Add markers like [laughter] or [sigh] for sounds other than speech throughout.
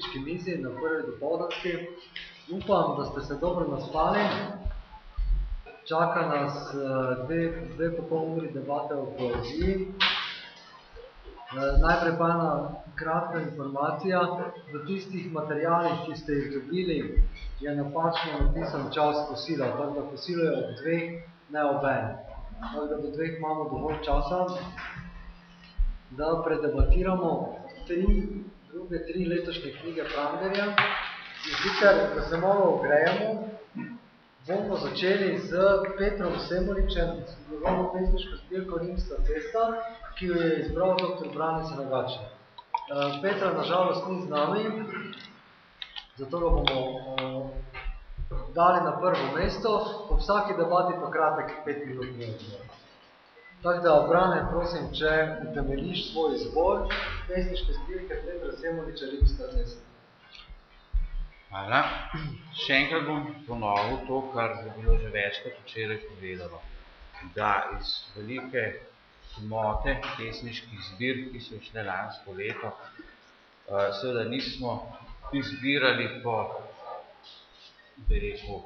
pesniški mizi na prvi dopoldanski. Upam, da ste se dobro naspali. Čaka nas eh, dve, dve popoln uri debate o poeziji. Eh, najprej pa ena kratka informacija. V tistih materialih, ki ste jih dobili, je napačno napisan čas posila, tako da posilo je od dveh, ne ob en. Tako da do dveh imamo dovolj časa, da predebatiramo tri, druge tri letošnje knjige Prangerja. In sicer, da se malo ogrejamo, bomo začeli z Petrom Semoličem, z njegovo pesniško zbirko Rimska cesta, ki jo je izbral dr. Brane Senagače. Eh, Petra nažalost ni z nami, zato ga bomo uh, dali na prvo mesto, po vsaki debati pa kratek pet minut odmor. Tako da, Brane, prosim, če utemeliš svoj izbor, pesniške zbirke Petra Semoliča Rimska cesta. Hvala. Še enkrat bom ponovil to, kar je bilo že večkrat včeraj povedalo, da iz velike mote pesniških zbir, ki so šle lansko leto, eh, seveda nismo izbirali po, bi rekel,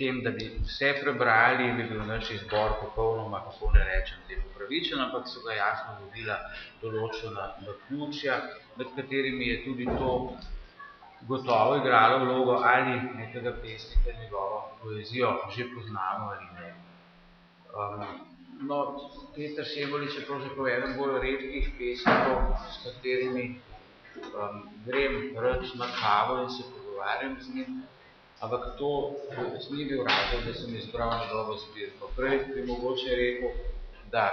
tem, da bi vse prebrali bi bil naš izbor popolnoma, kako ne rečem, temu pravičen, ampak so ga jasno vodila določena naključja, med katerimi je tudi to gotovo igralo vlogo ali nekega pesnika njegovo poezijo že poznamo ali ne. Um, no, Peter Šebolič je pravzaprav eden bolj redkih pesnikov, s katerimi um, grem reč na kavo in se pogovarjam z njim, Ampak to ni bil razlog, da sem izbral njegovo zbirko. Prej bi mogoče rekel, da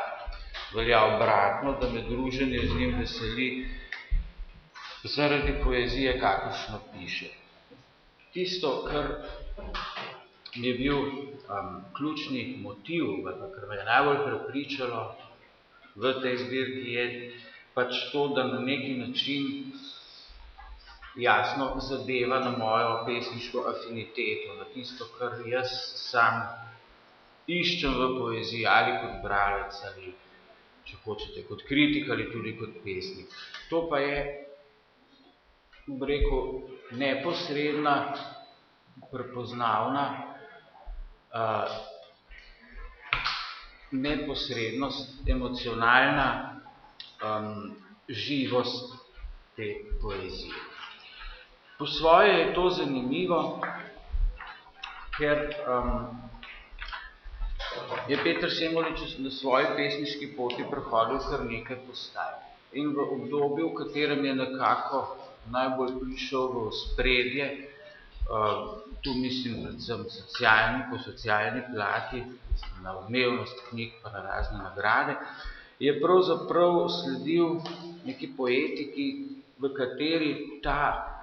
velja obratno, da me druženje z njim veseli zaradi poezije, kakršno piše. Tisto, kar je bil um, ključni motiv, kar me je najbolj prepričalo v tej zbirki, je pač to, da na neki način jasno zadeva na mojo pesniško afiniteto, na tisto, kar jaz sam iščem v poeziji, ali kot bralec, ali če hočete, kot kritik, ali tudi kot pesnik. To pa je, bom rekel, neposredna, prepoznavna, uh, neposrednost, emocionalna um, živost te poezije. Po svoje je to zanimivo, ker um, je Peter Semolič na svoji pesniški poti prehodil kar nekaj postaj. In v obdobju, v katerem je nekako najbolj prišel v spredje, uh, tu mislim predvsem socialni, po socialni plati, na odmevnost knjig pa na razne nagrade, je pravzaprav sledil neki poetiki, v kateri ta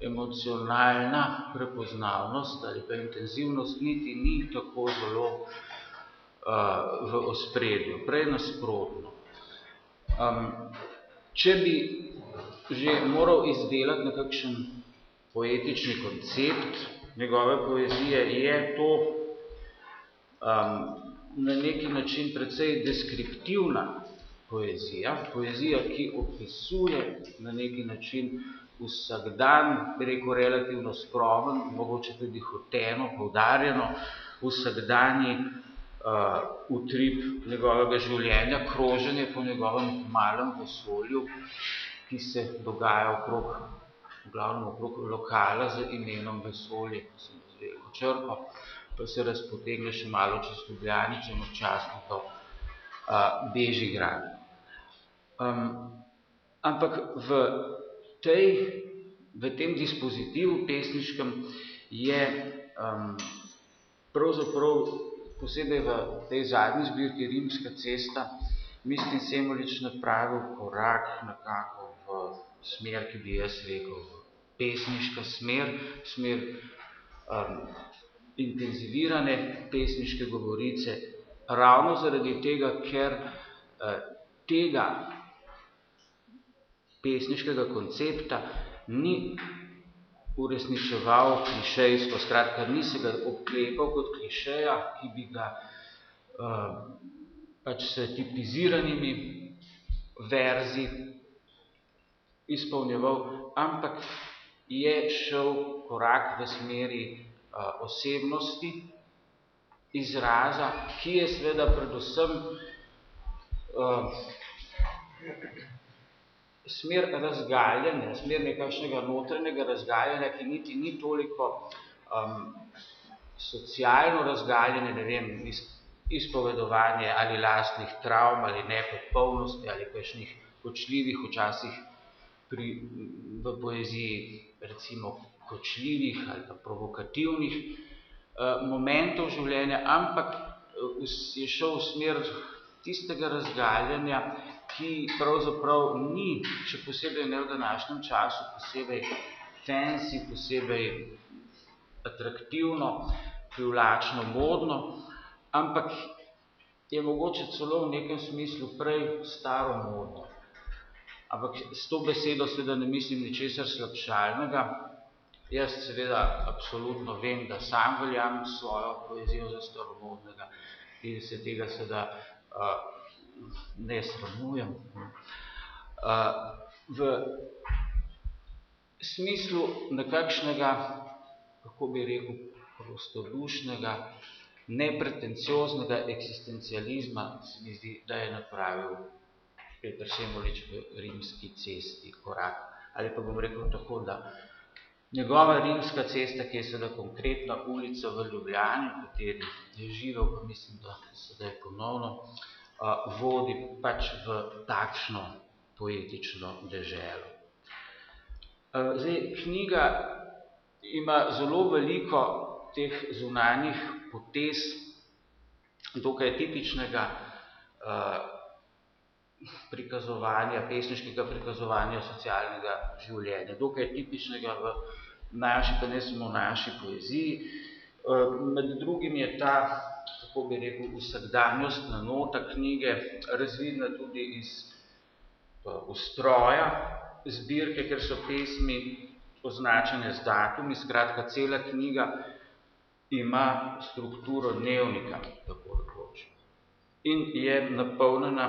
emocionalna prepoznavnost ali pa intenzivnost niti ni tako zelo uh, v ospredju, prej nasprotno. Um, če bi že moral izdelati nekakšen poetični koncept njegove poezije, je to um, na neki način precej deskriptivna poezija, poezija, ki opisuje na neki način vsak dan, bi rekel, relativno skromen, mogoče tudi hoteno, poudarjeno, vsakdanji uh, utrip njegovega življenja, kroženje po njegovem malem vesolju, ki se dogaja okrog, v glavnem okrog lokala z imenom vesolje, ko sem zveljko črko, pa se razpotegne še malo čez Ljubljanice, občasno to uh, Bežigrad. Um, ampak v tej, v tem dispozitivu pesniškem je um, pravzaprav posebej v tej zadnji zbirki Rimska cesta mislim Semolič napravil korak nekako v smer, ki bi jaz rekel, pesniška smer, smer um, intenzivirane pesniške govorice, ravno zaradi tega, ker uh, tega pesniškega koncepta ni uresničeval klišejsko, skratka, ni se ga obklepal kot klišeja, ki bi ga uh, pač s tipiziranimi verzi izpolnjeval, ampak je šel korak v smeri uh, osebnosti, izraza, ki je seveda predvsem uh, smer razgaljanja, smer nekakšnega notranjega razgaljanja, ki niti ni toliko um, socialno razgaljanje, ne vem, iz, izpovedovanje ali lastnih travm ali nepopolnosti ali kakšnih kočljivih včasih pri, v poeziji recimo kočljivih ali pa provokativnih uh, momentov življenja, ampak uh, je šel v smer tistega razgaljanja, ki pravzaprav ni, še posebej ne v današnjem času, posebej fancy, posebej atraktivno, privlačno, modno, ampak je mogoče celo v nekem smislu prej staro modno. Ampak s to besedo seveda ne mislim ničesar slabšalnega. Jaz seveda absolutno vem, da sam veljam svojo poezijo za staromodnega in se tega seveda ne sramujem. V smislu nekakšnega, kako bi rekel, prostodušnega, nepretencioznega eksistencializma se mi zdi, da je napravil Peter Semolič v rimski cesti korak. Ali pa bom rekel tako, da njegova rimska cesta, ki je seveda konkretna ulica v Ljubljani, v kateri je živel, pa mislim, da sedaj ponovno, vodi pač v takšno poetično deželo. Zdaj, knjiga ima zelo veliko teh zunanjih potez, dokaj tipičnega prikazovanja, pesniškega prikazovanja socialnega življenja, dokaj tipičnega v naši, pa ne samo v naši poeziji. Med drugim je ta kako bi rekel, vsakdanjostna nota knjige, razvidna tudi iz ustroja zbirke, ker so pesmi označene z datumi, skratka, cela knjiga ima strukturo dnevnika, tako rekoč. In je napolnjena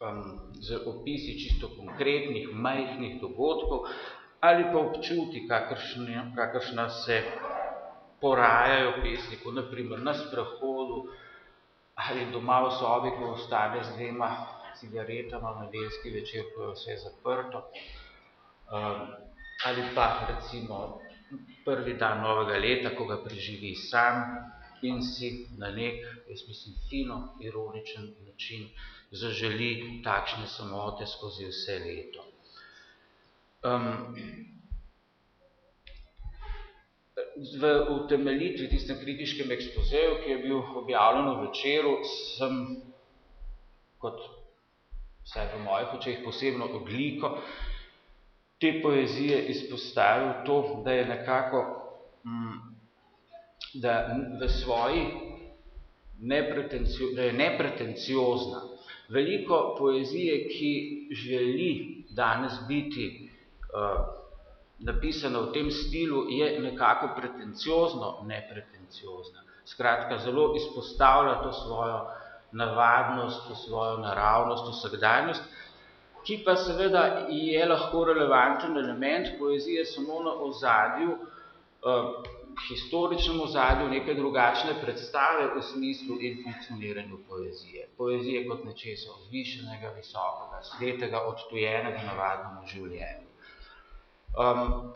um, z opisi čisto konkretnih, majhnih dogodkov ali pa občuti, kakršne, kakršna se porajajo pesniku, naprimer na sprehodu ali doma v sobi, ko ostane z dvema cigaretama na nedeljski večer, ko je vse zaprto, um, ali pa recimo prvi dan novega leta, ko ga preživi sam in si na nek, jaz mislim, fino, ironičen način zaželi takšne samote skozi vse leto. Um, v utemeljitvi tistem kritiškem ekspozeju, ki je bil objavljen v večeru, sem kot vsaj v mojih očeh posebno odliko te poezije izpostavil to, da je nekako mm, da v svoji nepretencio, da je nepretenciozna. Veliko poezije, ki želi danes biti uh, napisana v tem stilu, je nekako pretenciozno nepretenciozna. Skratka, zelo izpostavlja to svojo navadnost, to svojo naravnost, vsakdanjost, ki pa seveda je lahko relevanten element poezije samo na ozadju, eh, historičnem ozadju neke drugačne predstave v smislu in funkcioniranju poezije. Poezije kot nečesa vzvišenega, visokega, svetega, odtujenega navadnemu življenju. Um,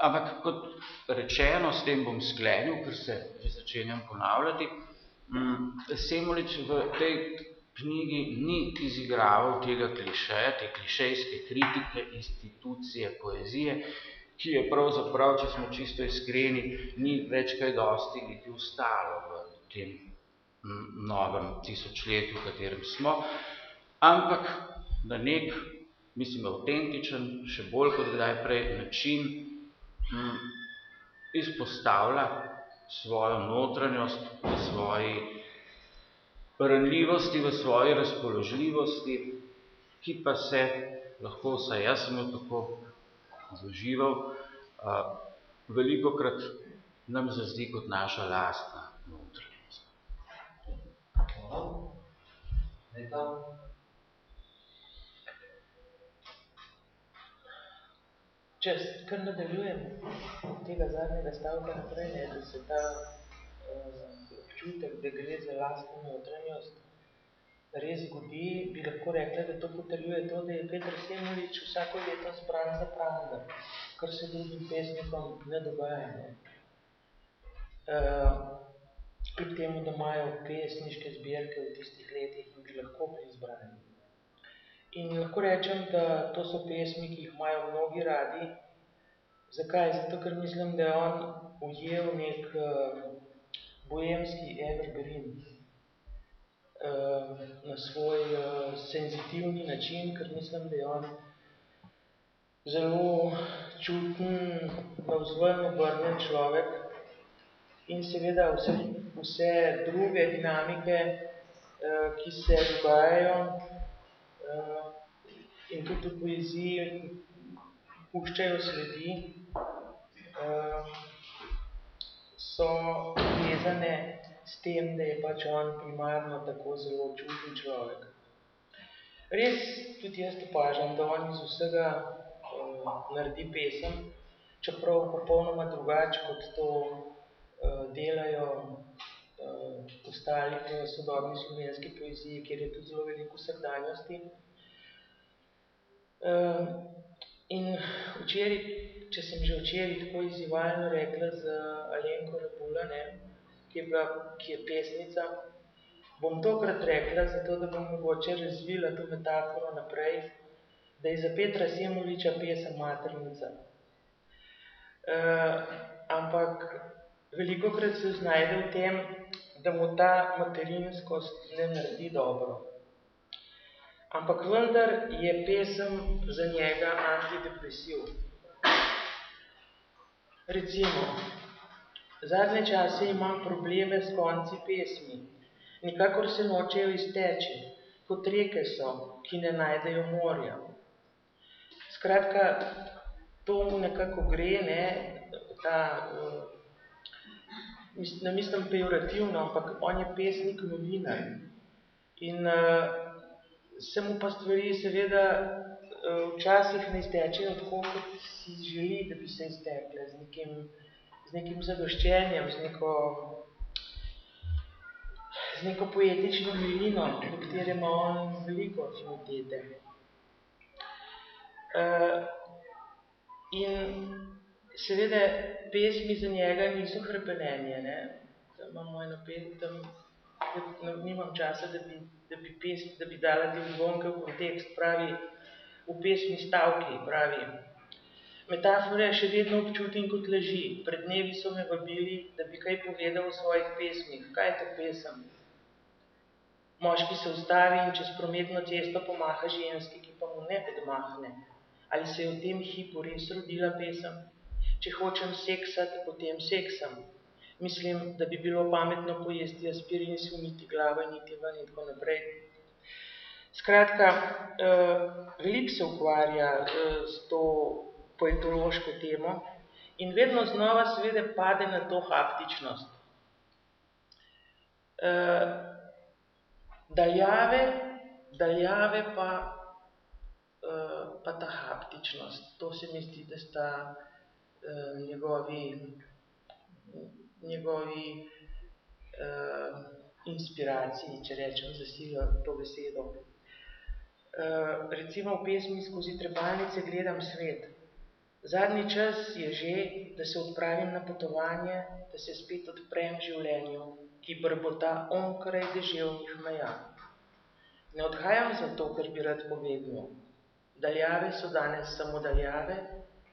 ampak kot rečeno, s tem bom sklenil, ker se že začenjam ponavljati, um, Semolič v tej knjigi ni izigraval tega klišeja, te klišejske kritike institucije poezije, ki je pravzaprav, če smo čisto iskreni, ni več kaj dosti niti ustalo v tem novem tisočletju, v katerem smo, ampak na nek mislim, avtentičen, še bolj kot kdaj prej način hm, izpostavlja svojo notranjost v svoji ranljivosti, v svoji razpoložljivosti, ki pa se lahko vsaj jaz sem jo tako zažival, a, veliko krat nam zazdi kot naša lastna notranjost. Hvala. Če kar nadaljujem od tega zadnjega stavka naprej, ne, da se ta uh, občutek, da gre za lastno notranjost, res zgodi, bi lahko rekla, da to potrjuje to, da je Petr Semolič vsako leto zbran za pravda, kar se drugim pesnikom ne dogaja. Ne. Uh, kljub temu, da imajo pesniške zbirke v tistih letih in bi lahko bili izbrani. In lahko rečem, da to so pesmi, ki jih imajo mnogi radi. Zakaj? Zato, ker mislim, da je on ujel nek uh, boemski evergreen, uh, na svoj uh, senzitivni način, ker mislim, da je on zelo čuten, navzven obrnen človek in seveda vse, vse druge dinamike, uh, ki se dogajajo uh, in tudi v poeziji puščajo sledi, uh, so vezane s tem, da je pač on primarno tako zelo čuden človek. Res tudi jaz opažam, da on iz vsega uh, naredi pesem, čeprav popolnoma drugače, kot to uh, delajo uh, ostali v sodobni slovenski poeziji, kjer je tudi zelo veliko vsakdanjosti. In včeraj, če sem že včeraj tako izzivalno rekla za Alenko Rabula, ne, ki je, bila, ki je pesnica. Bom tokrat rekla, zato da bom mogoče razvila to metaforo naprej, da je za Petra Semoliča pesem maternica. Uh, ampak veliko krat se znajde v tem, da mu ta materinskost ne naredi dobro. Ampak vendar je pesem za njega antidepresiv. Recimo, Zadnje čase imam probleme s konci pesmi. Nikakor se nočejo izteči, kot reke so, ki ne najdejo morja. Skratka, to mu nekako gre, ne, ta, uh, ne mislim pejorativno, ampak on je pesnik novinar. In uh, se mu pa stvari seveda uh, včasih ne iztečejo tako, kot si želi, da bi se iztekle z nekim z nekim zadoščenjem, z neko, z neko poetično milino, do katere ima on veliko afinitete. Uh, in seveda pesmi za njega niso hrepenenje, ne. Tam imamo eno pet, tam no, nimam časa, da bi, da bi, pesmi, da bi dala te zvonke v kontekst, pravi v pesmi stavki, pravi, Metafore še vedno občutim kot leži. Pred dnevi so me vabili, da bi kaj povedal o svojih pesmih. Kaj je to pesem? Moški se ustavi in čez prometno cesto pomaha ženski, ki pa mu ne podmahne. Ali se je v tem hipu res rodila pesem? Če hočem seksati, potem seksam. Mislim, da bi bilo pametno pojesti aspirin, si umiti glavo in iti ven in tako naprej. Skratka, uh, veliko se ukvarja uh, s to poetološko temo in vedno znova seveda pade na to haptičnost. E, daljave, daljave pa, e, pa ta haptičnost. To se mi zdi, da sta e, njegovi, njegovi e, inspiraciji, če rečem za silo to besedo. E, recimo v pesmi skozi trebalnice gledam svet. Zadnji čas je že, da se odpravim na potovanje, da se spet odprem življenju, ki brbota onkraj deževnih meja. Ne odhajam zato, ker bi rad povedal. Daljave so danes samo daljave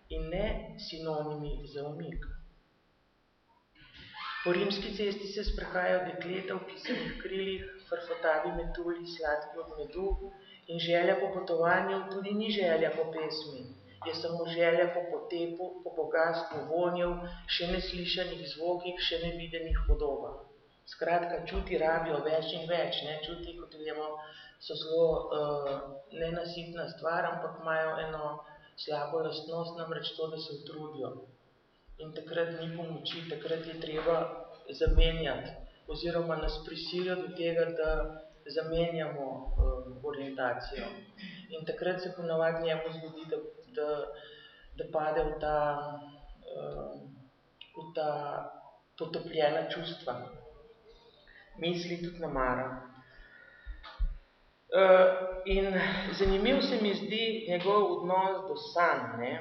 in ne sinonimi za umik. Po rimski cesti se sprehajajo dekleta v pisanih krilih, frfotavi metulji, sladki od medu in želja po potovanju tudi ni želja po pesmi, je samo želja po potepu, po bogatstvu vonjev, še neslišanih zvokih, še nevidenih podobah. Skratka, čuti rabijo več in več, ne? čuti, kot vemo, so zelo uh, nenasitna stvar, ampak imajo eno slabo lastnost, namreč to, da se utrudijo. In takrat ni pomoči, takrat je treba zamenjati, oziroma nas prisilijo do tega, da zamenjamo uh, orientacijo. In takrat se ponavadi njemu zgodi, da da da pade v ta, uh, v ta potopljena čustva. Misli tudi namara. Uh, in zanimiv se mi zdi njegov odnos do sanj. Ne?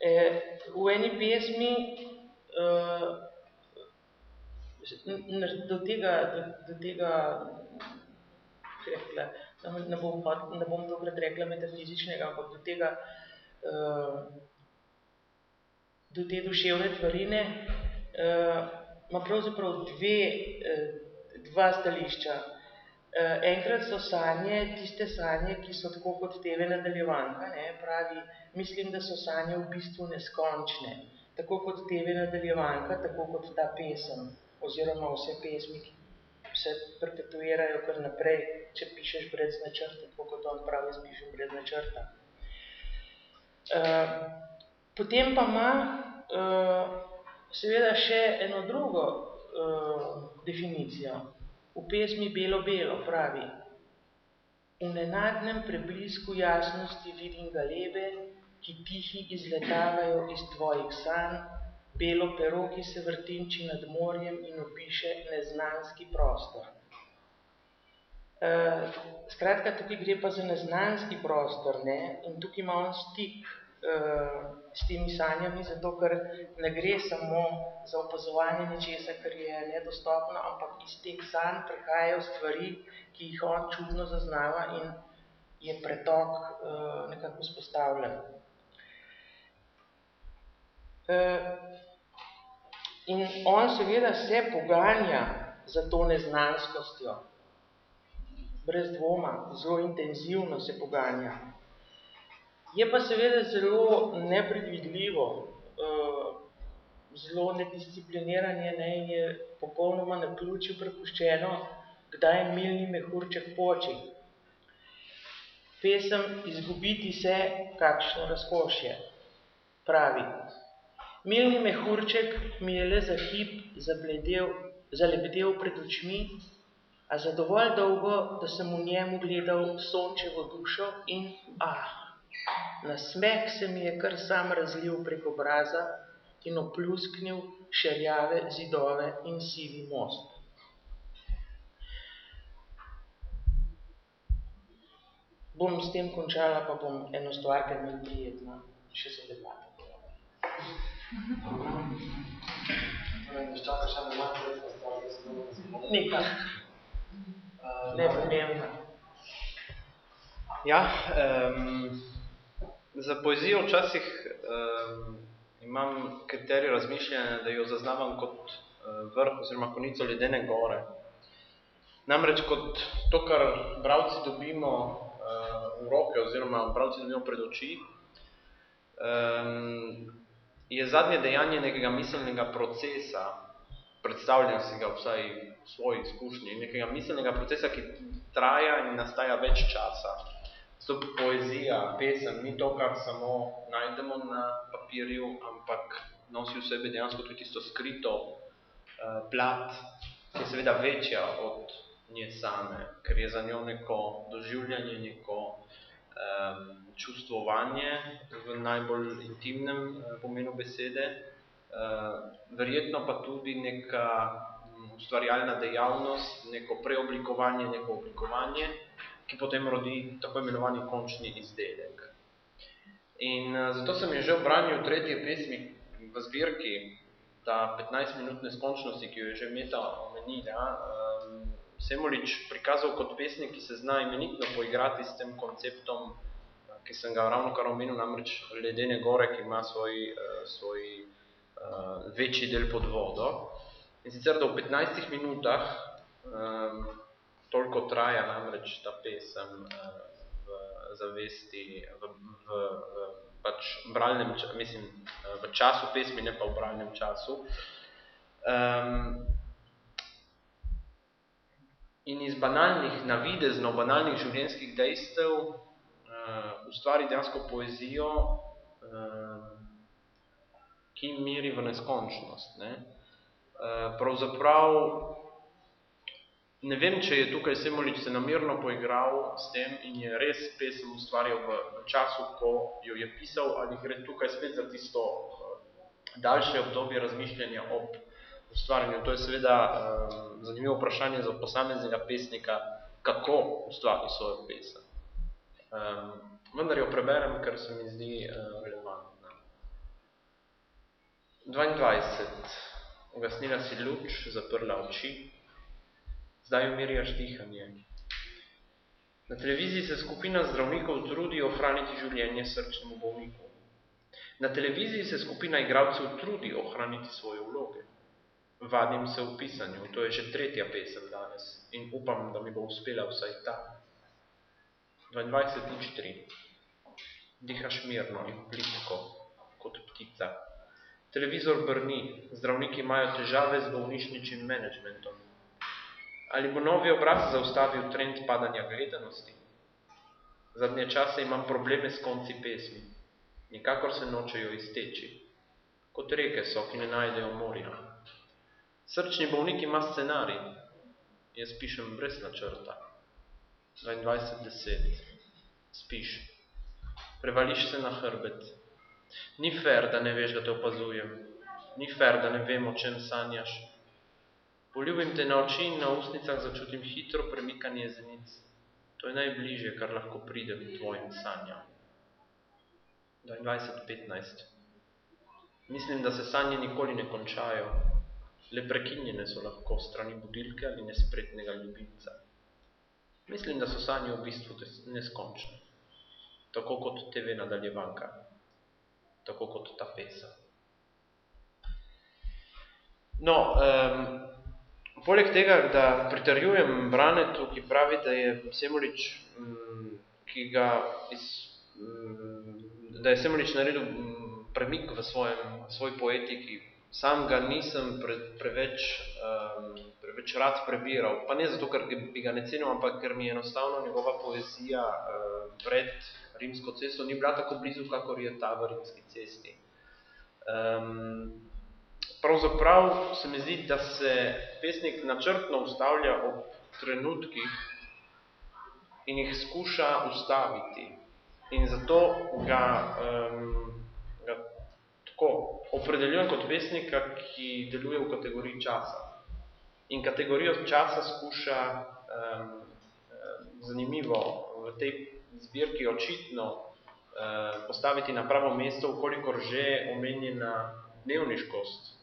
E, v eni pesmi uh, do tega, do, do tega rekla, ne bom, ne bom tokrat rekla metafizičnega, ampak do tega, uh, do te duševne tvarine, uh, ima pravzaprav dve, uh, dva stališča. Uh, enkrat so sanje, tiste sanje, ki so tako kot teve nadaljevanka, ne, pravi, mislim, da so sanje v bistvu neskončne, tako kot teve nadaljevanka, tako kot ta pesem, oziroma vse pesmi, ki se perpetuirajo kar naprej, če pišeš brez načrta, tako kot on pravi, jaz pišem brez načrta. Uh, potem pa ima uh, seveda še eno drugo uh, definicijo. V pesmi Belo-Belo pravi, v nenadnem preblisku jasnosti vidim galebe, ki tihi izletavajo iz tvojih sanj, belo pero, ki se vrtinči nad morjem in opiše neznanski prostor. E, skratka, tukaj gre pa za neznanski prostor ne? in tukaj ima on stik s temi sanjami, zato ker ne gre samo za opazovanje nečesa, kar je nedostopno, ampak iz teh sanj prihajajo stvari, ki jih on čudno zaznava in je pretok e, nekako spostavljen. E, In on seveda se poganja za to neznanskostjo. Brez dvoma, zelo intenzivno se poganja. Je pa seveda zelo nepredvidljivo, eh, zelo nediscipliniranje ne, in je popolnoma na ključju prepuščeno, kdaj milni mehurček poči. Pesem izgubiti se, kakšno razkošje, pravi. Milni mehurček mi je le za hip zabledel, zalebdel pred očmi, a za dovolj dolgo, da sem v njemu gledal sončevo dušo in ah, nasmeh se mi je kar sam razlil prek obraza in oplusknil šerjave zidove in sivi most. Bom s tem končala, pa bom eno stvar, ker mi prijetno še se debata. Nekaj. Nepomembno. Ja, um, za poezijo včasih um, imam kriterij razmišljanja, da jo zaznavam kot uh, vrh oziroma konico ledene gore. Namreč kot to, kar bravci dobimo uh, v roke oziroma bravci dobimo pred oči, um, je zadnje dejanje nekega miselnega procesa, predstavljam si ga vsaj v svoji izkušnji, nekega miselnega procesa, ki traja in nastaja več časa. Zato poezija, pesem, ni to, kar samo najdemo na papirju, ampak nosi v sebi dejansko tudi tisto skrito uh, plat, ki je seveda večja od nje same, ker je za njo neko doživljanje, neko um, čustvovanje v najbolj intimnem uh, pomenu besede, uh, verjetno pa tudi neka um, ustvarjalna dejavnost, neko preoblikovanje, neko oblikovanje, ki potem rodi tako imenovani končni izdelek. In uh, zato sem je že v branju tretje pesmi v zbirki, ta 15 minut neskončnosti, ki jo je že Meta omenila, um, Semolič prikazal kot pesnik, ki se zna imenitno poigrati s tem konceptom ki sem ga ravno kar omenil, namreč ledene gore, ki ima svoj, uh, svoj uh, večji del pod vodo. In sicer, da v 15 minutah um, toliko traja namreč ta pesem uh, v zavesti, v, v, v pač bralnem, mislim, v času pesmi, ne pa v bralnem času. Um, in iz banalnih, navidezno banalnih življenjskih dejstev uh, ustvari dejansko poezijo, uh, ki meri v neskončnost. Ne? Uh, pravzaprav ne vem, če je tukaj Semolič se namerno poigral s tem in je res pesem ustvarjal v, v času, ko jo je pisal, ali gre tukaj spet za tisto uh, daljše obdobje razmišljanja ob ustvarjanju. To je seveda um, zanimivo vprašanje za posameznega pesnika, kako ustvari svojo pesem. Um, vendar jo preberem, ker se mi zdi uh, relevantna. 22. Ugasnila si luč, zaprla oči, zdaj umirjaš dihanje. Na televiziji se skupina zdravnikov trudi ohraniti življenje srčnemu bolniku. Na televiziji se skupina igralcev trudi ohraniti svoje vloge. Vadim se v pisanju, to je že tretja pesem danes in upam, da mi bo uspela vsaj ta. 22 nič 3. Dihaš mirno in plitko, kot ptica. Televizor brni, zdravniki imajo težave z bolnišničnim menedžmentom. Ali bo novi obraz zaustavil trend padanja gledanosti? Zadnje čase imam probleme s konci pesmi. Nikakor se nočejo izteči. Kot reke so, ki ne najdejo morja. Srčni bolnik ima scenarij. Jaz pišem brez načrta. 22.10. Spiš. Prevališ se na hrbet. Ni fer, da ne veš, da te opazujem. Ni fer, da ne vem, o čem sanjaš. Poljubim te na oči in na ustnicah začutim hitro premikanje zenic. To je najbližje, kar lahko pride v tvojim sanjam. 22.15 Mislim, da se sanje nikoli ne končajo. Le prekinjene so lahko strani budilke ali nespretnega ljubimca. Mislim, da so sanje v bistvu neskončne. Tako kot TV nadaljevanka. Tako kot ta pesa. No, um, Poleg tega, da pritarjujem Branetu, ki pravi, da je Semolič, mm, ki ga iz, mm, da je Semolič naredil mm, premik v svojem, svoj poetiki, sam ga nisem pre, preveč, um, preveč rad prebiral, pa ne zato, ker bi ga ne cenil, ampak ker mi je enostavno njegova poezija uh, pred rimsko cesto ni bila tako blizu, kakor je ta v rimski cesti. Um, pravzaprav se mi zdi, da se pesnik načrtno ustavlja ob trenutkih in jih skuša ustaviti. In zato ga, um, ga tako opredeljujem kot pesnika, ki deluje v kategoriji časa. In kategorijo časa skuša um, zanimivo v tej zbirki očitno uh, postaviti na pravo mesto, ukolikor že omenjena dnevniškost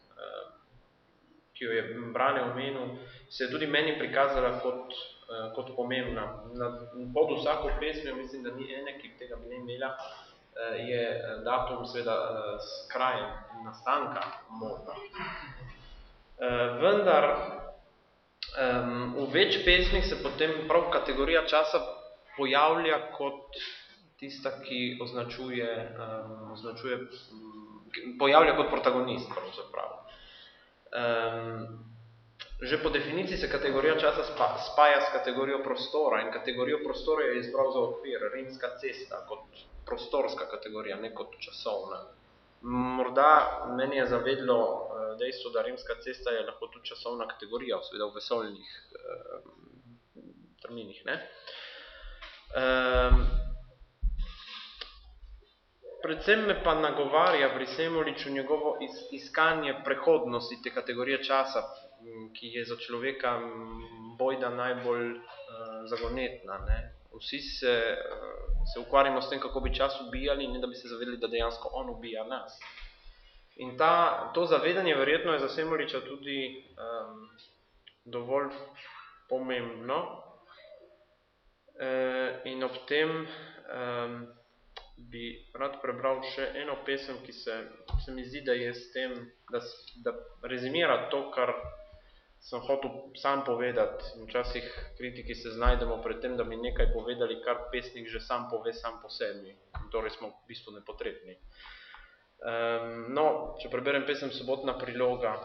ki jo je Brane omenil, se je tudi meni prikazala kot, uh, kot pomembna. Na, pod vsako pesmijo, mislim, da ni ene, ki tega bi ne imela, uh, je datum seveda s krajem nastanka moda. Uh, vendar v več pesmih se potem prav kategorija časa pojavlja kot tista, ki označuje, označuje pojavlja kot protagonist pravzaprav. Um, že po definiciji se kategorija časa spa, spaja s kategorijo prostora in kategorijo prostora je izbral za okvir rimska cesta kot prostorska kategorija, ne kot časovna. Morda meni je zavedlo uh, dejstvo, da rimska cesta je lahko tudi časovna kategorija, seveda v vesoljnih uh, terminih. Ne? Um, predvsem me pa nagovarja pri Semoliču njegovo is, iskanje prehodnosti te kategorije časa, ki je za človeka bojda najbolj uh, zagonetna. Ne? Vsi se, uh, se ukvarjamo s tem, kako bi čas ubijali, ne da bi se zavedali, da dejansko on ubija nas. In ta, to zavedanje verjetno je za Semoliča tudi um, dovolj pomembno. Uh, in ob tem um, bi rad prebral še eno pesem, ki se, se mi zdi, da je s tem, da, da rezimira to, kar sem hotel sam povedati. Včasih kritiki se znajdemo pred tem, da bi nekaj povedali, kar pesnik že sam pove sam po sebi. Torej smo v bistvu nepotrebni. Um, no, če preberem pesem Sobotna priloga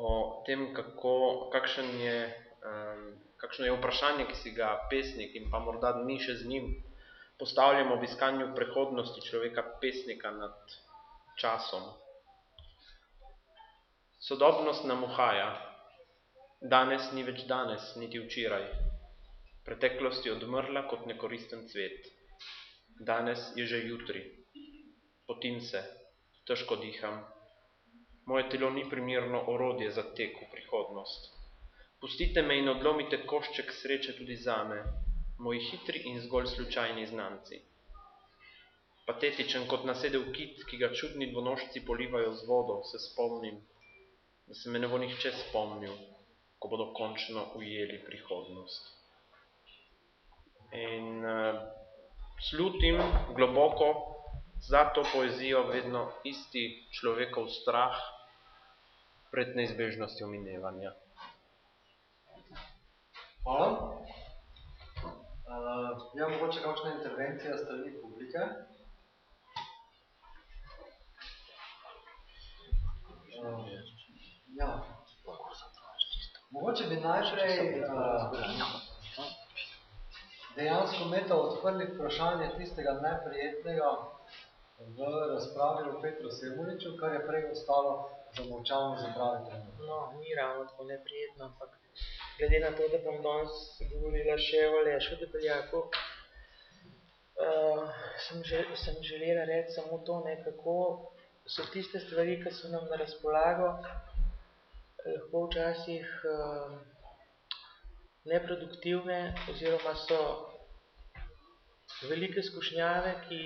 o tem, kako, kakšen je, um, kakšno je vprašanje, ki si ga pesnik in pa morda mi še z njim postavljamo v iskanju prehodnosti človeka pesnika nad časom. Sodobnost nam uhaja. Danes ni več danes, niti včeraj. Preteklost je odmrla kot nekoristen cvet. Danes je že jutri. Potim se, težko diham. Moje telo ni primerno orodje za tek v prihodnost. Pustite me in odlomite košček sreče tudi zame, moji hitri in zgolj slučajni znanci patetičen kot nasedel kit, ki ga čudni dvonožci polivajo z vodo, se spomnim, da se me ne bo nihče spomnil, ko bodo končno ujeli prihodnost. In uh, slutim globoko za to poezijo vedno isti človekov strah pred neizbežnostjo minevanja. Hvala. Uh, ja, mogoče kakšna intervencija strani publike? Ja. Mogoče bi najprej uh, dejansko metal odprli vprašanje tistega neprijetnega v razpravi o Petru Semoliču, kar je prej ostalo zamolčano za pravi trenutek. No, ni ravno tako neprijetno, ampak glede na to, da bom danes govorila še o Lešu Debeljaku, uh, sem, žel, sem želela reči samo to, ne, kako so tiste stvari, ki so nam na razpolago, lahko včasih uh, neproduktivne oziroma so velike skušnjave, ki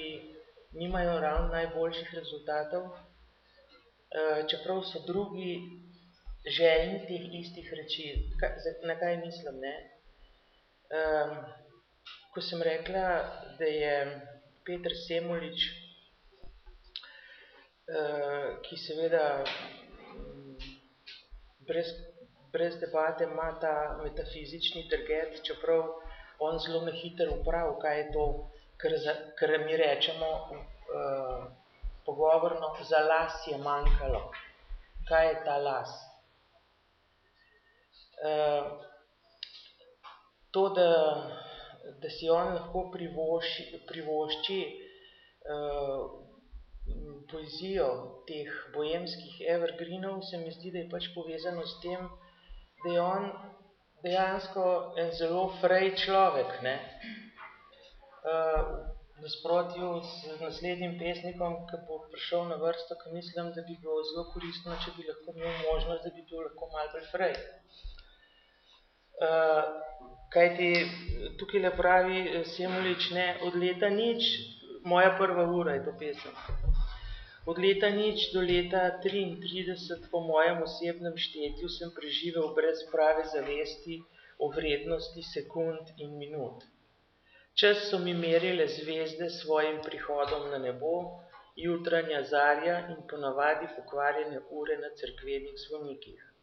nimajo ravno najboljših rezultatov, uh, čeprav so drugi željni teh istih reči. Kaj, na kaj mislim? Ne? Um, ko sem rekla, da je Peter Semolič Eh, ki seveda mm, brez, brez debate ima ta metafizični target, čeprav on zelo na hiter uprav, kaj je to, kar, za, kar mi rečemo uh, pogovorno, za las je manjkalo. Kaj je ta las? Uh, to, da, da si on lahko privošči, privošči uh, poezijo teh bojemskih evergreenov, se mi zdi, da je pač povezano s tem, da je on dejansko en zelo frej človek. Ne? Uh, nasprotju z naslednjim pesnikom, ki bo prišel na vrsto, ki mislim, da bi bilo zelo koristno, če bi lahko imel možnost, da bi bil lahko malo bolj frej. Uh, kajti tukaj le pravi Semolič, ne, od leta nič, moja prva ura je to pesem. Od leta nič do leta 33 po mojem osebnem štetju sem preživel brez prave zavesti o vrednosti sekund in minut. Čas so mi merile zvezde svojim prihodom na nebo, jutranja zarja in ponavadi pokvarjene ure na cerkvenih zvonikih.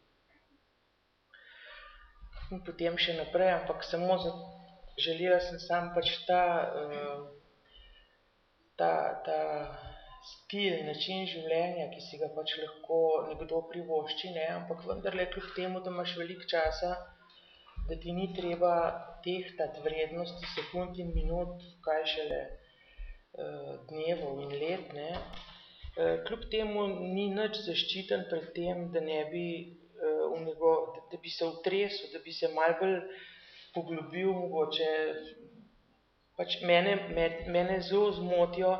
In potem še naprej, ampak samo za, želela sem sam pač ta, uh, ta, ta stil, način življenja, ki si ga pač lahko nekdo privošči, ne? ampak vendarle kljub temu, da imaš veliko časa, da ti ni treba tehtati vrednosti sekund in minut, kaj šele uh, dnevov in let, ne? Uh, kljub temu ni nič zaščiten pred tem, da ne bi uh, v nego, da, da bi se utresel, da bi se malo bolj poglobil mogoče. Pač mene, me, mene zelo zmotijo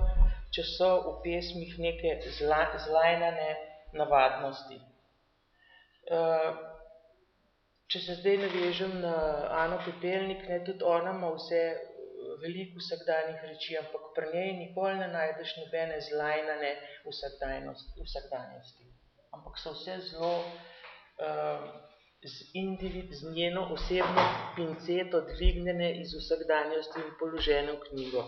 če so v pesmih neke zla, zlajnane navadnosti. Uh, če se zdaj navežem na Ano Pepelnik, ne, tudi ona ima vse veliko vsakdanjih reči, ampak pri njej nikoli ne najdeš nobene zlajnane vsakdanjosti. Ampak so vse zelo z, individ, z njeno osebno pinceto dvignjene iz vsakdanjosti in položene v knjigo.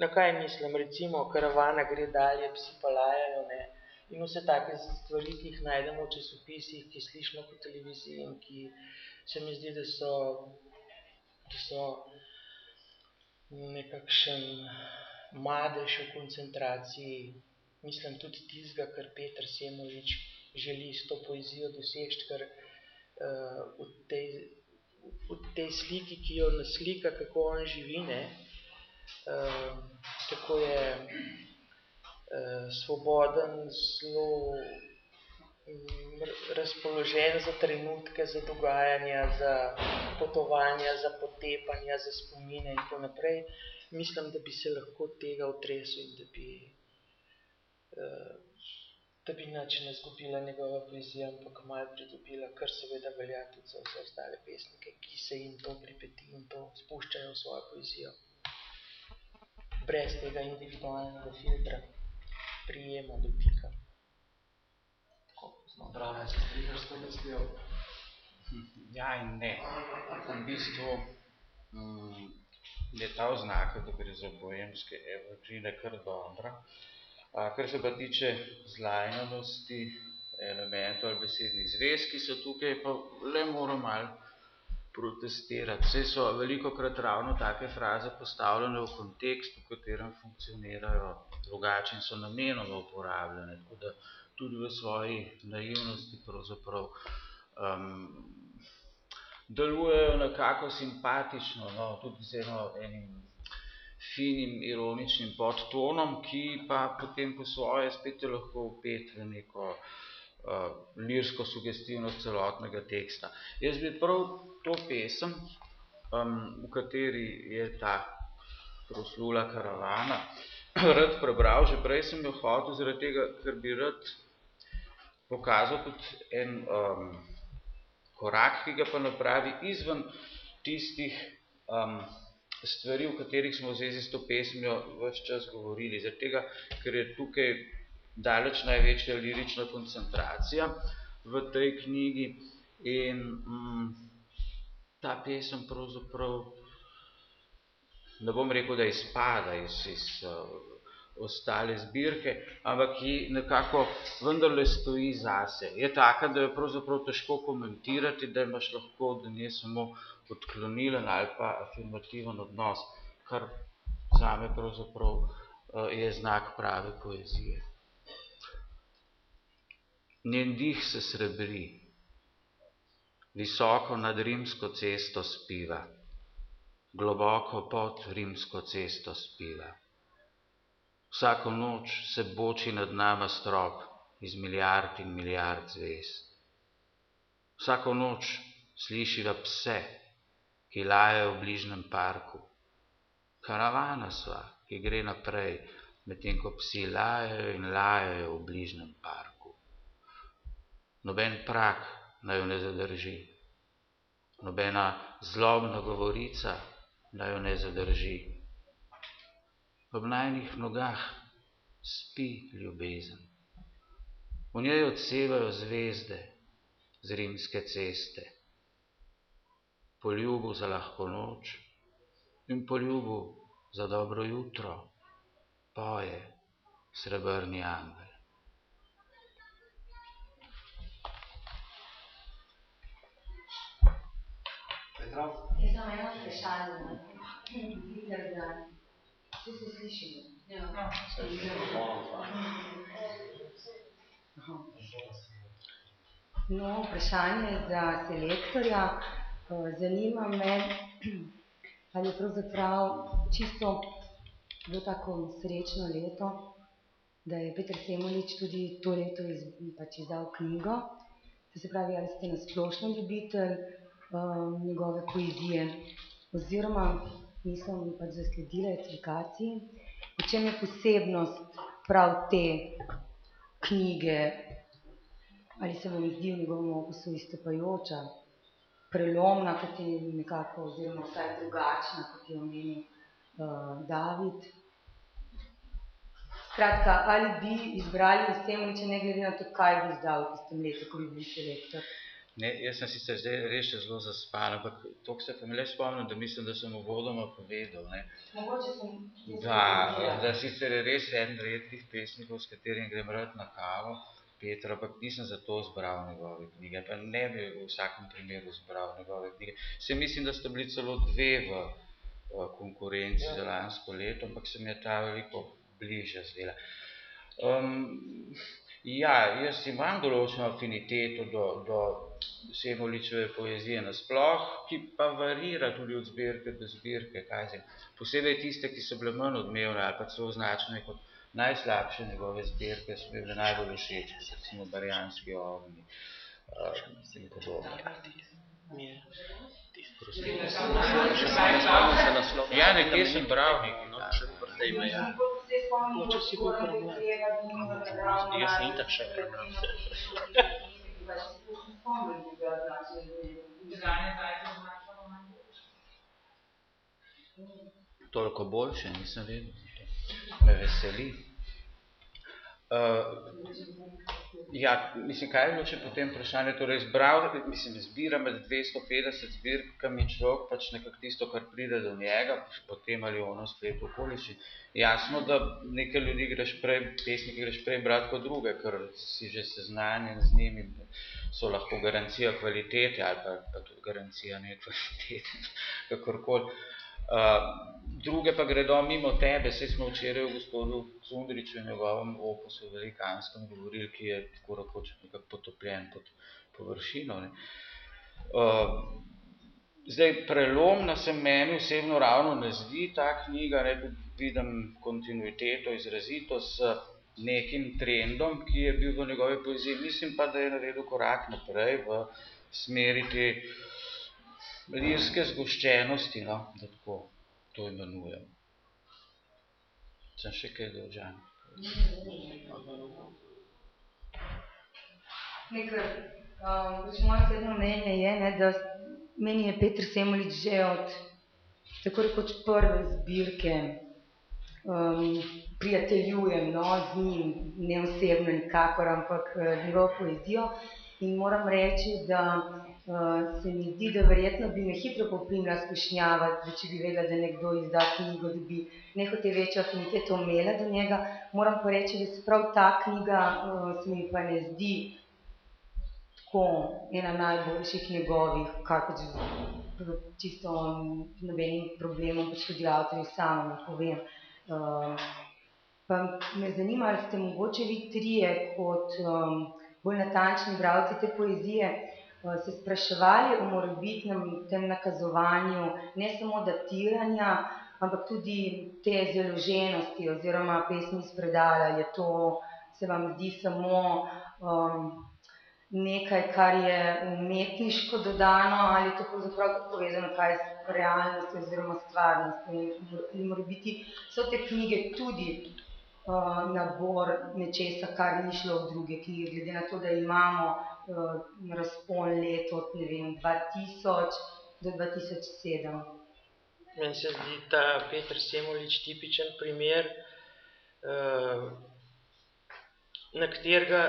Na kaj mislim? Recimo, karavana gre dalje, psi pa lajajo, ne? In vse take stvari, ki jih najdemo v časopisih, ki slišimo po televiziji in ki se mi zdi, da so, da so nekakšen madež v koncentraciji, mislim tudi tizga, kar Peter Semolič želi s to poezijo doseči, ker uh, v, tej, v tej sliki, ki jo naslika, kako on živi, ne, uh, tako je uh, svoboden, zelo razpoložen za trenutke, za dogajanja, za potovanja, za potepanja, za spomine in tako naprej, mislim, da bi se lahko tega otresel in da bi, uh, da bi nič ne zgubila njegova poezija, ampak malo pridobila, kar seveda velja tudi za vse ostale pesnike, ki se jim to pripeti in to spuščajo v svojo poezijo. Brez tega individualnega filtra, prijema, dotika. Brane, se strinjaš s to mislijo? Ja in ne. V bistvu mm, je ta oznaka, da gre za boemske evergreen kar dobra. Kar se pa tiče zlajnanosti elementov ali besednih zvez, ki so tukaj, pa le moram malo protestirati. Vse so veliko krat ravno take fraze postavljene v kontekst, v katerem funkcionirajo drugače in so namenoma uporabljene. Tako da tudi v svoji naivnosti pravzaprav delujejo nekako simpatično, no, tudi z eno, enim finim, ironičnim podtonom, ki pa potem po svoje spet je lahko upet v neko uh, lirsko sugestivnost celotnega teksta. Jaz bi prav to pesem, um, v kateri je ta proslula karavana, [clears throat] rad prebral, že prej sem jo hotel, zaradi tega, ker bi rad pokazal tudi en um, korak, ki ga pa napravi izven tistih um, stvari, v katerih smo v zvezi s to pesmijo vse čas govorili. Zaradi tega, ker je tukaj daleč največja lirična koncentracija v tej knjigi in um, ta pesem pravzaprav ne bom rekel, da izpada iz, iz uh, ostale zbirke, ampak ki nekako vendarle stoji zase. Je taka, da jo pravzaprav težko komentirati, da imaš lahko do nje samo odklonilen ali pa afirmativen odnos, kar zame pravzaprav eh, je znak prave poezije. Njen dih se srebri, visoko nad rimsko cesto spiva, globoko pod rimsko cesto spiva. Vsako noč se boči nad nama strop iz milijard in milijard zvezd. Vsako noč slišiva pse, ki lajajo v bližnem parku. Karavana sva, ki gre naprej, medtem ko psi lajajo in lajajo v bližnem parku. Noben prak naj jo ne zadrži. Nobena zlobna govorica naj jo ne zadrži ob najnih nogah spi ljubezen. V njej odsevajo zvezde z rimske ceste. Po ljubu za lahko noč in po ljubu za dobro jutro poje srebrni angel. Jaz sem eno vprašanje, sicer za Vsi se slišimo. Ja. No, vprašanje za selektorja. Zanima me, [clears throat] ali je pravzaprav čisto bilo tako srečno leto, da je Peter Semolič tudi to leto iz, pač izdal knjigo. To se pravi, ali ste nasplošno ljubitelj um, njegove poezije, oziroma nisem pač zasledila eksplikaciji, v čem je posebnost prav te knjige, ali se vam zdi v njegovem opisu izstopajoča, prelomna, kot je nekako, oziroma vsaj drugačna, kot je omenil uh, David. Skratka, ali bi izbrali Semoliča, ne glede na to, kaj bi izdal v tistem letu, ko bi bil selektor? Ne, jaz sem sicer zdaj res zelo zaspan, ampak toliko se pa mi le spomnim, da mislim, da sem uvodoma povedal. Ne. Mogoče sem... Da, da sicer je res en redkih pesnikov, s katerim grem rad na kavo, Petra, ampak nisem zato zbral njegove knjige, pa ne bi v vsakem primeru zbral njegove knjige. Se mislim, da sta bili celo dve v, v konkurenci ja. za lansko leto, ampak se mi je ta veliko bliže zdela. Um, ja, jaz imam določeno afiniteto do, do Semoličeve poezije nasploh, ki pa varira tudi od zbirke do zbirke, kaj zim. Posebej tiste, ki so bile manj odmevne ali pa celo označene kot najslabše njegove zbirke so bile najbolj všeč, recimo Barjanski ovni uh, in podobno. Ja, nekje sem bral nekaj, no, še prdej me, ja. Moče si bil prvo. Jaz sem itak še prebral. Toliko boljše, nisem vedel. Me veseli. Uh, ja, mislim, kaj je bilo še potem vprašanje? Torej, izbral, mislim, zbira med 250 zbirkami človek, pač nekako tisto, kar pride do njega, potem ali ono splet okoliši. Jasno, da nekaj ljudi greš prej, pesniki greš prej brati kot druge, ker si že seznanjen z njimi, so lahko garancija kvalitete ali pa, pa tudi garancija ne kvalitete, [laughs] kakorkoli. Uh, druge pa gredo mimo tebe, se smo včeraj v gospodu Cundriču in njegovem opusu velikanskem govorili, ki je tako rakoč nekako potopljen pod površino. Ne. Uh, zdaj, prelomna se meni osebno ravno ne zdi ta knjiga, ne, vidim kontinuiteto, izrazito s nekim trendom, ki je bil v njegovi poeziji. Mislim pa, da je naredil korak naprej v smeri te lirske zgoščenosti, no, da tako to imenujem. Sem še kaj dolžan. Nekaj, um, pač moje sedno mnenje je, ne, da meni je Petr Semolič že od tako rekoč prve zbirke um, prijateljujem no, z njim, ne osebno nikakor, ampak z njegovo poezijo in moram reči, da uh, se mi zdi, da verjetno bi me hitro poprimila skušnjava, da če bi vedela, da nekdo izda knjigo, da bi nehote večjo afiniteto imela do njega. Moram pa reči, da se prav ta knjiga uh, se mi pa ne zdi tako ena najboljših njegovih, kar pač čisto nobenim problemom, pač tudi avtorji samo povem. Uh, pa me zanima, ali ste mogoče vi trije kot um, bolj natančni bravci te poezije, Eh, se spraševali o morebitnem tem nakazovanju ne samo datiranja, ampak tudi te založenosti oziroma pesmi iz predala, je to se vam zdi samo um, nekaj, kar je umetniško dodano ali to pravzaprav tudi povezano kaj s realnostjo oziroma stvarnostjo. In mora biti, so te knjige tudi uh, nabor nečesa, kar ni šlo v druge knjige, glede na to, da imamo razpon let od vem, 2000 do 2007. Meni se zdi ta Petr Semolič tipičen primer, uh, na katerega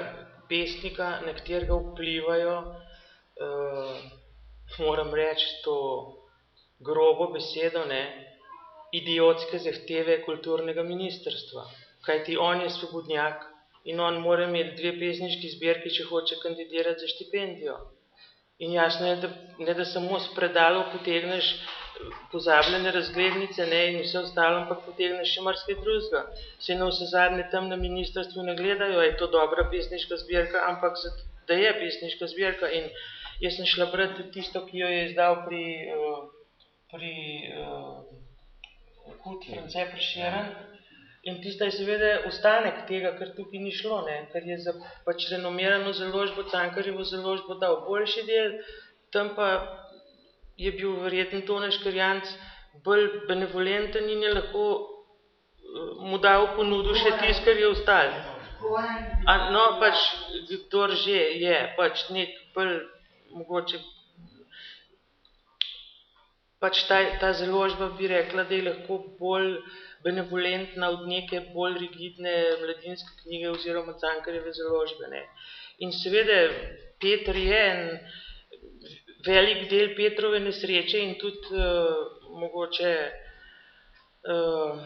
pesnika, na katerega vplivajo, uh, moram reči to grobo besedo, ne, idiotske zahteve kulturnega ministrstva. Kajti on je svobodnjak, in on mora imeti dve pesniški zbirki, če hoče kandidirati za štipendijo. In jasno je, da ne da samo s predalov potegneš pozabljene razglednice ne, in vse ostalo, ampak potegneš še marsikaj drugega. Se na vse zadnje tam na ministrstvu ne gledajo, je to dobra pesniška zbirka, ampak da je pesniška zbirka. In jaz sem šla brati tisto, ki jo je izdal pri, eh, pri uh, Kuti France Prešeren, In tista je seveda ostanek tega, kar tukaj ni šlo, ne? ker je za pač renomirano založbo, Cankarjevo založbo dal boljši del, tam pa je bil verjetno Toneš Karjanc bolj benevolenten in je lahko eh, mu dal ponudu še tist, kar je ostal. A, no, pač, kdor že je, pač nek bolj mogoče, pač ta, ta založba bi rekla, da je lahko bolj benevolentna od neke bolj rigidne mladinske knjige oziroma Cankarjeve založbe. Ne. In seveda Petr je en velik del Petrove nesreče in tudi uh, mogoče uh,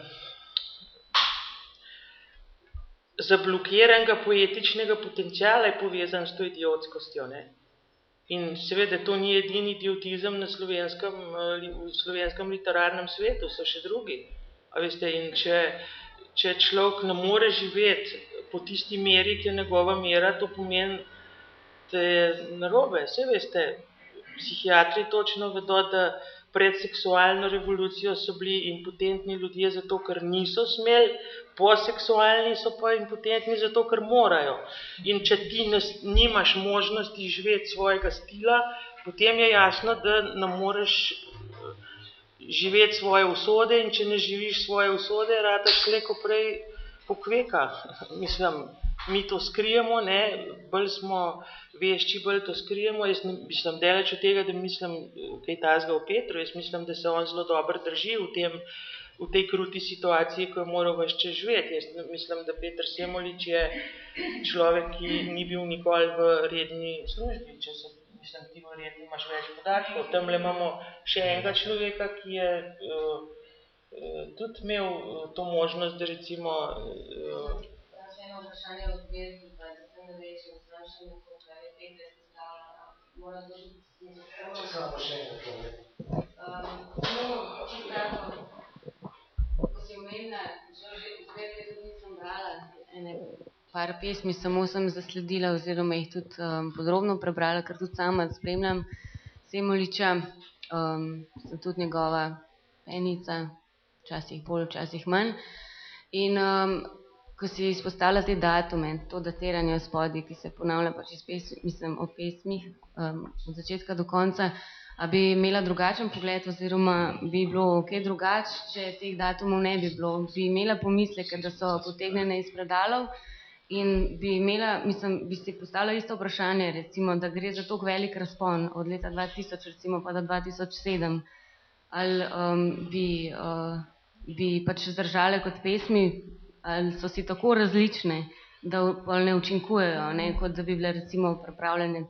zablokiranega poetičnega potencijala je povezan s to idiotskostjo. Ne. In seveda to ni edini idiotizem na slovenskem, eh, v slovenskem literarnem svetu, so še drugi. A veste, in če, če človek ne more živeti po tisti meri, ki je njegova mera, to pomeni, da je narobe. Vse veste, psihiatri točno vedo, da pred seksualno revolucijo so bili impotentni ljudje zato, ker niso smeli, poseksualni so pa impotentni zato, ker morajo. In če ti ne, nimaš možnosti živeti svojega stila, potem je jasno, da ne moreš živeti svoje usode in če ne živiš svoje usode, rataš slejko prej pokveka. [laughs] Mislim, mi to skrijemo, ne, bolj smo vešči, bolj to skrijemo. Jaz mislim, deleč od tega, da mislim kaj tazga o Petru, jaz mislim, da se on zelo dobro drži v tem, v tej kruti situaciji, ko je moral več čez živeti. Jaz mislim, da Petr Semolič je človek, ki ni bil nikoli v redni službi, če se mislim, ti verjetno imaš več podatkov. Tam imamo še enega človeka, ki je uh, tudi imel uh, to možnost, da recimo... Uh, eno vprašanje od Bezdi, pa da se ne več v strašanju, kot je Peter izstavljala. Moram to Če samo še eno človek. No, čisto kratko, ko si omenila, že dve leti nisem brala ene par pesmi samo sem zasledila oziroma jih tudi um, podrobno prebrala, ker tudi sama spremljam Semoliča, um, sem tudi njegova enica, včasih bolj, včasih manj. In um, ko si izpostavila te datume, to datiranje spodi, ki se ponavlja pač iz pesmi, mislim o pesmih um, od začetka do konca, a bi imela drugačen pogled oziroma bi bilo kaj drugače, če teh datumov ne bi bilo, bi imela pomisleke, da so potegnjene iz predalov, In bi imela, mislim, bi si postavila isto vprašanje, recimo, da gre za tako velik razpon od leta 2000 recimo pa do 2007, ali um, bi, uh, bi pač zdržale kot pesmi, ali so si tako različne, da ne učinkujejo, ne, kot da bi bile recimo pripravljene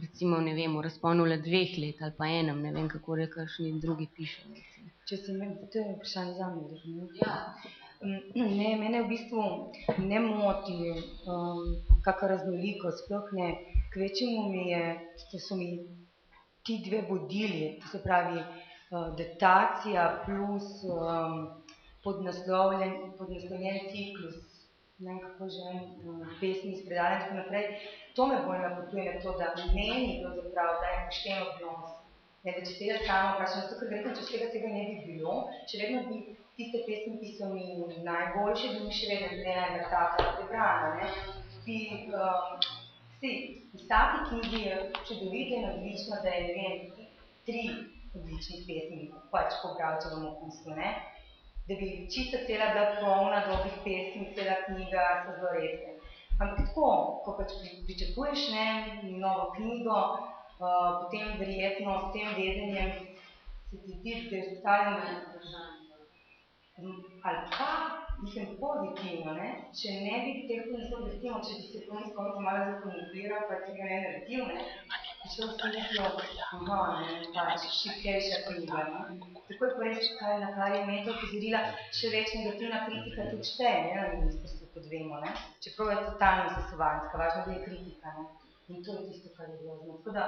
recimo, ne vem, v razponu le dveh let ali pa enem, ne vem, kako rekašni drugi piše. Če se me, to je vprašanje za me. Ja, [clears throat] Ne, mene v bistvu ne moti um, kakšna raznolikost, sploh ne. Kvečemu mi je, so mi ti dve vodili, to se pravi uh, datacija plus um, podnaslovljen, podnaslovljen ciklus, ne vem kako že, um, pesmi iz predanja in tako naprej. To me bolj napotuje na to, da meni pravzaprav daje pošten odnos. Ne, da če se jaz sama vprašam, zato ker verjetno, če tega, tega ne bi bilo, še vedno bi tiste pesmi, ki so mi najboljše, bi mi še vedno ne enega taka prebrana. Ne? Bi, um, si, v vsaki knjigi je čudovito in odlično, da je, ne vem, tri odličnih pesmi, pač po Bravčevem okusu, ne? Da bi čisto cela bila polna dobrih pesmi, cela knjiga so zelo redke. Ampak tako, ko pač pričakuješ ne, novo knjigo, uh, potem verjetno s tem vedenjem se ti zdi, da je vzpostavljeno ali pa, mislim, pozitivno, ne? če ne bi teh naslov, recimo, če bi se konec konca malo zakomuniziral, pa tega ne naredil, ne? Šel sem mislil, aha, ne, pač, šipkejša knjiga, ne? Tako je res, kaj, na kar je meto opozorila, še več negativna kritika tudi šteje, ne, na ministrstvu, kot vemo, ne? Čeprav je totalno sesovanska, važno, da je kritika, ne? In to je tisto, kar je grozno. Tako da,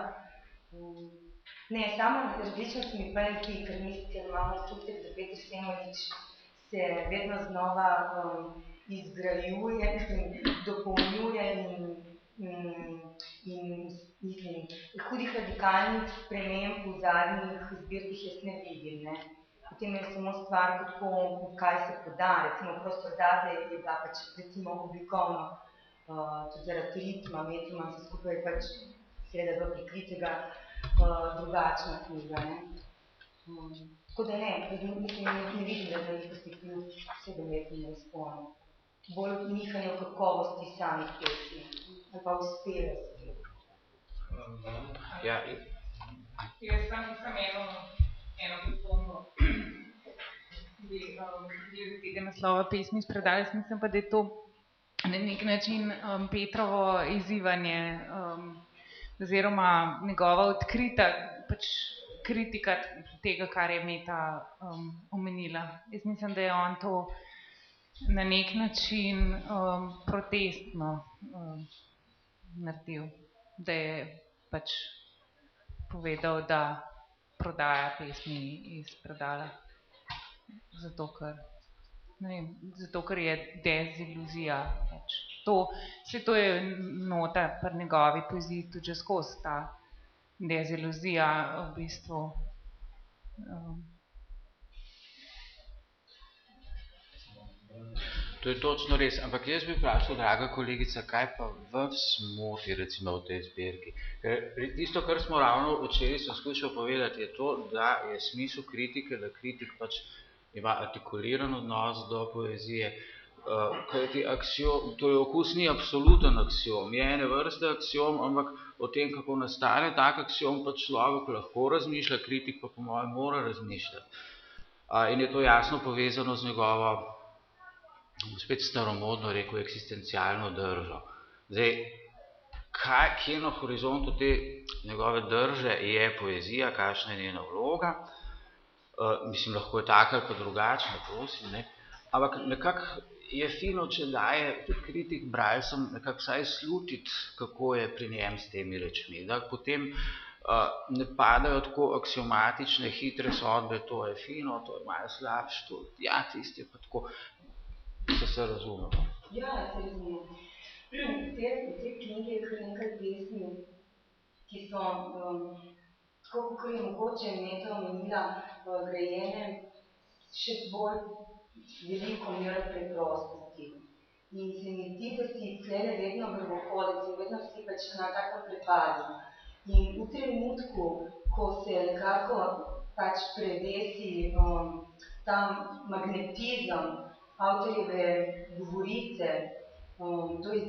um, ne, sama različno se mi pa ne zdi, ker mislim, ker imamo občutek, da Peter Semolič se vedno znova um, izgrajuje, mislim, dopolnjuje in, um, in mislim, hudih radikalnih sprememb v zadnjih zbirkih jaz ne vidim. Ne. Potem je samo stvar, kako, kaj se poda. Recimo, prostor zadnje je bila pač oblikovno, uh, tudi zaradi ritma, metroma, vse skupaj pač seveda zelo prikritega, uh, drugačna knjiga. Ne. Um, Tako da ne, ne, ne vidim, da je velikosti kljub sedemletnim razponom. Bolj nihanje o kakovosti samih pesmi, ali pa uspelosti. Ja, Jaz sem samo eno, eno pripombo glede tega naslova pesmi iz predale. Mislim pa, da je to na nek način um, Petrovo izzivanje um, oziroma njegova odkrita pač kritika tega, kar je Meta um, omenila. Jaz mislim, da je on to na nek način um, protestno um, naredil, da je pač povedal, da prodaja pesmi iz predala. Zato, ker, ne vem, zato, ker je deziluzija. Pač. To, vse to je nota pri njegovi poeziji tudi skozi ta deziluzija v bistvu Um, To je točno res, ampak jaz bi vprašal, draga kolegica, kaj pa vas moti recimo v tej zbirki? Ker tisto, kar smo ravno včeraj sem skušal povedati, je to, da je smisel kritike, da kritik pač ima artikuliran odnos do poezije, uh, kajti aksiom, torej okus ni absoluten aksiom, je ene vrste aksiom, ampak o tem, kako nastane tak aksiom, pa človek lahko razmišlja, kritik pa po mojem mora razmišljati. Uh, in je to jasno povezano z njegovo spet staromodno rekel, eksistencialno držo. Zdaj, kaj, kje na horizontu te njegove drže je poezija, kakšna je njena vloga, uh, mislim, lahko je taka ali pa drugačna, prosim, ne? ampak nekako je fino, če daje kritik bralcem nekako vsaj slutiti, kako je pri njem s temi rečmi, da potem uh, ne padajo tako aksiomatične, hitre sodbe, to je fino, to je malo slabš, to, ja, tisti je pa tako, se se razumemo. Ja, se razumemo. V te, te knjige je kar nekaj pesmi, ki so, um, tako kot je mogoče Meta omenila, uh, grajene še bolj veliko mero preprostosti. In se mi zdi, da si tlele vedno vrvohodec in vedno si pač na tako prepadu. In v trenutku, ko se nekako pač prevesi um, ta magnetizem, avtorjeve govorice, um, to iz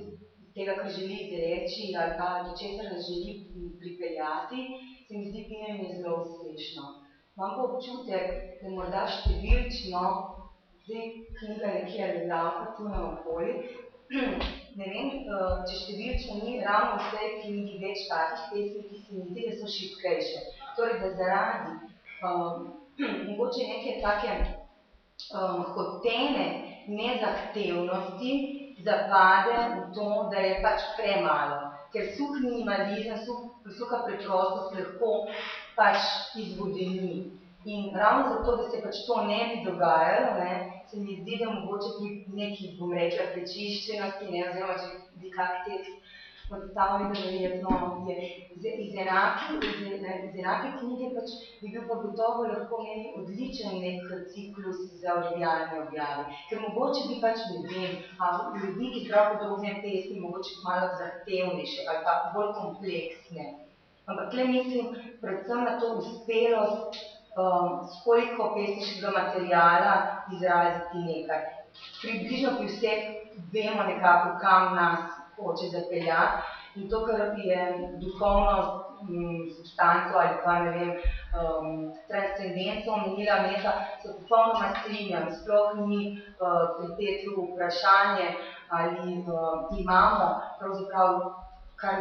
tega, kar želi izreči ali pa do česar nas želi pripeljati, se mi zdi pinjenje zelo uspešno. Imam pa občutek, da morda številčno, zdaj knjiga nekje ali lavka tu na okoli, [clears throat] ne vem, uh, če številčno ni ravno v tej knjigi več takih pesmi, ki se mi zdi, da so šipkejše. Torej, da zaradi um, [clears throat] mogoče neke take um, hotene nezahtevnosti zapade v to, da je pač premalo. Ker suh minimalizem, suh, suha preprostost lahko pač izvodeni. In ravno zato, da se pač to ne bi dogajalo, ne, se mi zdi, da mogoče pri neki, bom rekla, prečiščenosti, ne, oziroma če bi kak tekst predstavili, da verjetno je iz, iz, enake, iz, iz enake knjige, pač bi bil pa gotovo lahko meni odličen nek ciklus za objavljanje objave. Ker mogoče bi pač ljudem, a ljudi, ki prav podrobne pesmi, mogoče malo zahtevnejše ali pa bolj kompleksne. Ampak tle mislim predvsem na to uspelost, um, s koliko pesniškega materijala izraziti nekaj. Približno pri vseh vemo nekako, kam nas hoče zapeljati. In to, kar je duhovno m, substanco ali pa ne vem, um, transcendenco omenila meta, se popolnoma strinjam. Sploh ni uh, pri Petru vprašanje, ali uh, imamo pravzaprav, kar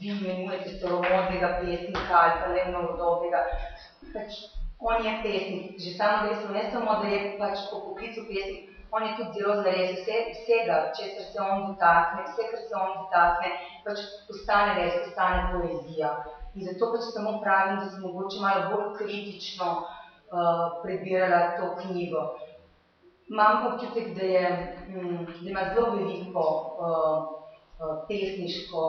vi imenujete staromodnega pesnika ali pa ne novodobnega. Pač on je pesnik, že samo dejstvo, ne samo, da je pač po poklicu pesnik, on je tudi zelo zares, vse, vsega, česar se on dotakne, vse, kar se on dotakne, pač postane res, postane poezija. In zato pač samo pravim, da sem mogoče malo bolj kritično uh, prebirala to knjigo. Imam pa občutek, da, je, hm, da ima zelo veliko uh, pesniško,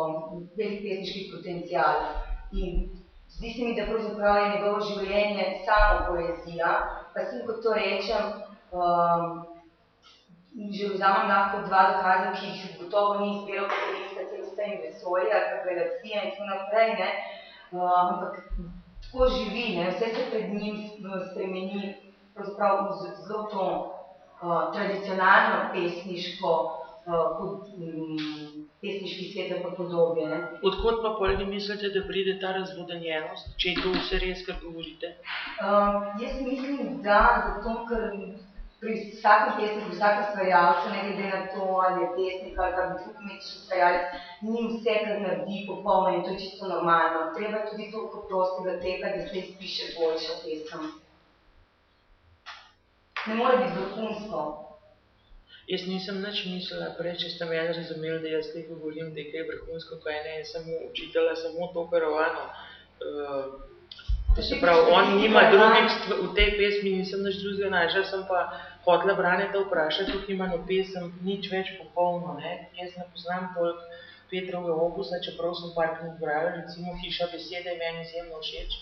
velik pesniški potencial. In zdi se mi, da pravzaprav je njegovo življenje samo poezija, pa sem, ko to rečem, um, že vzamem lahko dva dokaza, ki jih gotovo ni izbiral katerijska celesta in vesolja, ali pa galaksija in tako naprej, ne. Uh, ampak tako živi, ne. vse se pred njim spremeni pravzaprav zelo to uh, tradicionalno pesniško, uh, pod, um, pesniški svet pa podobje. Ne. Odkot pa polni mislite, da pride ta razvodenjenost, če je to vse res, kar govorite? Uh, jaz mislim, da zato, ker pri vsakem pesniku, vsakem stvarjalcu, ne glede na to, ali je pesnik ali pa drug umetniški stvarjalec, ni vse, kar naredi popolno in to je čisto normalno. Treba je tudi toliko prostega teka, da se izpiše boljša pesem. Ne more biti vrhunsko. Jaz nisem nič mislila prej, če ste meni razumeli, da jaz te govorim, da je kaj vrhunsko, kaj ne, jaz sem učitela samo to, kar ono. Uh, To se pravi, on nima drugih stvari, v tej pesmi nisem nič drugega našla, sem pa hotela Braneta vprašati, kako ima no pesem nič več popolno, ne. Jaz ne poznam toliko Petrove opusa, čeprav sem par knjig brala, recimo Hiša besede je meni izjemno všeč.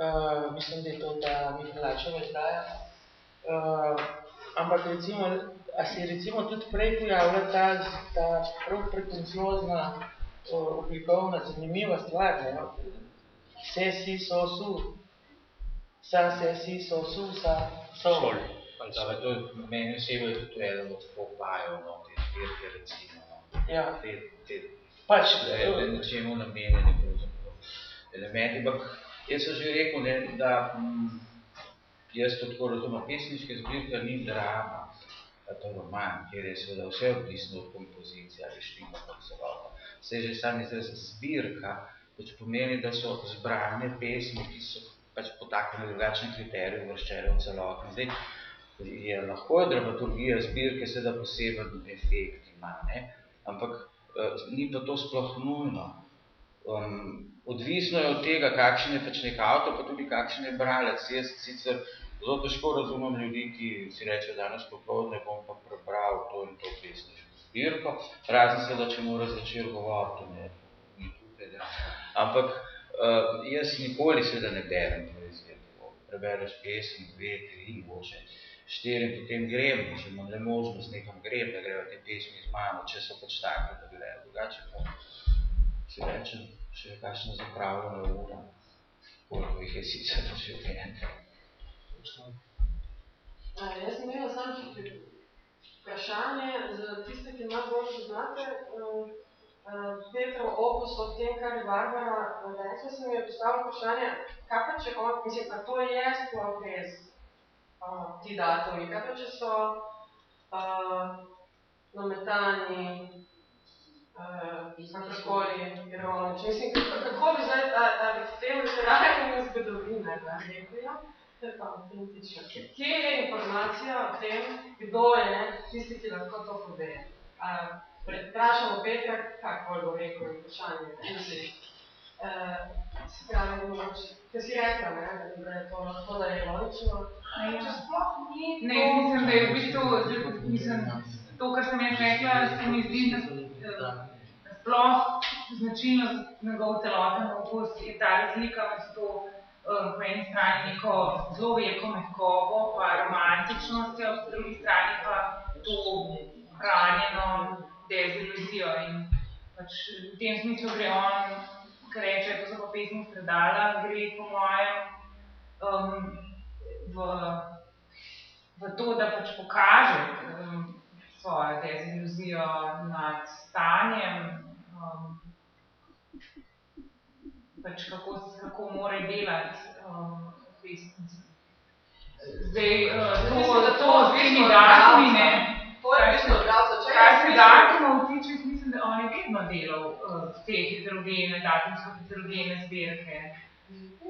Uh, mislim, da je to ta Mihalačeva izdaja. Uh, ampak recimo, a se je recimo tudi prej pojavila ta, ta prav pretenciozna oblikovna zanimiva stvar, ne? Vse si so su, sa se si so su, sa so. Sol. Ampak to je meni osebno je tudi eden od popajev, no, te zbirke recimo, no. Ja. Te, te, Pač, da je da nečemu namenjeni pravzaprav elementi. Ampak jaz sem že rekel, ne, da mm, jaz to tako razumem, pesniška zbirka ni drama, to roman, kjer je seveda vse odvisno od kompozicije ali štima kot celota. Saj že sam izraz zbirka, pač pomeni, da so zbrane pesmi, ki so pač po takem drugačnem kriteriju vrščene v celoti. Zdaj, je lahko je dramaturgija zbirke seveda poseben efekt ima, ne? ampak uh, ni pa to sploh nujno. Um, odvisno je od tega, kakšen je pač nek avto, pa tudi kakšen je bralec. Jaz sicer zelo težko razumem ljudi, ki si rečejo danes popoldne, bom pa prebral to in to pesniško zbirko, razen seveda, če mora začer govoriti, tukaj, da. Ampak uh, jaz nikoli seveda ne berem poezije, prebereš pesem, dve, tri, mogoče štiri, potem grem, če imam le možnost, nekam grem, da grejo te pesmi z mano, če so pač take, da grejo. Drugače pa si rečem, še kakšna zapravljena ura, koliko jih je sicer v življenju. Jaz sem imela samo vprašanje za tiste, ki malo bolj poznate. Petrov opus o tem, kar je Barbara rekla, se mi je postavilo vprašanje, kaj pa če on, mislim, a to je sploh res uh, ti datumi, kaj pa če so uh, nametani, uh, kakorkoli ironični. Mislim, kako bi zdaj, ali v tem literarnem zgodovine, da rekel, to je pa autentično. Kje je informacija o tem, kdo je tisti, ki lahko to pove? Vprašamo Petra, kako bo rekel vprašanje. Uh, se pravi, ker si rekla, ne, da je to lahko, da je ironično. Če sploh ni Ne, jaz mislim, da je v bistvu, mislim, to, kar sem jaz rekla, se mi zdi, da sploh značilno za njegov celoten okus je ta razlika med to po eni strani neko zelo veliko mehkobo, pa romantičnostjo, po drugi strani pa to hranjeno deziluzijo in pač v tem smislu gre on, kar reče, to so pa pesmi stradala, gre po mojem um, v, v to, da pač pokaže um, svojo deziluzijo nad stanjem, um, pač kako, kako mora delati um, pesnici. Zdaj, uh, to, Mislim, da to, to to z temi datumi, ne, To je bistvo Kar jaz se mislim- datumov tiče, mislim, da on je vedno delal uh, te heterogene, datumsko heterogene zbirke,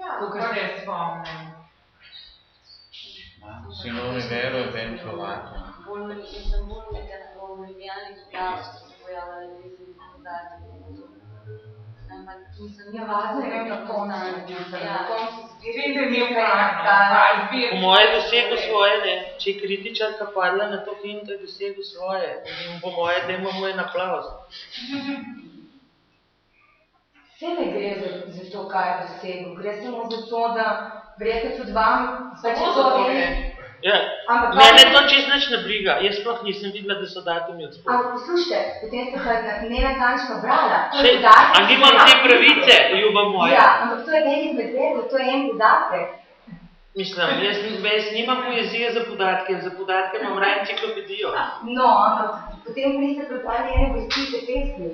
Ja, to, kar se jaz spomnim. Sinone vero e ben trovato. Bolj, mislim, bolj nekako v medijalnih pojavih so se pojavljali resni podatki. Ampak mislim, Ja, važno je, vem, na stane. na Ja. Vem, da je zbirka prav, nastala. pa zbirke. Po moje dosegu svoje, ne. Če je kritičarka padla na to film, to je dosegu svoje. In po moje, dajmo mu en aplavz. [laughs] Vse ne gre za, za to, kaj je dosegel, gre samo za to, da verjetno tudi vam, pač to to gre. Ja. Ampak, Mene to čisto nič ne briga. Jaz sploh nisem videla, da so datumi od spodaj. ampak poslušajte, potem ste pa na- nenatančno brala. Še, a nimam te pravice, ljuba moja? Ja, ampak to je nekaj medvedza, to je en podatek. Mislim, jaz, jaz nimam poezije za podatke, za podatke imam raje enciklopedijo. No, ampak potem niste prebrali ene vrstice pesmi.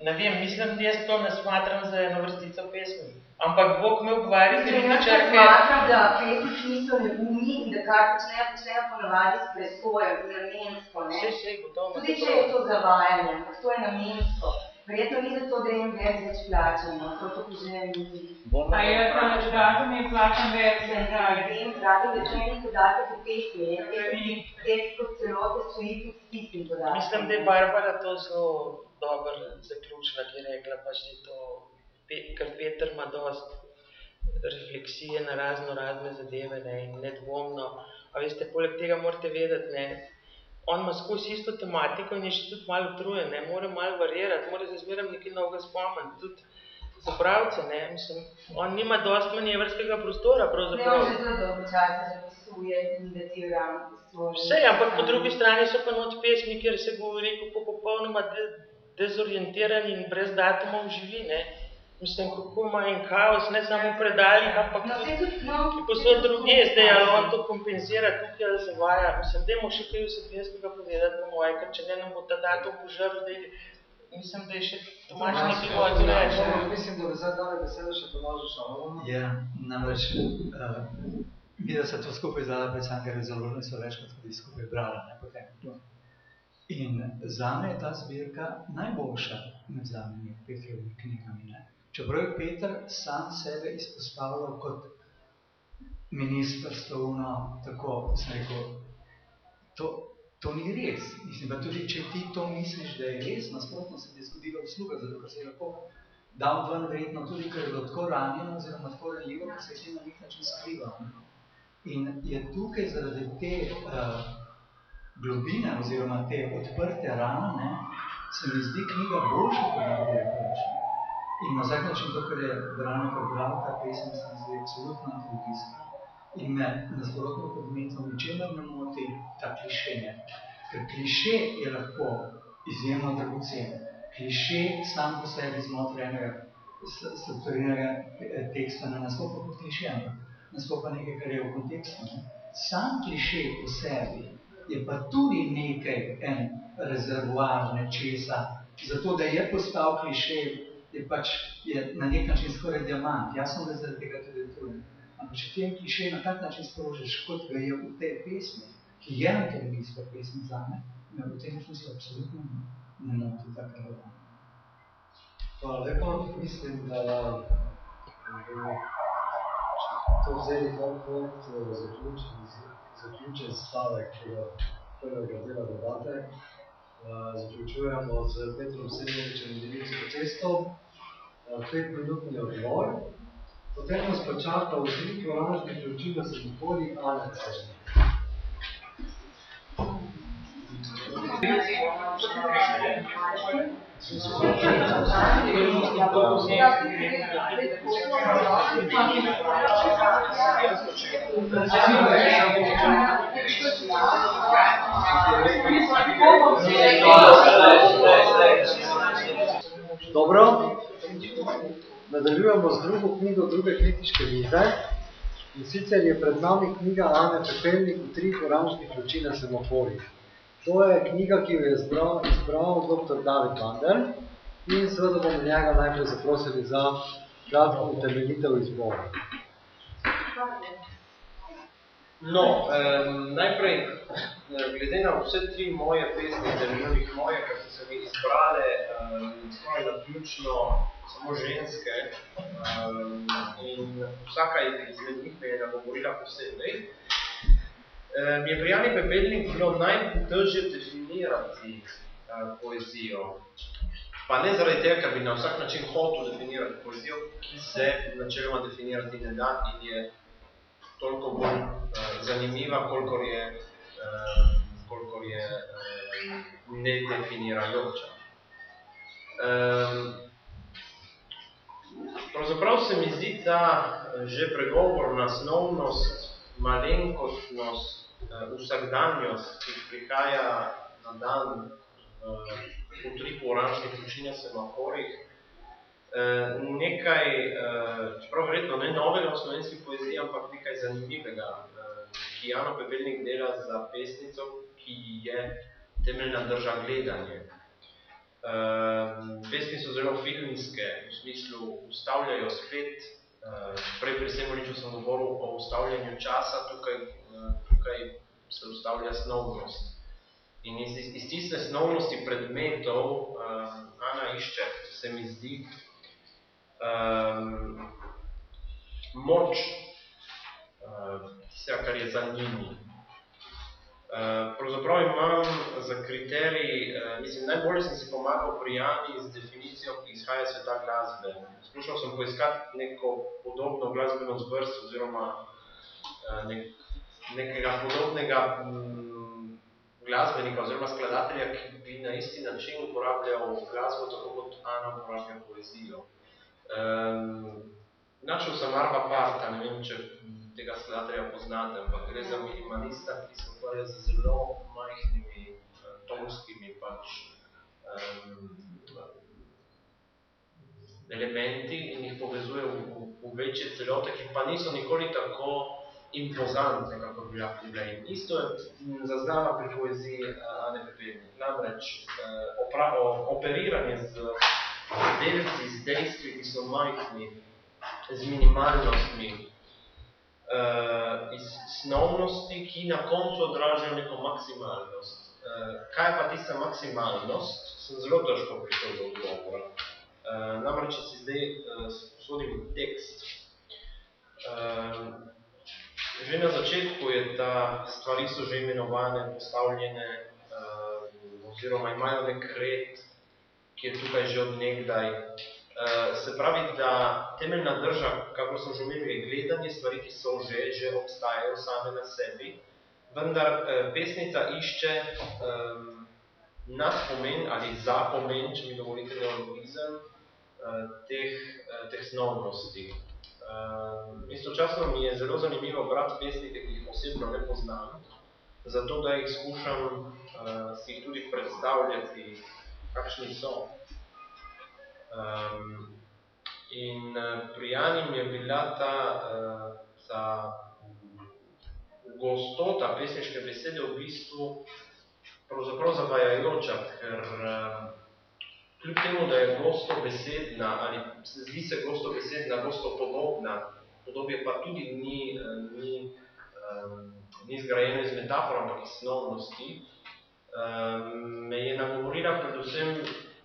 Ne vem, mislim, jaz to ne smatram za eno vrstico pesmi. Ampak Bog me obvari Torej, jaz pa kritičarke. smatram, da pesniki niso neumni in da kar počnejo, počnejo ponavadi s presojo, namensko, ne. Sej, sej, gotovo. Tudi če je to zavajanje, ampak to je namensko. Verjetno ni zato, da jim več več plačamo, tako želim ljudi. Bomo A je ta datum je plačan več, Ne pravi. vem, pravi, da to je nek podatek v pesmi, tekst kot celote stoji kot pisni podatek. Mislim, da je Barbara to zelo dobro zaključila, ki je rekla, pač, da je to, ker Peter ima dost refleksije na razno razne zadeve ne, in nedvomno. A veste, poleg tega morate vedeti, ne, on ima skozi isto tematiko in je še tudi malo utrujen, ne, mora malo varirati, mora se zmeraj nekaj novega spomniti. Tudi za bralce, ne, mislim, on nima dosti manevrskega prostora, Ne, pravzaprav. on že zelo dolgo časa zapisuje in datira svoje. Vse, ampak po drugi strani so pa not pesmi, kjer se govori, kako popolnoma de, dezorientiran in brez datumov živi, ne. Mislim, kako ima en kaos, ne samo v predalih, ampak No, tudi tudi, no, posod druge, zdaj, ali on to kompenzira tukaj, ali se vaja. Mislim, dajmo še kaj vsebinskega povedati po moje, ker če ne nam bo ta datum požrl, zdaj, mislim, da je še Tomaž nekaj hotel reči. Mislim, da bi zdaj dali besedo še Tomažu Šalonu. Ja, namreč, uh, mi da se to skupaj zdala predvsem, ker zelo so večkrat tudi skupaj brala, ne, potem. In zame je ta zbirka najboljša med zadnjimi Petrovimi knjigami. Ne. Čeprav je Peter sam sebe izpostavljal kot ministrstvo, ono, tako, sem rekel, to, to ni res. Mislim, pa tudi če ti to misliš, da je res, nasprotno se ti je zgodila usluga, zato ker se je lahko dal ven verjetno tudi, ker je bilo tako ranjeno oziroma tako ranljivo, ker se je ti na nek način skrival. ne. In je tukaj zaradi te uh, globine oziroma te odprte rane, se mi zdi knjiga boljša kot nekaj prejšnja. In na vsak način to, kar je Brano prebral, ta pesem se mi zdi absolutno antologijska. In me nasprotno predmetom ničemer ne moti ta kliše. Ne. Ker kliše je lahko izjemno dragocen. Kliše sam po sebi znotraj enega strukturiranega eh, teksta ne nastopa kot kliše, ampak nastopa nekaj, kar je v kontekstu. Ne. Sam kliše po sebi je pa tudi nekaj, en rezervoar nečesa, zato da je postal kliše, je pač je na nek način skoraj diamant. Jasno, da zaradi tega tudi trudim. Ampak če ti en kliše na tak način sprožiš, kot ga je v tej pesmi, ki je antologijska pesem zame, me v tem smislu absolutno ne moti taka ravnanja. Hvala lepa. Mislim, da bomo to vzeli kar kot zaključen, zaključen stavek prvega dela debate. Eh, Zaključujemo z Petrom Srednjevičem in Devico cesto. Petminutni odmor. Potem nas pa čaka vznik oranžnih luči na semafori Anece. Dobro. Nadaljujemo z drugo knjigo druge kritiške mize. In sicer je pred nami knjiga Ane Pepelnik v trih oranžnih luči na semaforih. To je knjiga, ki jo je izbral, izbral dr. David Vander in seveda bomo njega najprej zaprosili za kratko utemeljitev izbora. No, eh, najprej, glede na vse tri moje pesmi, zanimivih moje, ker so se mi izbrale eh, skoraj naključno samo ženske eh, in vsaka izmed njih me je nagovorila posebej, eh, mi je pri Jani Pepelnik bilo najtežje definirati poezijo. Pa ne zaradi tega, ker bi na vsak način hotel definirati poezijo, ki se načeloma definirati ne da in je toliko bolj uh, zanimiva, kolikor je, uh, kolikor je uh, nedefinirajoča. Um, pravzaprav se mi zdi ta eh, že pregovorna snovnost, malenkostnost, uh, vsakdanjost, ki prihaja na dan uh, v tripu oranžnih luči na semaforih, Eh, nekaj, eh, čeprav verjetno ne novega v slovenski poeziji, ampak nekaj zanimivega, Jano Pepelnik dela za pesnico, ki je temeljna drža gledanje. Pesmi so zelo filmske, v smislu ustavljajo spet, prej pri Semoliču sem govoril o ustavljanju časa, tukaj, tukaj se ustavlja snovnost. In iz, iz tiste snovnosti predmetov Ana išče, se mi zdi, um, moč vsega, kar je za njimi. Uh, pravzaprav imam za kriterij, uh, mislim, najbolje sem si pomagal pri Jani z definicijo, ki izhaja iz sveta glasbe. Skušal sem poiskati neko podobno glasbeno zvrst oziroma uh, nek, nekega podobnega um, glasbenika oziroma skladatelja, ki bi na isti način uporabljal glasbo, tako kot Ana uporablja poezijo. Um, načel sem Arva Parta, ne vem, če tega skladatelja poznate, ampak gre za minimalista, ki se ukvarja z zelo majhnimi, uh, tonskimi pač, um, elementi in jih povezuje v, v, v večje celote, ki pa niso nikoli tako impozantne, kako bi lahko bile. In isto je zaznava pri poeziji uh, Ane Pepelnik. Namreč uh, opra, o, operiranje z delci, z dejstvi, ki so majhni, z minimalnostmi, iz snovnosti, ki na koncu odražajo neko maksimalnost. Uh, kaj pa tista maksimalnost, sem zelo težko prišel do odgovora. Uh, namreč, če si zdaj uh, sodim tekst, uh, Že na začetku je ta stvari so že imenovane, postavljene, uh, oziroma imajo nek red, ki je tukaj že od nekdaj. Uh, se pravi, da temeljna drža, kako sem že omenil, je gledanje stvari, ki so že, že obstajajo same na sebi, vendar uh, pesnica išče um, nad pomen ali za pomen, če mi dovolite neologizem, uh, teh, uh, teh snovnosti. Uh, istočasno mi je zelo zanimivo brati pesnike, ki jih osebno ne poznam, zato da jih skušam uh, si jih tudi predstavljati, kakšni so. Um, in uh, pri Janim je bila ta, uh, ta gostota pesniške besede v bistvu pravzaprav zavajajoča, ker uh, kljub temu, da je gosto besedna ali zdi se gosto besedna, gosto podobna, podobje pa tudi ni, ni, um, ni zgrajeno iz metafora, ampak iz snovnosti, um, me je nagovorila predvsem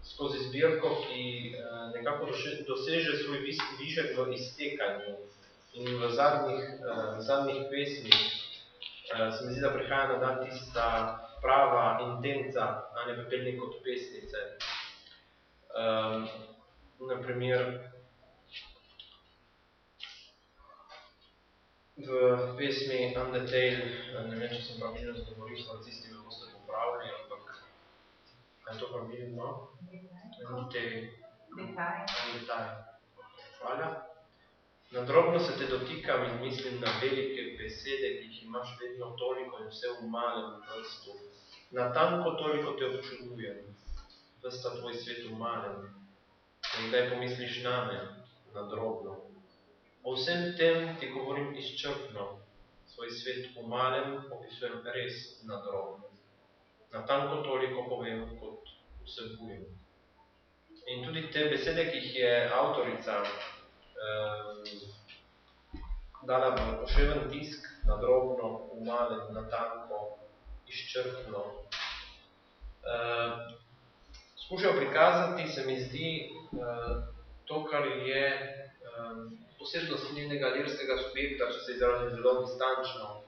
skozi zbirko, ki uh, nekako doseže svoj višek v iztekanju in v zadnjih, uh, zadnjih pesmih uh, se mi zdi, da prihaja na dan tista prava intenca, a ne pepelnik kot pesnice. Um, na primer, v pesmi Undertale, ne vem, če sem pravilno zadovoljil s francisti, me boste popravili, ampak kaj to pravilno? Undertale. Undertale. Hvala. Na drobno se te dotikam in mislim na velike besede, ki jih imaš vedno toliko in vse v malem vrstu. Na tanko toliko te občudujem vsta tvoj svet v malem. In kdaj pomisliš name, na drobno. O vsem tem ti govorim izčrpno. Svoj svet v malem opisujem res na drobno. Na tanko toliko povem, kot vsebujem. In tudi te besede, ki jih je avtorica um, dala v poševen tisk, na drobno, v malem, na tanko, izčrpno, um, skušal prikazati, se mi zdi, uh, to, kar je um, posebnost njenega lirskega subjekta, če se izrazim zelo distančno,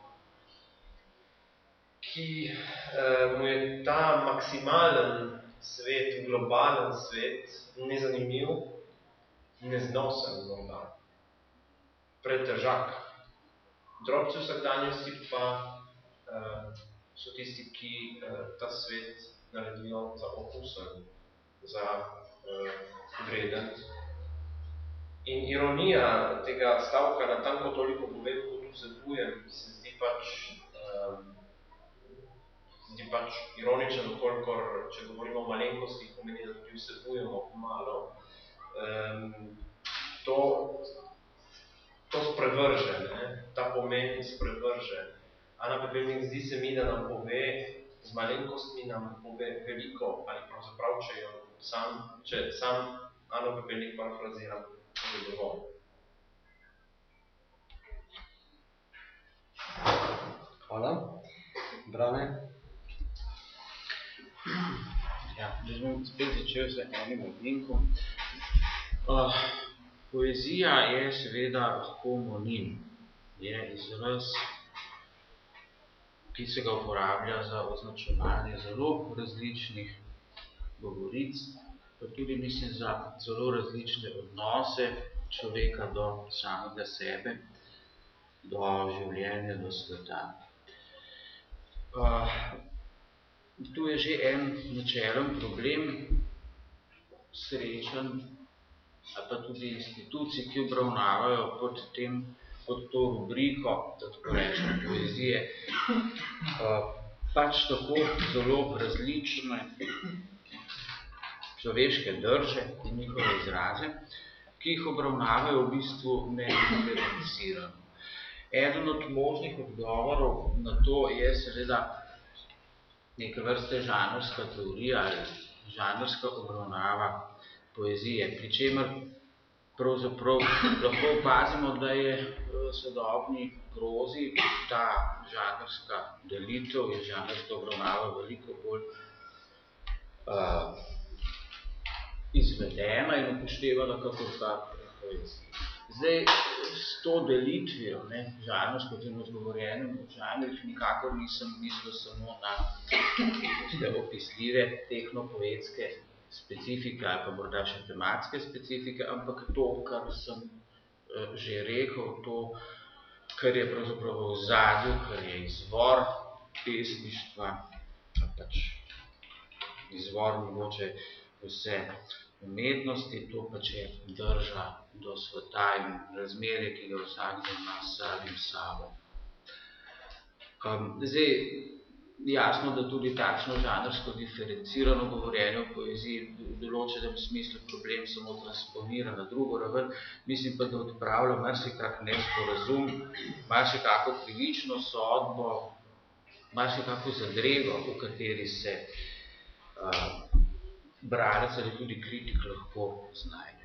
ki uh, mu je ta maksimalen svet, globalen svet, nezanimiv, neznosen morda, pretežak. Drobci vsakdanjosti pa uh, so tisti, ki uh, ta svet naredijo za okusen, za uh, vreden. In ironija tega stavka na tanko toliko povem, kot vsebujem, se zdi pač, pač ironičen, kolikor, če govorimo o malenkosti, pomeni, da tudi vsebujemo malo. Um, to, to sprevrže, ne? ta pomen sprevrže. Ana Pepelnik zdi se mi, da nam pove, z malenkostmi nam pove veliko, ali pravzaprav, če jo sam, če sam Ano Pepelnik parafraziram, je dovolj. Hvala. Brane? Ja, da bom spet začel z enim odlinkom. Uh, poezija je seveda lahko monim. Je izraz ki se ga uporablja za označevanje zelo različnih govoric, pa tudi mislim za zelo različne odnose človeka do samega sebe, do življenja, do sveta. Uh, tu je že en načelen problem, srečen ali pa tudi institucij, ki obravnavajo pod, tem, pod to rubriko, da tako rečem, poezije, pač tako zelo različne človeške drže in njihove izraze, ki jih obravnavajo v bistvu nediferencirano. Eden od možnih odgovorov na to je seveda neke vrste žanrska teorija ali žanrska obravnava poezije, pri čemer pravzaprav lahko opazimo, da je v sodobni prozi ta žanrska delitev in žanrska obravnava veliko bolj uh, izvedena in upoštevana kakor ta poezija. Zdaj, s to delitvijo, ne, žanrsko tem odgovorjenem žanrih, nikakor nisem mislil samo na tiste opisljive tehnopoetske specifike ali pa morda še tematske specifike, ampak to, kar sem eh, že rekel, to, kar je pravzaprav v zadju, kar je izvor pesništva, pač izvor mogoče vse umetnosti, to pač je drža do sveta in razmerje, ki ga vsak ima s samim sabo. Um, zdaj, jasno, da tudi takšno žanrsko diferencirano govorjenje o poeziji v določenem smislu problem samo transponira na drugo raven, mislim pa, da odpravlja marsikak nesporazum, marsikako krivično sodbo, marsikako zadrego, v kateri se uh, bralec ali tudi kritik lahko znajde.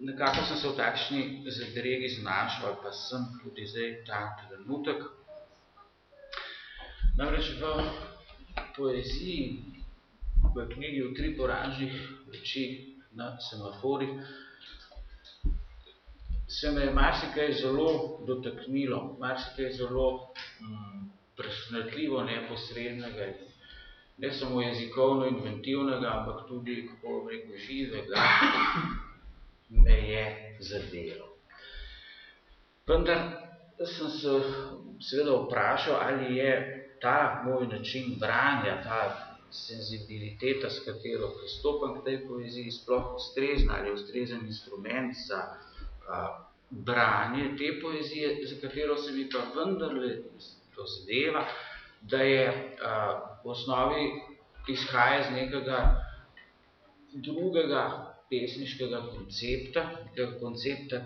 Nekako sem se v takšni zadregi znašel, ali pa sem tudi zdaj ta trenutek, Namreč v poeziji, v knjigi v tri poranžnih reči na semaforih, se me je marsikaj zelo dotaknilo, marsikaj zelo mm, presnetljivo, neposrednega, ne samo jezikovno inventivnega, ampak tudi, kako rekel, živega, me je zadelo. Vendar sem se seveda vprašal, ali je ta moj način branja, ta senzibiliteta, s katero pristopam k tej poeziji, sploh ustrezna ali ustrezen instrument za a, branje te poezije, za katero se mi pa vendarle dozadeva, da je a, v osnovi izhaja iz nekega drugega pesniškega koncepta, koncepta,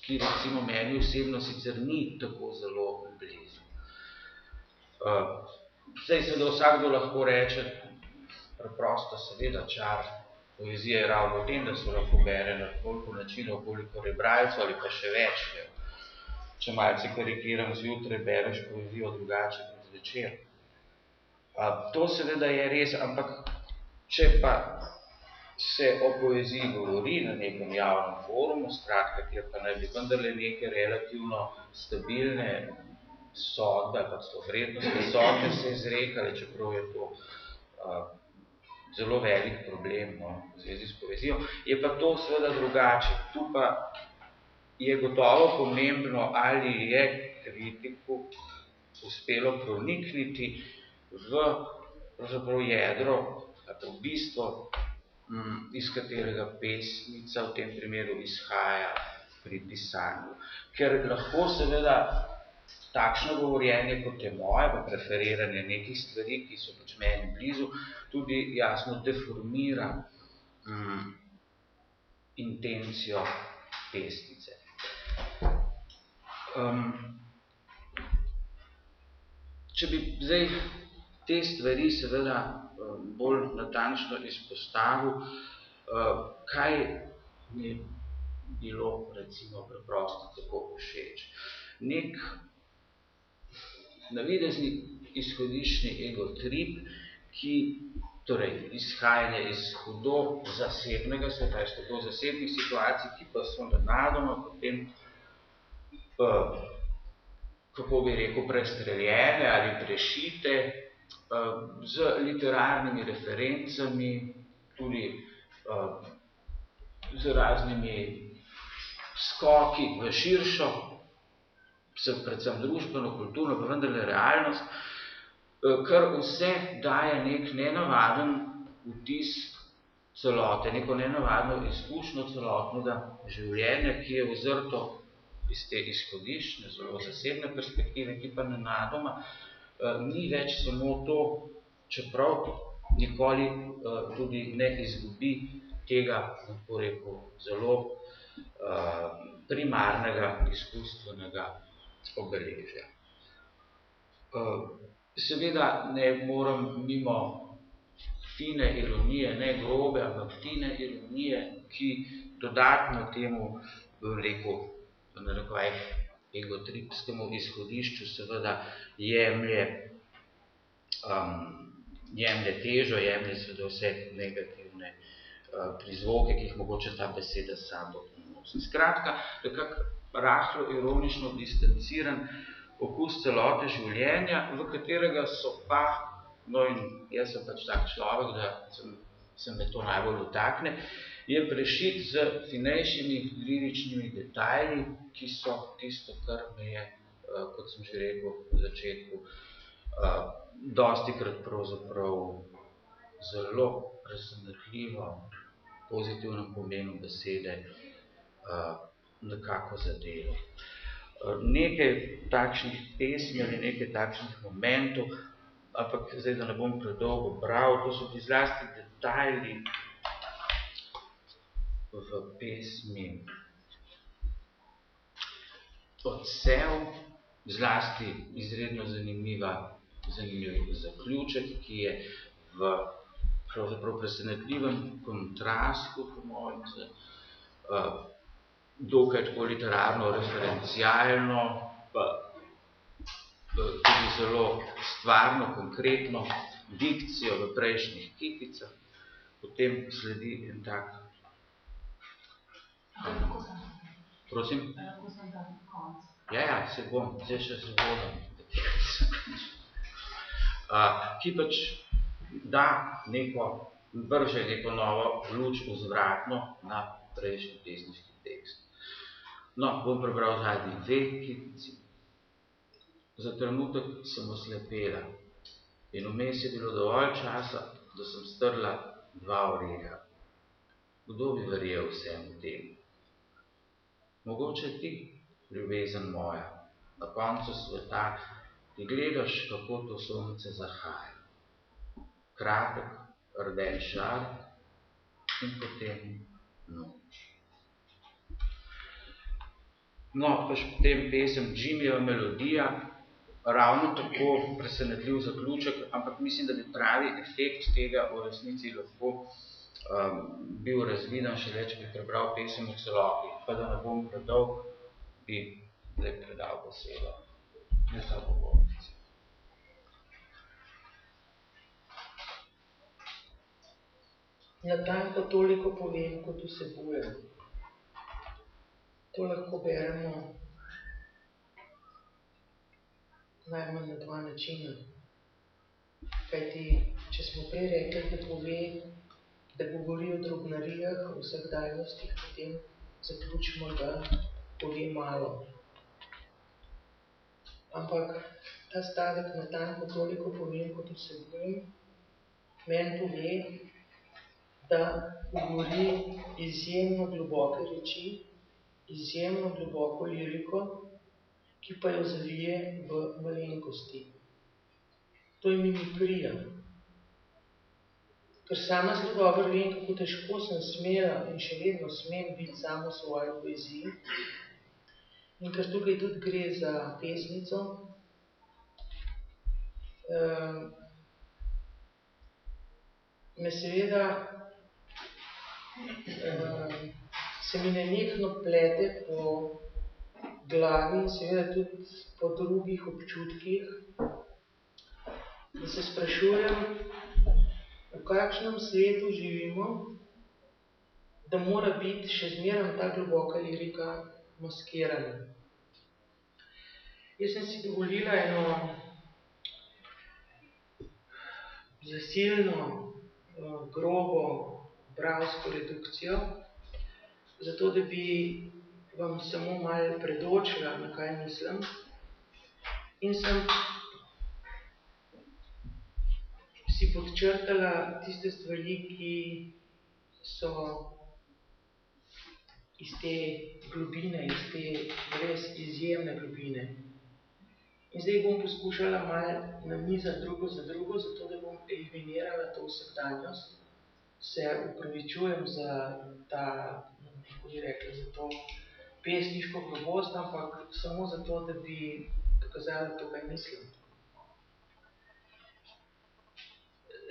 ki recimo meni osebno sicer ni tako zelo blizu. Zdaj se da vsakdo lahko reče, preprosto seveda čar poezije je ravno v tem, da se lahko bere na toliko načinov, koliko je bralcev ali pa še več. Če malce karikiram zjutraj, bereš poezijo drugače kot zvečer. To seveda je res, ampak če pa se o poeziji govori na nekem javnem forumu, skratka, kjer pa naj bi vendarle neke relativno stabilne sodbe, pa celo vrednostne sodbe se izrekali, čeprav je to uh, zelo velik problem no, v zvezi s poezijo. Je pa to seveda drugače. Tu pa je gotovo pomembno, ali je kritiku uspelo pronikniti v jedro, v bistvo, iz katerega pesnica v tem primeru izhaja pri pisanju. Ker lahko seveda takšno govorjenje, kot je moje, pa preferiranje nekih stvari, ki so pač meni blizu, tudi jasno deformira mm, intencijo pesnice. Um, če bi zdaj te stvari seveda bolj natančno izpostavil, uh, kaj mi je bilo recimo preprosto tako všeč. Nek navidezni izhodišni ego trip, ki torej izhajanje iz hudo zasebnega sveta, iz hudo zasebnih situacij, ki pa so nenadoma potem, uh, kako bi rekel, prestreljene ali prešite z literarnimi referencami, tudi uh, z raznimi skoki v širšo predvsem družbeno, kulturno, pa vendarle realnost, eh, kar vse daje nek nenavaden vtis celote, neko nenavadno izkušnjo celotnega življenja, ki je vzrto iz te izhodiščne, zelo zasebne perspektive, ki pa nenadoma uh, ni več samo to, čeprav nikoli uh, tudi ne izgubi tega, kako rekel, zelo uh, primarnega izkustvenega obeležja. Uh, seveda ne moram mimo fine ironije, ne grobe, ampak fine ironije, ki dodatno temu, rekel, v narekovajih egotripskemu izhodišču seveda jemlje, um, jemlje težo, jemlje seveda vse negativne uh, prizvoke, ki jih mogoče ta beseda sabo nosi. Skratka, nekako rahlo ironično distanciran okus celote življenja, v katerega so pa, no in jaz sem pač tak človek, da sem, se me to najbolj dotakne, je prešit z finejšimi liričnimi detajli, ki so tisto, kar me je, uh, kot sem že rekel v začetku, uh, dosti krat pravzaprav zelo presenetljivo, pozitivnem pomenu besede, uh, nekako zadelo. Nekaj takšnih pesmi ali nekaj takšnih momentov, ampak zdaj, da ne bom predolgo bral, to so ti zlasti detajli, v pesmi Odsev, zlasti izredno zanimiva, zanimiv zaključek, ki je v pravzaprav presenetljivem kontrastu, po mojem, z uh, dokaj tako literarno, referencialno, pa tudi zelo stvarno, konkretno dikcijo v prejšnjih kipicah. Potem sledi en tak Prosim? Ja, ja, se bom, zdaj še se. [laughs] Uh, ki pač da neko, vrže neko novo luč vzvratno na prejšnji pesniški tekst. No, bom prebral zadnji dve kitici. Za trenutek sem oslepela in vmes je bilo dovolj časa, da sem strla dva oreha. Kdo bi verjel vsem tem? Mogoče ti, ljubezen moja, na koncu sveta, ti gledaš, kako to sonce zahaja. Kratek, rden šar in potem noč. No, pač potem pesem Jimmyjeva melodija, ravno tako presenetljiv zaključek, ampak mislim, da bi pravi efekt tega v resnici lahko um, bil razviden še več, bi prebral pesem v celoti, pa da ne bom predolg, bi zdaj predal besedo. Ne ta govornici. Natanko toliko povem, kot vsebujem. To lahko beremo najmanj na dva načina. Kajti, če smo prej rekli, da pove da govori o drobnarijah, o vsakdanjostih, potem zaključimo, da pove malo. Ampak ta stavek natanko toliko povem, kot vsebujem, meni pove, da govori izjemno globoke reči, izjemno globoko liriko, ki pa jo zavije v malenkosti. To je mimikrija. Ker sama zelo dobro vem, kako težko sem smela in še vedno smem biti samo v svoji poeziji. In ker tukaj tudi gre za pesnico, eh, me seveda eh, se mi nenehno plete po glavi in seveda tudi po drugih občutkih, da se sprašujem, v kakšnem svetu živimo, da mora biti še zmeraj ta globoka lirika maskirana. Jaz sem si dovolila eno zasilno, eh, grobo bravsko redukcijo, zato da bi vam samo malo predočila, na kaj mislim. In sem si podčrtala tiste stvari, ki so iz te globine, iz te res izjemne globine. In zdaj bom poskušala malo nanizati drugo za drugo, zato da bom eliminirala to vsakdanjost. Se upravičujem za ta, kako bi rekla, za to pesniško grobost, ampak samo zato, da bi pokazala to, kaj mislim.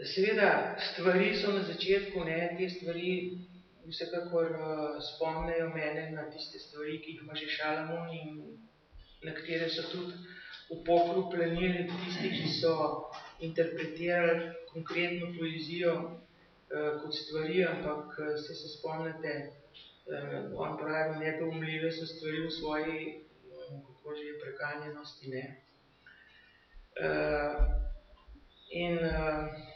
Seveda, stvari so na začetku, ne, te stvari vsekakor uh, spomnejo mene na tiste stvari, ki jih ima že Šalamon in na katere so tudi v pokru plenili tisti, ki so interpretirali konkretno poezijo uh, kot stvari, ampak uh, se se spomnite, uh, on pravi, nedoumljive so stvari v svoji, um, kako že, prekanjenosti, ne. Uh, in uh,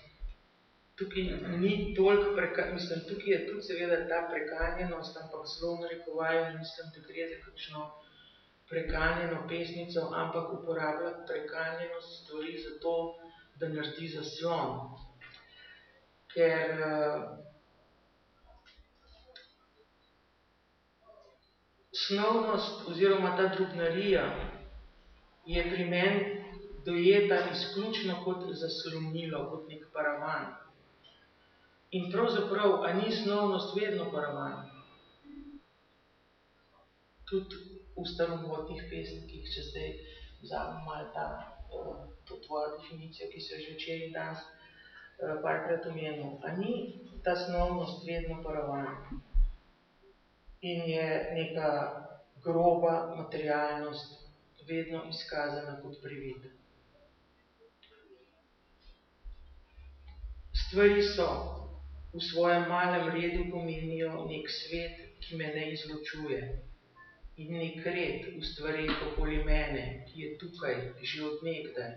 tukaj ni toliko preka, mislim, tukaj je tudi seveda ta prekanjenost, ampak zelo narekovajo, mislim, da gre za kakšno prekanjeno pesnico, ampak uporablja prekanjenost stvari zato, da naredi zaslon. Ker uh, snovnost oziroma ta drobnarija je pri meni dojeta izključno kot zaslonilo, kot nek paravan. In pravzaprav, a ni snovnost vedno paravan? Tudi v staromodnih pesnikih, če zdaj vzamem malo ta, uh, to tvojo definicijo, ki se je že včeraj danes uh, parkrat omenil. A ni ta snovnost vedno paravan? In je neka groba materialnost vedno izkazana kot privid. Stvari so, v svojem malem redu pomenijo nek svet, ki me ne izločuje. In nek red v stvareh okoli mene, ki je tukaj že od nekdaj.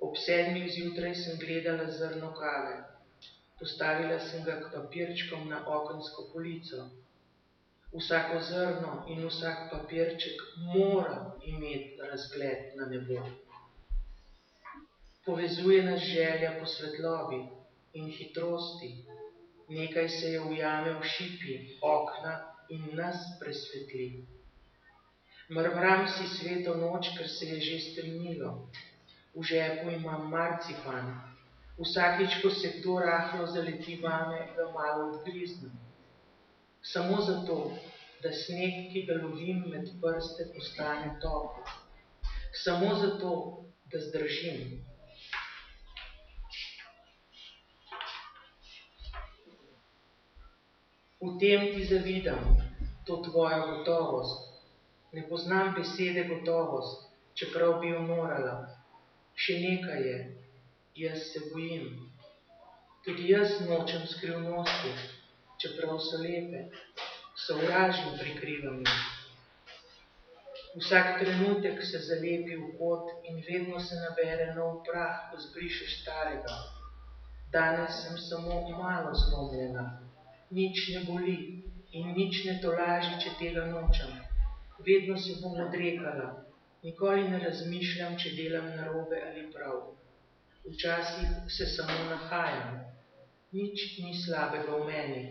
Ob sedmih zjutraj sem gledala zrno kave. Postavila sem ga k papirčkom na okensko polico. Vsako zrno in vsak papirček mora imeti razgled na nebo. Povezuje nas želja po svetlobi, in hitrosti. Nekaj se je ujame v šipi, okna in nas presvetli. Mrmram si sveto noč, ker se je že strnilo. V žepu imam marcipan. Vsakič, ko se kdo rahlo zaleti vame, ga malo odgriznem. Samo zato, da sneg, ki ga lovim med prste, postane topel. Samo zato, da zdržim. V tem ti zavidam, to tvojo gotovost. Ne poznam besede gotovost, čeprav bi jo morala. Še nekaj je, jaz se bojim. Tudi jaz nočem skrivnosti, čeprav so lepe, sovražim prikrivanju. Vsak trenutek se zalepi v kot in vedno se nabere nov prah, ko zbrišeš starega. Danes sem samo malo zlomljena, nič ne boli in nič ne tolaži, če tega nočem. Vedno se bom odrekala, nikoli ne razmišljam, če delam narobe ali prav. Včasih se samo nahajam, nič ni slabega v meni.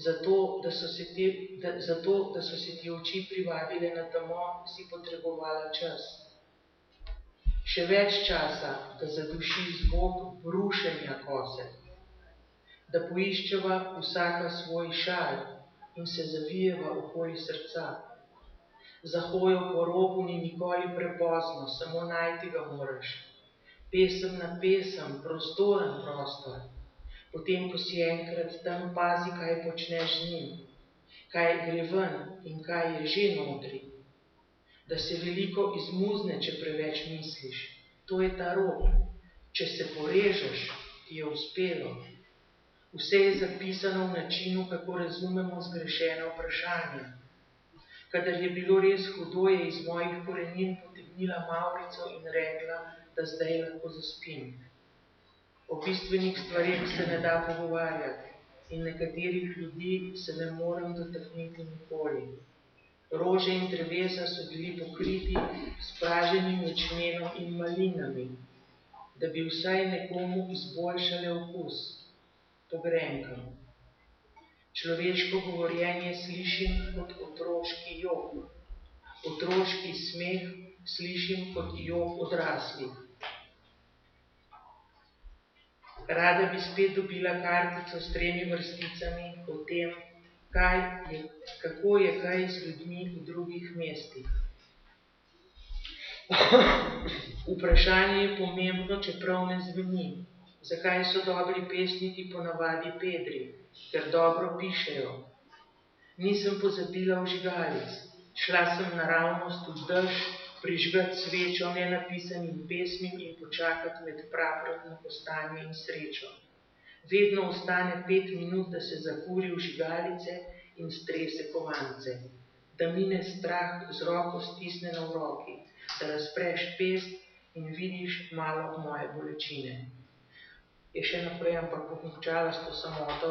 Zato, da so se ti, da, zato, da so se ti oči privabile na tamo, si potrebovala čas. Še več časa, da zaduši zbog rušenja kose da poiščeva vsaka svoj šal in se zavijeva okoli srca. Za hojo po robu ni nikoli prepozno, samo najti ga moraš. Pesem na pesem, prostoren prostor. Potem, ko si enkrat tam pazi, kaj počneš z njim, kaj gre ven in kaj je že notri. Da se veliko izmuzne, če preveč misliš. To je ta rob. Če se porežeš, ti je uspelo. Vse je zapisano v načinu, kako razumemo zgrešena vprašanja. Kadar je bilo res hudo, je iz mojih korenin potegnila Maurico in rekla, da zdaj lahko zaspim. O bistvenih stvarih se ne da pogovarjati in nekaterih ljudi se ne morem dotakniti nikoli. Rože in drevesa so bili pokriti s praženim ječmenom in malinami, da bi vsaj nekomu izboljšale okus pogrenkam. Človeško govorjenje slišim kot otroški jok. Otroški smeh slišim kot jok odraslih. Rada bi spet dobila kartico s tremi vrsticami o tem, kaj je, kako je kaj z ljudmi v drugih mestih. Vprašanje je pomembno, čeprav ne zveni. Zakaj so dobri pesniki ponavadi pedri? Ker dobro pišejo. Nisem pozabila vžigalic. Šla sem naravnost v dež, prižgat svečo nenapisanim pesmim in počakat med praprotno kostanje in srečo. Vedno ostane pet minut, da se zakuri vžigalice in strese kovance. Da mine strah z roko stisnjeno v roki, da razpreš pest in vidiš malo moje bolečine. Je še naprej, ampak bom končala s to samoto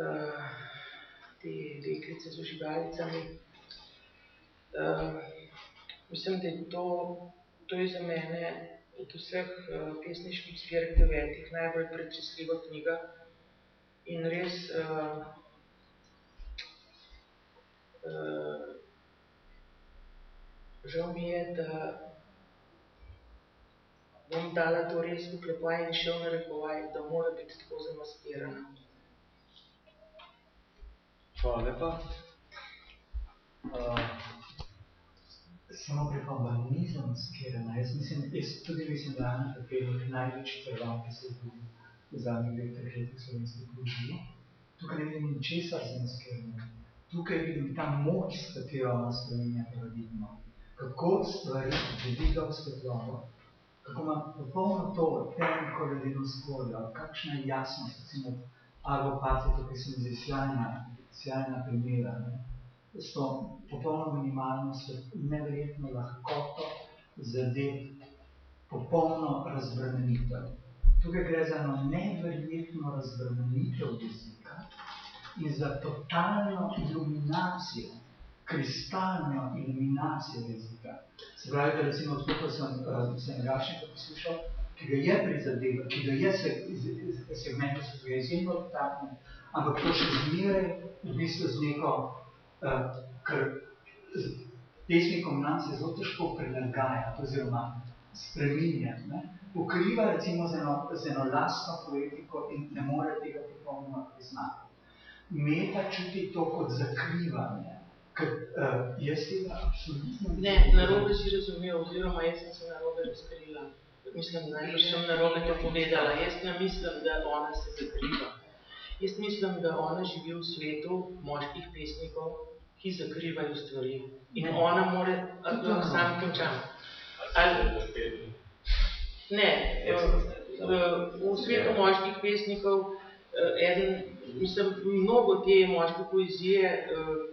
uh, te deklice z vžigalicami. Uh, mislim, da je to, to je za mene od vseh uh, pesniških zbirk devetih najbolj pretresljiva knjiga in res uh, uh, žal mi je, da bom dala to res v klepaj in še v narekovaj, da mora biti tako zamaskirana. Hvala lepa. Uh, samo pripomba, ni zamaskirana. Jaz mislim, jaz tudi mislim, da Ana Pepelnik največji prvak, ki se je v zadnjih dveh, treh letih slovenske poezije. Tukaj ne vidim ničesar zamaskirano. Tukaj vidim ta moč, s katero ona spremenja paradigmo. Kako stvari dviga v svetlovo, kako ima popolno to tenko ledeno skorjo, kakšna je jasnost, recimo, Arvo Pati, tukaj se mi zdi sjajna, sjajna primera. Ne? s to popolno minimalnostjo in neverjetno lahkoto zadeti popolno razbremenitev. Tukaj gre za eno neverjetno razbremenitev jezika in za totalno iluminacijo, kristalno iluminacijo jezika. Se pravi, da recimo odkud sem, uh, sem Gašnika poslušal, ki ga je prizadeva, ki ga je se, iz, iz, iz segmentu se izjemno dotaknil, ampak to še zmeraj v bistvu z neko uh, ker pesnikom nam se zelo težko prilagajati oziroma spreminjati. Ne? Pokriva recimo z eno, z eno lastno poetiko in ne more tega popolnoma priznati. Meta čuti to kot zakrivanje, ker uh, jaz tega absolutno ne narobe si razumel, oziroma jaz sem se narobe razkrila. Mislim, najbolj sem narobe to povedala. Jaz ne mislim, da ona se zakriva. Jaz mislim, da ona živi v svetu moških pesnikov, ki zakrivajo stvari. In ne. ona more, ali to sam končam. Ali, ne, v, v svetu moških pesnikov, eh, eden, mislim, mnogo te moške poezije, eh,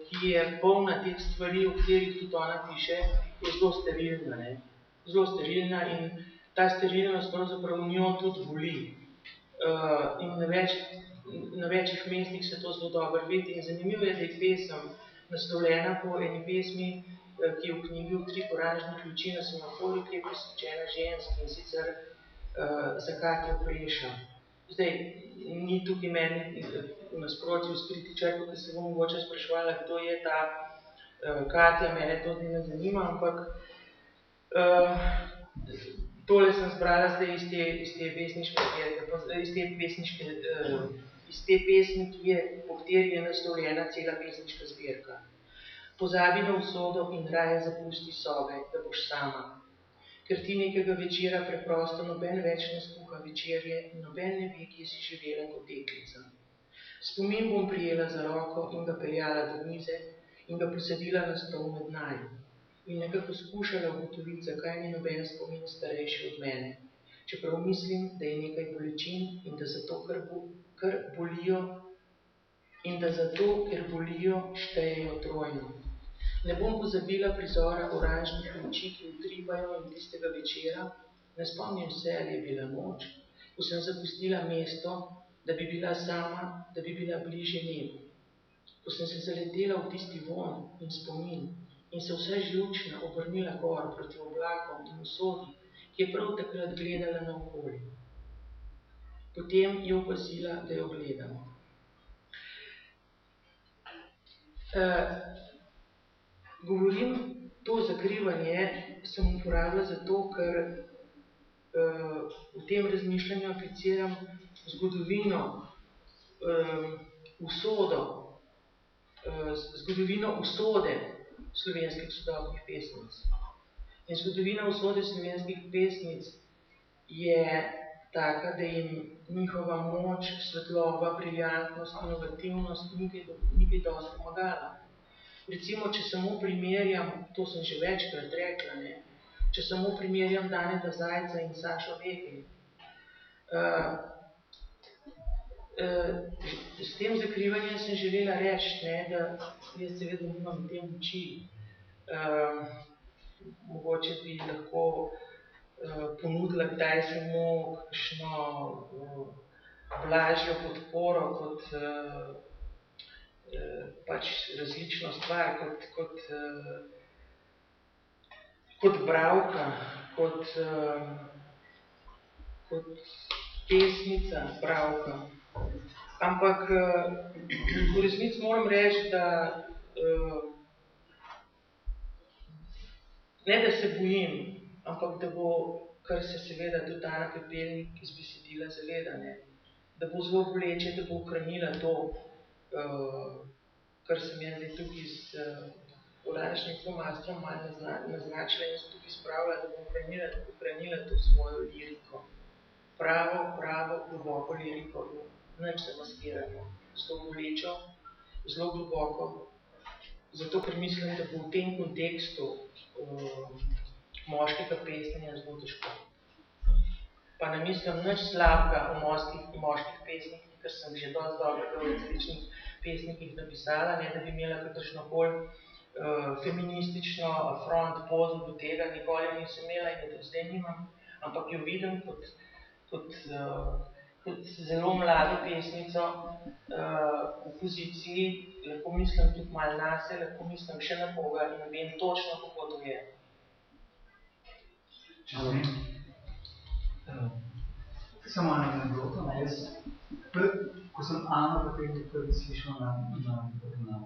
ki je polna teh stvari, o katerih tudi ona piše, je zelo sterilna. Ne? Zelo sterilna in ta sterilnost pravzaprav njo tudi boli. Uh, in na, več, na večjih mestih se to zelo dobro vidi. In zanimivo je, da je pesem, naslovljena po eni pesmi, eh, ki je v knjigi tri oranžne ključi na semaforju, ki je posvečena ženski in sicer uh, za Katjo Preša. Zdaj, ni tukaj meni v nasprotju s kritičarko, ki se bom mogoče spraševala, kdo je ta uh, Katja, mene to ne zanima, ampak uh, tole sem zbrala zdaj iz te, iz te pesniške, iz te pesniške uh, iz te pesmi, ki je, po kateri je naslovljena cela pesniška zbirka. Pozabi na usodo in raje zapusti sobe, da boš sama. Ker ti nekega večera preprosto noben več ne skuha večerje in noben ne ve, kje si živela kot deklica. Spomin bom prijela za roko in ga peljala do mize in ga posadila na stol med naj. In nekako skušala ugotoviti, zakaj ni noben spomin starejši od mene. Čeprav mislim, da je nekaj bolečin in da zato, ker bo ker bolijo in da zato, ker bolijo, štejejo trojno. Ne bom pozabila prizora oranžnih luči, ki utripajo in tistega večera, ne spomnim se, ali je bila noč, ko sem zapustila mesto, da bi bila sama, da bi bila bliže nebu. Ko sem se zaletela v tisti von in spomin in se vsa živčna obrnila gor proti oblakom in usodi, ki je prav takrat gledala na okolje. Potem je opazila, da jo gledamo. Uh, govorim to zakrivanje, sem uporabila zato, ker uh, v tem razmišljanju apliciram zgodovino, uh, usodo, uh, zgodovino usode slovenskih sodobnih pesnic. In zgodovina usode slovenskih pesnic je taka, da jim njihova moč, svetloba, briljantnost, inovativnost nekaj dosti pomagala. Recimo, če samo primerjam, to sem že večkrat rekla, ne, če samo primerjam Daneta Zajca in Sašo Vegin. Uh, uh, s tem zakrivanjem sem želela reči, ne, da jaz seveda nimam te moči. Uh, mogoče bi lahko uh, ponudila kdaj samo kakšno uh, blažjo podporo kot uh, pač različno stvar, kot, kot, kot bravka, kot, kot pesnica, bravka. Ampak v resnici moram reči, da ne, da se bojim, ampak da bo, kar se seveda tudi Ana Pepelnik iz besedila zaveda, ne, da bo zelo boleče, da bo ohranila to, kar sem jaz tukaj z uh, uraničnim flomastrom malo naznačila in tukaj spravila, da bom ohranila, ohranila to svojo liriko. Pravo, pravo, globoko liriko, nič zamaskirano, zelo bolečo, zelo globoko, zato ker mislim, da bo v tem kontekstu uh, moškega pesnjenja zelo težko. Pa ne mislim nič slabega o moških, moških pesnikih, ker sem že dosti dobrega v različnih pesnikih napisala, ne da bi imela kakršno bolj uh, feministično front pozo do tega, nikoli nisem imela in da zdaj nimam, ampak jo vidim kot, kot, uh, kot zelo mlado pesnico uh, v poziciji, lahko mislim tudi malo nase, lahko mislim še na koga in vem točno, kako to je. Če samo eno anekdoto, jaz ko sem Ano potem prvi slišal na, na, na, na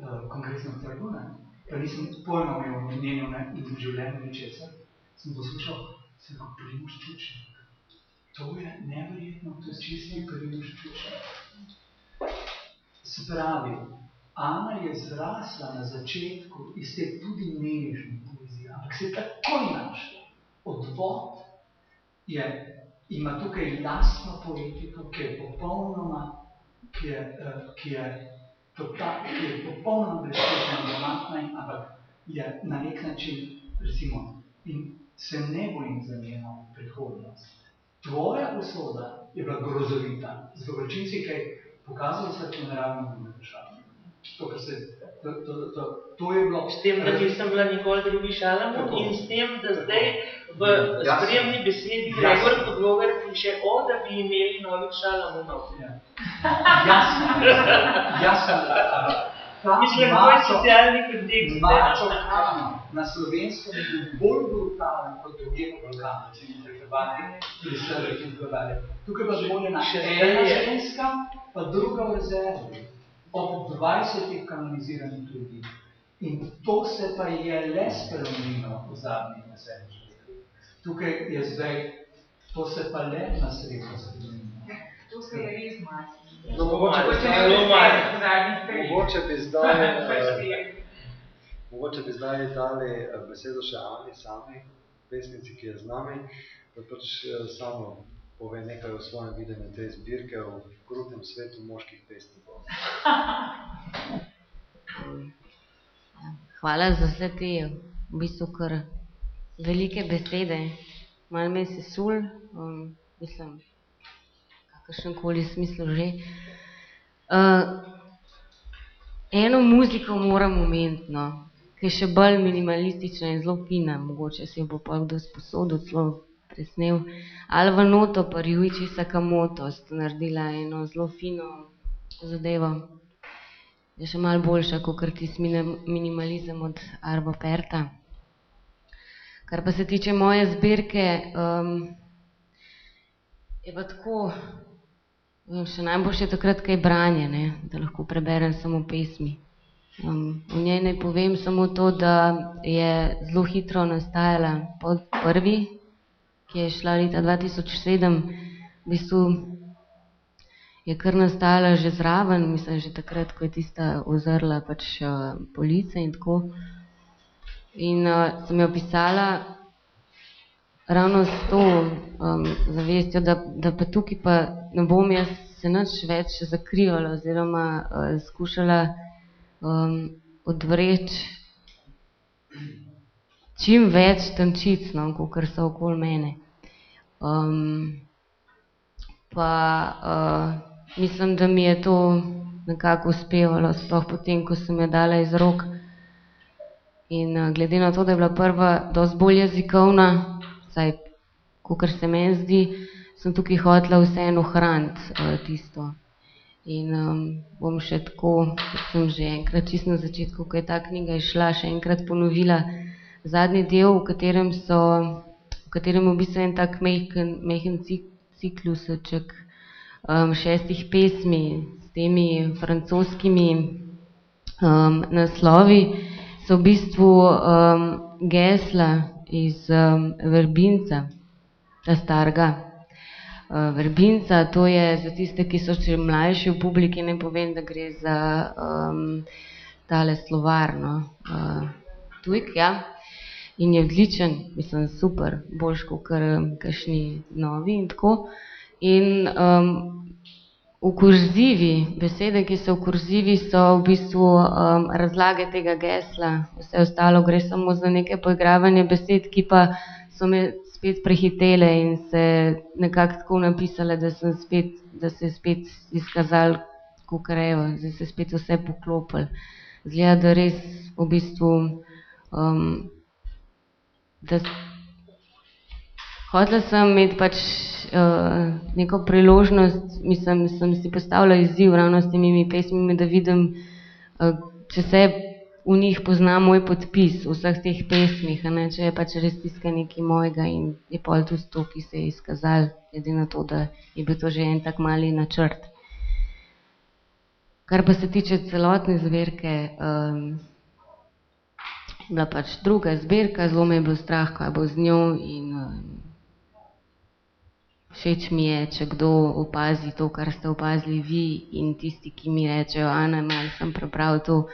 uh, kongresnem trgu, ne, pa nisem pojma imel njenem in življenju ničesar, sem poslušal, se rekel, Primož Čučnik. To je neverjetno, to je čisti Primož Čučnik. Se pravi, Ana je zrasla na začetku iz te tudi nežne poezije, ampak se je takoj našla. Odvod je ima tukaj lastno poetiko, ki je popolnoma, ki je, uh, ki je, tota, ki je popolnoma brezpečna domatna, ampak je na nek način, recimo, in se ne bojim za njeno prihodnost. Tvoja usoda je bila grozovita, čim si kaj pokazal, se to ne ravno druge države. To, kar se To, to, to, to je bilo... S tem, da nisem bila nikoli drugi šalamu in s tem, da zdaj v spremni besedi Gregor Podlogar piše o, da bi imeli novih šalamunov. Ja. Jasno, jasno. Mislim, to je socialni kontekst. Mačo kano na slovenskem je bil bolj brutalen kot druge po Balkanu, če mi prekrbati, pri srbih in tako dalje. Tukaj pa zvoljena ena ženska, pa druga v rezervi od 20 kanoniziranih ljudi. In to se pa je le spremenilo v zadnjih desetih. Tukaj je zdaj, to se pa le na sredo spremenilo. To se je res malo. No, mogoče, mogoče bi zdaj, [laughs] mogoče bi zdaj dali besedo še Ani sami, pesnici, ki je z nami, da pač samo pove nekaj o svojem videnju te zbirke v krutem svetu moških pesnikov. [laughs] Hvala za vse te, v bistvu kar velike besede. Malo me se sul, um, mislim, kakršen koli smislu že. Uh, eno muziko moram omeniti, no, ki je še bolj minimalistična in zelo fina, mogoče si jo bo pa kdo sposodil celo presnel. Alva Noto pa Ryuichi Sakamoto sta naredila eno zelo fino zadevo. Je še malo boljša, kot tisti minimalizem od Arvo Perta. Kar pa se tiče moje zbirke, um, je pa tako, še najboljše je takrat, ko je branje, ne, da lahko preberem samo pesmi. Um, v njej naj povem samo to, da je zelo hitro nastajala po prvi, ki je šla leta 2007, v bistvu je kar nastajala že zraven, mislim, že takrat, ko je tista ozrla pač uh, police in tako. In uh, sem jo pisala ravno s to um, zavestjo, da, da pa tukaj pa ne bom jaz se nič več zakrivala oziroma uh, skušala um, odvreči čim več tančic, no, kot so okoli mene. Um, pa uh, mislim, da mi je to nekako uspevalo, sploh potem, ko sem jo dala iz rok. In uh, glede na to, da je bila prva dosti bolj jezikovna, saj, kakor se meni zdi, sem tukaj hotela vseeno ohraniti uh, tisto. In um, bom še tako, sem že enkrat čisto na začetku, ko je ta knjiga išla, še enkrat ponovila zadnji del, v katerem so, v katerem v bistvu en tak mehen, mehen cikluseček um, šestih pesmi s temi francoskimi um, naslovi, so v bistvu um, gesla iz um, Verbinca, ta starga uh, Vrbinca, to je za tiste, ki so še mlajši v publiki, ne povem, da gre za um, tale slovar, no, uh, tujk, ja, in je odličen, mislim, super, boljš kot kakšni novi in tako. In um, v kurzivi, besede, ki so v kurzivi, so v bistvu um, razlage tega gesla, vse ostalo gre samo za neke poigravanje besed, ki pa so me spet prehitele in se nekako tako napisale, da spet, da se je spet izkazal kukarejo, zdaj se spet vse poklopili. Zgleda, da res v bistvu, um, da hotela sem imeti pač neko priložnost, mislim, sem si postavila izziv ravno s temi pesmimi, da vidim, uh, če se v njih pozna moj podpis v vseh teh pesmih, ne, če je pač res tiska nekaj mojega in je pol tudi to, ki se je izkazal, glede na to, da je bil to že en tak mali načrt. Kar pa se tiče celotne zbirke, um, bila pač druga zbirka, zelo me je bil strah, kaj bo z njo in um, všeč mi je, če kdo opazi to, kar ste opazili vi in tisti, ki mi rečejo, Ana, malo sem prebral to,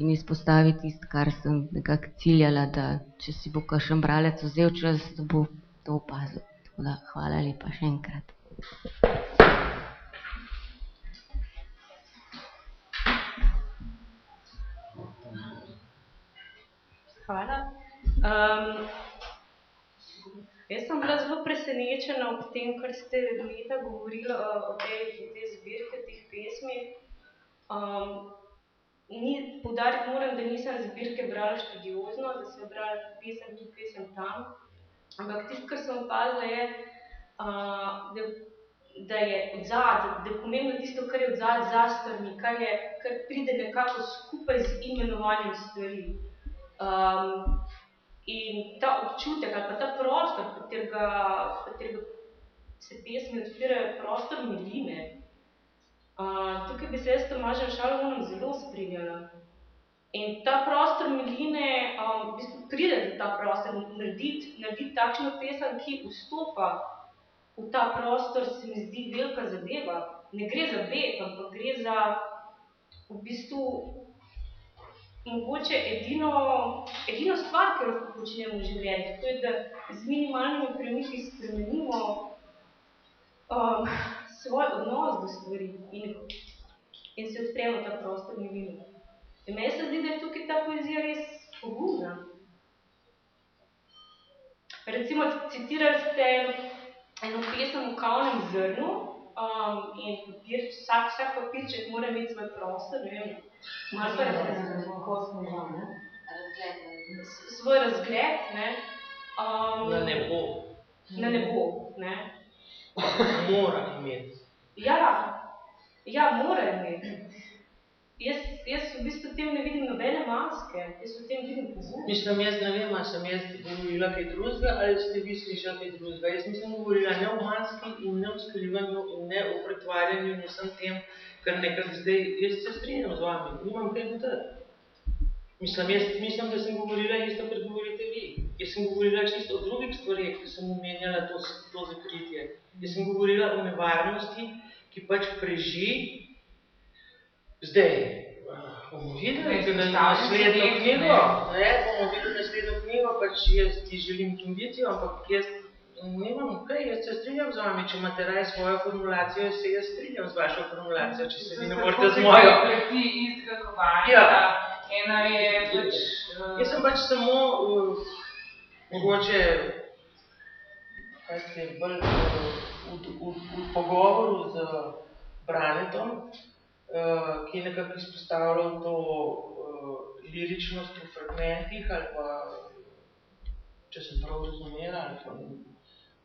in izpostavi tisto, kar sem nekako ciljala, da če si bo kakšen bralec vzel čas, da bo to opazil. Tako da hvala lepa še enkrat. Hvala. Jaz sem bila zelo presenečena ob tem, kar ste Meta govorila o, tej, tej zbirke teh pesmi. Um, ni, podariti moram, da nisem zbirke brala študiozno, da sem brala pesem tu, pesem tam, ampak tisto, kar sem opazila je, uh, da, da je odzad, da je pomembno tisto, kar je odzad za strani, kar, je, kar pride nekako skupaj z imenovanjem stvari. Um, in ta občutek ali pa ta prostor, katerega, katerega se pesmi odpirajo, prostor miline, tukaj bi se jaz s Tomažem Šalomonom zelo strinjala. In ta prostor miline, um, v bistvu pride za ta prostor, narediti, narediti takšno pesem, ki vstopa v ta prostor, se mi zdi velika zadeva. Ne gre za beg, ampak gre za v bistvu mogoče edino, edino stvar, ki lahko počnemo v življenju. To je, da z minimalnimi premiki spremenimo um, svoj odnos do stvari in, in se odpremo ta prostor milino. In meni se zdi, da je tukaj ta poezija res pogumna. Recimo, citirali ste eno pesem v kavnem zrnu um, in papir, vsak, vsak papirček mora imeti svoj prostor, ne vem. Svoj razgled, ne. Um, na nebo. Na nebo, ne. Mora imeti. Ja, ja, mora imeti. jaz, jaz v bistvu tem ne vidim nobene maske, jaz v tem vidim pogum. Mislim, jaz ne vem, a sem jaz govorila kaj drugega ali ste vi slišali kaj drugega. Jaz nisem govorila ne o maski in ne o skrivanju in ne o pretvarjanju in vsem tem, kar nekako zdaj, jaz se strinjam z vami, nimam kaj dodati. Mislim, jaz mislim, da sem govorila isto, kar govorite vi. Jaz sem govorila čisto o drugih stvareh, ki sem omenjala to, to zakritje. Jaz sem govorila o nevarnosti, ki pač preži zdaj. Bomo videli, da na naslednjo knjigo, ne, bomo videli naslednjo knjigo, pač jaz ti želim kondicijo, ampak jaz nimam kaj, jaz se strinjam z vami, če imate raje svojo formulacijo, se jaz strinjam z vašo formulacijo, če se vi ne morete z mojo. Ti istega kovanja, Ja. ena je pač... Jaz sem pač samo uh, mogoče kaj se bolj uh, v, v, v pogovoru z Branetom, uh, ki je nekako izpostavljal to uh, liričnost v fragmentih ali pa, če sem prav razumela, ali pa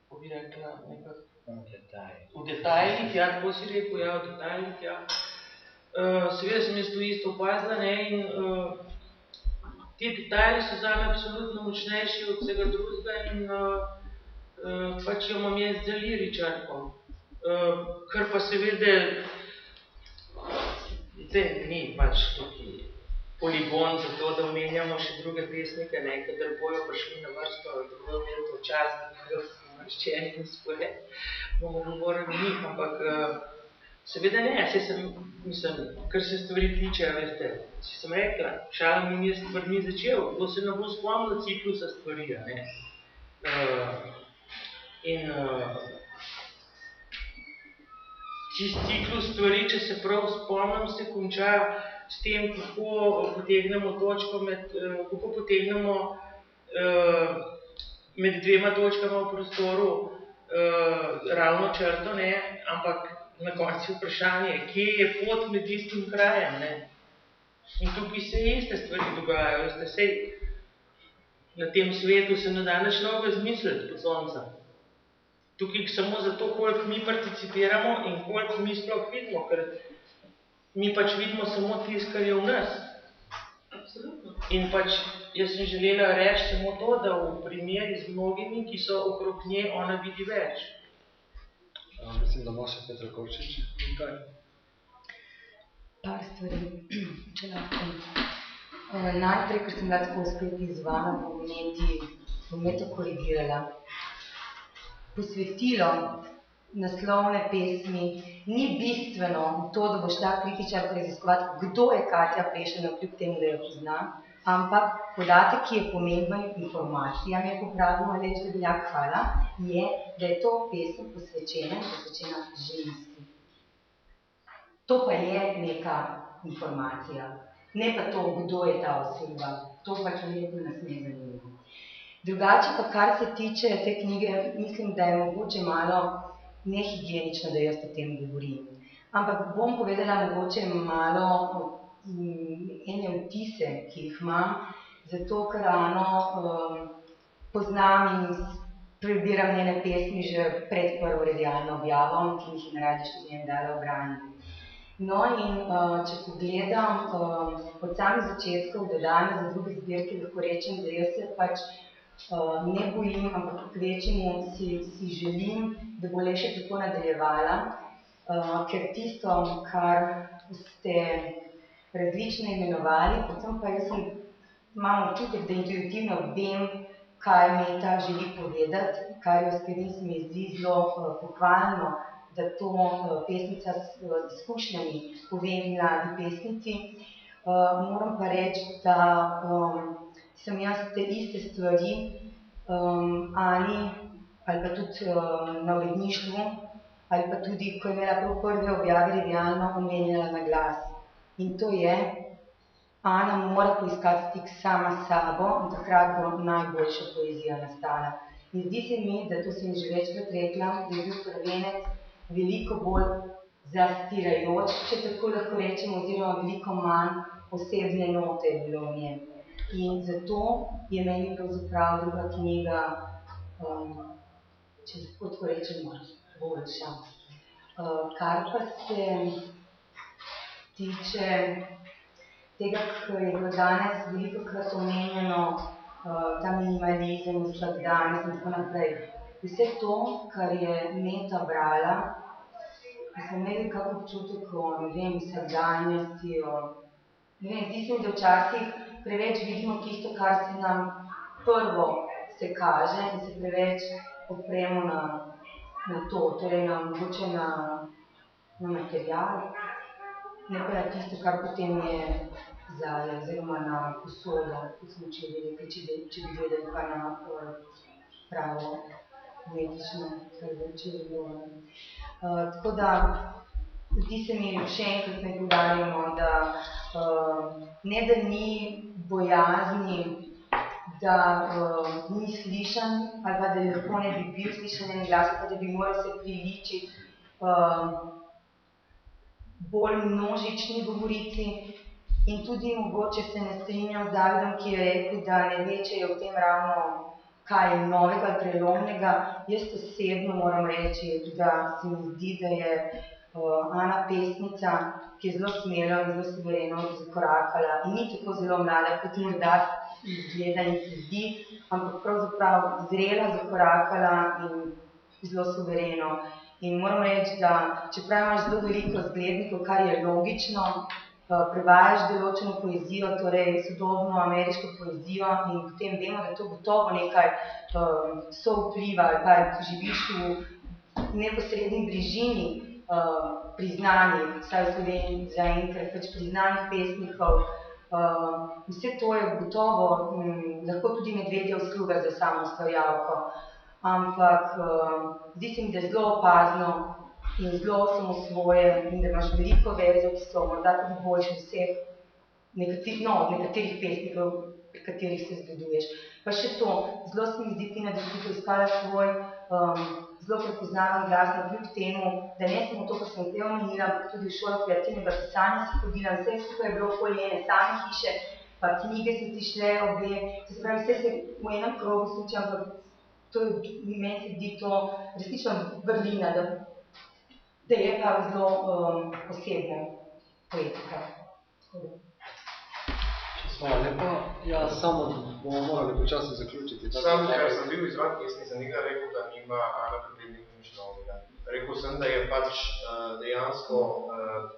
kako bi rekla, nekako v detajlih, ja, tako si rekel, ja, v detajlih, ja. Uh, seveda sem jaz to isto opazila, ne, in uh, ti detajli so zame absolutno močnejši od vsega drugega in uh, uh, pač jo imam jaz za liričarko. Uh, kar pa seveda, zdaj ni pač tukaj poligon za to, da omenjamo še druge pesnike, ne, kadar bojo prišli na vrsto, da bojo imeli to čas, da bojo vrščeni in spored, bomo govorili o njih, ampak uh, Seveda ne, saj sem, mislim, kar se stvari tiče, veste, si sem rekla, šala mi je stvarmi začel, kdo se ne bo spomnil ciklusa stvari, a ne. Uh, in čist ciklus stvari, če se prav spomnim, se konča s tem, kako potegnemo točko med, kako potegnemo med dvema točkama v prostoru uh, ravno črto, ne, ampak na koncu vprašanje, kje je pot med istim krajem, ne? In tukaj se iste stvari dogajajo, veste, sej na tem svetu se ne da nič novega zmisliti pod soncem. Tukaj samo zato, koliko mi participiramo in koliko mi sploh vidimo, ker mi pač vidimo samo tisto, kar je v nas. Absolutno. In pač jaz sem želela reči samo to, da v primeri z mnogimi, ki so okrog nje, ona vidi več. Ja, mislim, da še Petra Kovčič. Kaj? Par stvari, če lahko. Uh, najprej, ker sem bila tako spet izvana, bom imeti, bom me to korigirala. Posvetilo naslovne pesmi ni bistveno to, da boš ta kritičar raziskovati, kdo je Katja Prešena, kljub temu, da jo pozna, ampak podatek, ki je pomemben, informacija, mi je popravila Aleč Debeljak, hvala, je, da je to pesem posvečena, posvečena ženski. To pa je neka informacija, ne pa to, kdo je ta oseba. To pač verjetno nas ne zanima. Drugače pa, kar se tiče te knjige, mislim, da je mogoče malo nehigienično, da jaz o tem govorim. Ampak bom povedala mogoče malo ene vtise, ki jih imam, zato ker Ano um, poznam in prebiram njene pesmi že pred prvo redialno objavo, ki jih je na Radiu Študijem dala v branje. No in uh, če pogledam uh, od samih začetkov do danes za druge zbirke, lahko rečem, da jaz se pač uh, ne bojim, ampak kvečemu si, si želim, da bo le še tako nadaljevala, uh, ker tisto, kar ste različno imenovali, predvsem pa jaz sem, imam občutek, da intuitivno vem, kaj Meta želi povedati, kar jo skrbi se mi zdi zelo uh, pohvalno, da to uh, pesnica s uh, izkušnjami pove mladi pesnici. Moram pa reči, da um, sem jaz te iste stvari um, Ani ali pa tudi um, na uredništvu ali pa tudi, ko je imela prav prve objave realno omenjala na glas. In to je, Ana mora poiskati stik sama s sabo in takrat bo najboljša poezija nastala. In zdi se mi, da to sem že večkrat rekla, da je bil prvenec veliko bolj zastirajoč, če tako lahko rečemo, oziroma veliko manj osebne note je bilo v njem. In zato je meni pravzaprav druga knjiga, um, če lahko tako rečemo, boljša. Uh, kar pa se tiče tega, kar je bilo danes veliko krat omenjeno, uh, ta minimalizem, vsakdanjost in tako naprej. Vse to, kar je Meta brala, imeli kak občutek o, ne vem, vsakdanjosti, o, ne vem, zdi se mi, da včasih preveč vidimo tisto, kar se nam prvo se kaže in se preveč opremo na, na to, torej na mogoče na, na material, ne pa na tisto, kar potem je zadaj, oziroma na posodo, kot smo včeraj rekli, če, če bi gledali pa na pravo umetnično, kar je včeraj bilo. Uh, tako da, zdi se mi še enkrat ne poudarjamo, da uh, ne da ni bojazni, da uh, ni slišan, ali pa da lahko ne bi bil slišan en glas, pa da bi moral se priličiti uh, bolj množični govorici in tudi mogoče se ne strinjam z Davidom, ki je rekel, da ne ve, če je v tem ravno kaj novega ali prelomnega. Jaz osebno moram reči, da se mi zdi, da je uh, Ana pesnica, ki je zelo smela in zelo suvereno zakorakala in ni tako zelo mlada, kot morda izgleda in se zdi, ampak pravzaprav zrela zakorakala in zelo suvereno. In moram reči, da čeprav imaš zelo veliko zglednikov, kar je logično, eh, prevajaš določeno poezijo, torej sodobno ameriško poezijo in potem vemo, da to gotovo nekaj um, sovpliva ali pa živiš v neposredni bližini um, priznanih, vsaj v Sloveniji zaenkrat, pač priznanih pesnikov. Um, vse to je gotovo um, lahko tudi medvedja usluga za samo ustvarjalko ampak uh, zdi se mi, da je zelo opazno in zelo samosvoje in da imaš veliko verzov, ki so morda tudi boljše od vseh nekaterih, no, nekaterih pesnikov, pri katerih se zgleduješ. Pa še to, zelo se mi zdi, Tina, da si poiskala svoj um, zelo prepoznaven glas kljub temu, da ne samo to, kar sem te omenila, ampak tudi v šolo kreativnega pisanja si hodila, vse skupaj je bilo okoli ene same hiše, pa knjige so ti šle obe, se pravi, vse se v enem krogu sluča, ampak to je, meni se zdi to resnično vrlina, da, da je pa zelo um, osebna poetika. Hvala lepa. Ja, samo bomo morali počasi zaključiti. Sam, ker sem bil izvan pesmi, sem nekaj rekel, da nima Ana Predsednik nič novega. Rekel sem, da je pač uh, dejansko uh,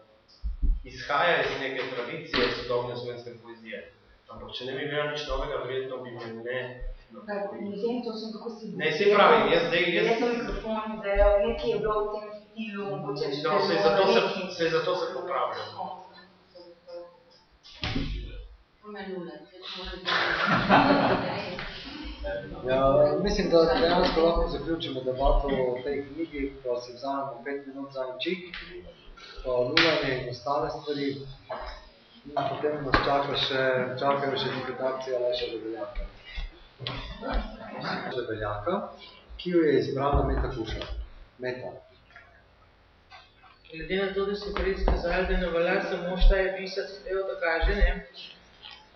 izhaja iz neke tradicije sodobne slovenske poezije. Ampak če ne bi imel nič novega, verjetno bi me ne Ne vem, to sem kako si Ne, se pravi, jaz zdaj... Jaz... Verjetno mikrofon, da je nekaj je bilo v tem stilu, mogoče No, se zato se, se zato se popravljam. Ja, mislim, da dejansko lahko zaključimo debato o tej knjigi, pa si vzamemo pet minut za en čik, pa nulanje in ostale stvari. In potem nas čaka še, čakajo še digitacija Leša Debeljaka. Debeljaka, ki jo je izbrala Meta Kuša. Meta. Glede na to, da so prej skazali, da ne velja samo šta je pisati hteo da kaže, ne?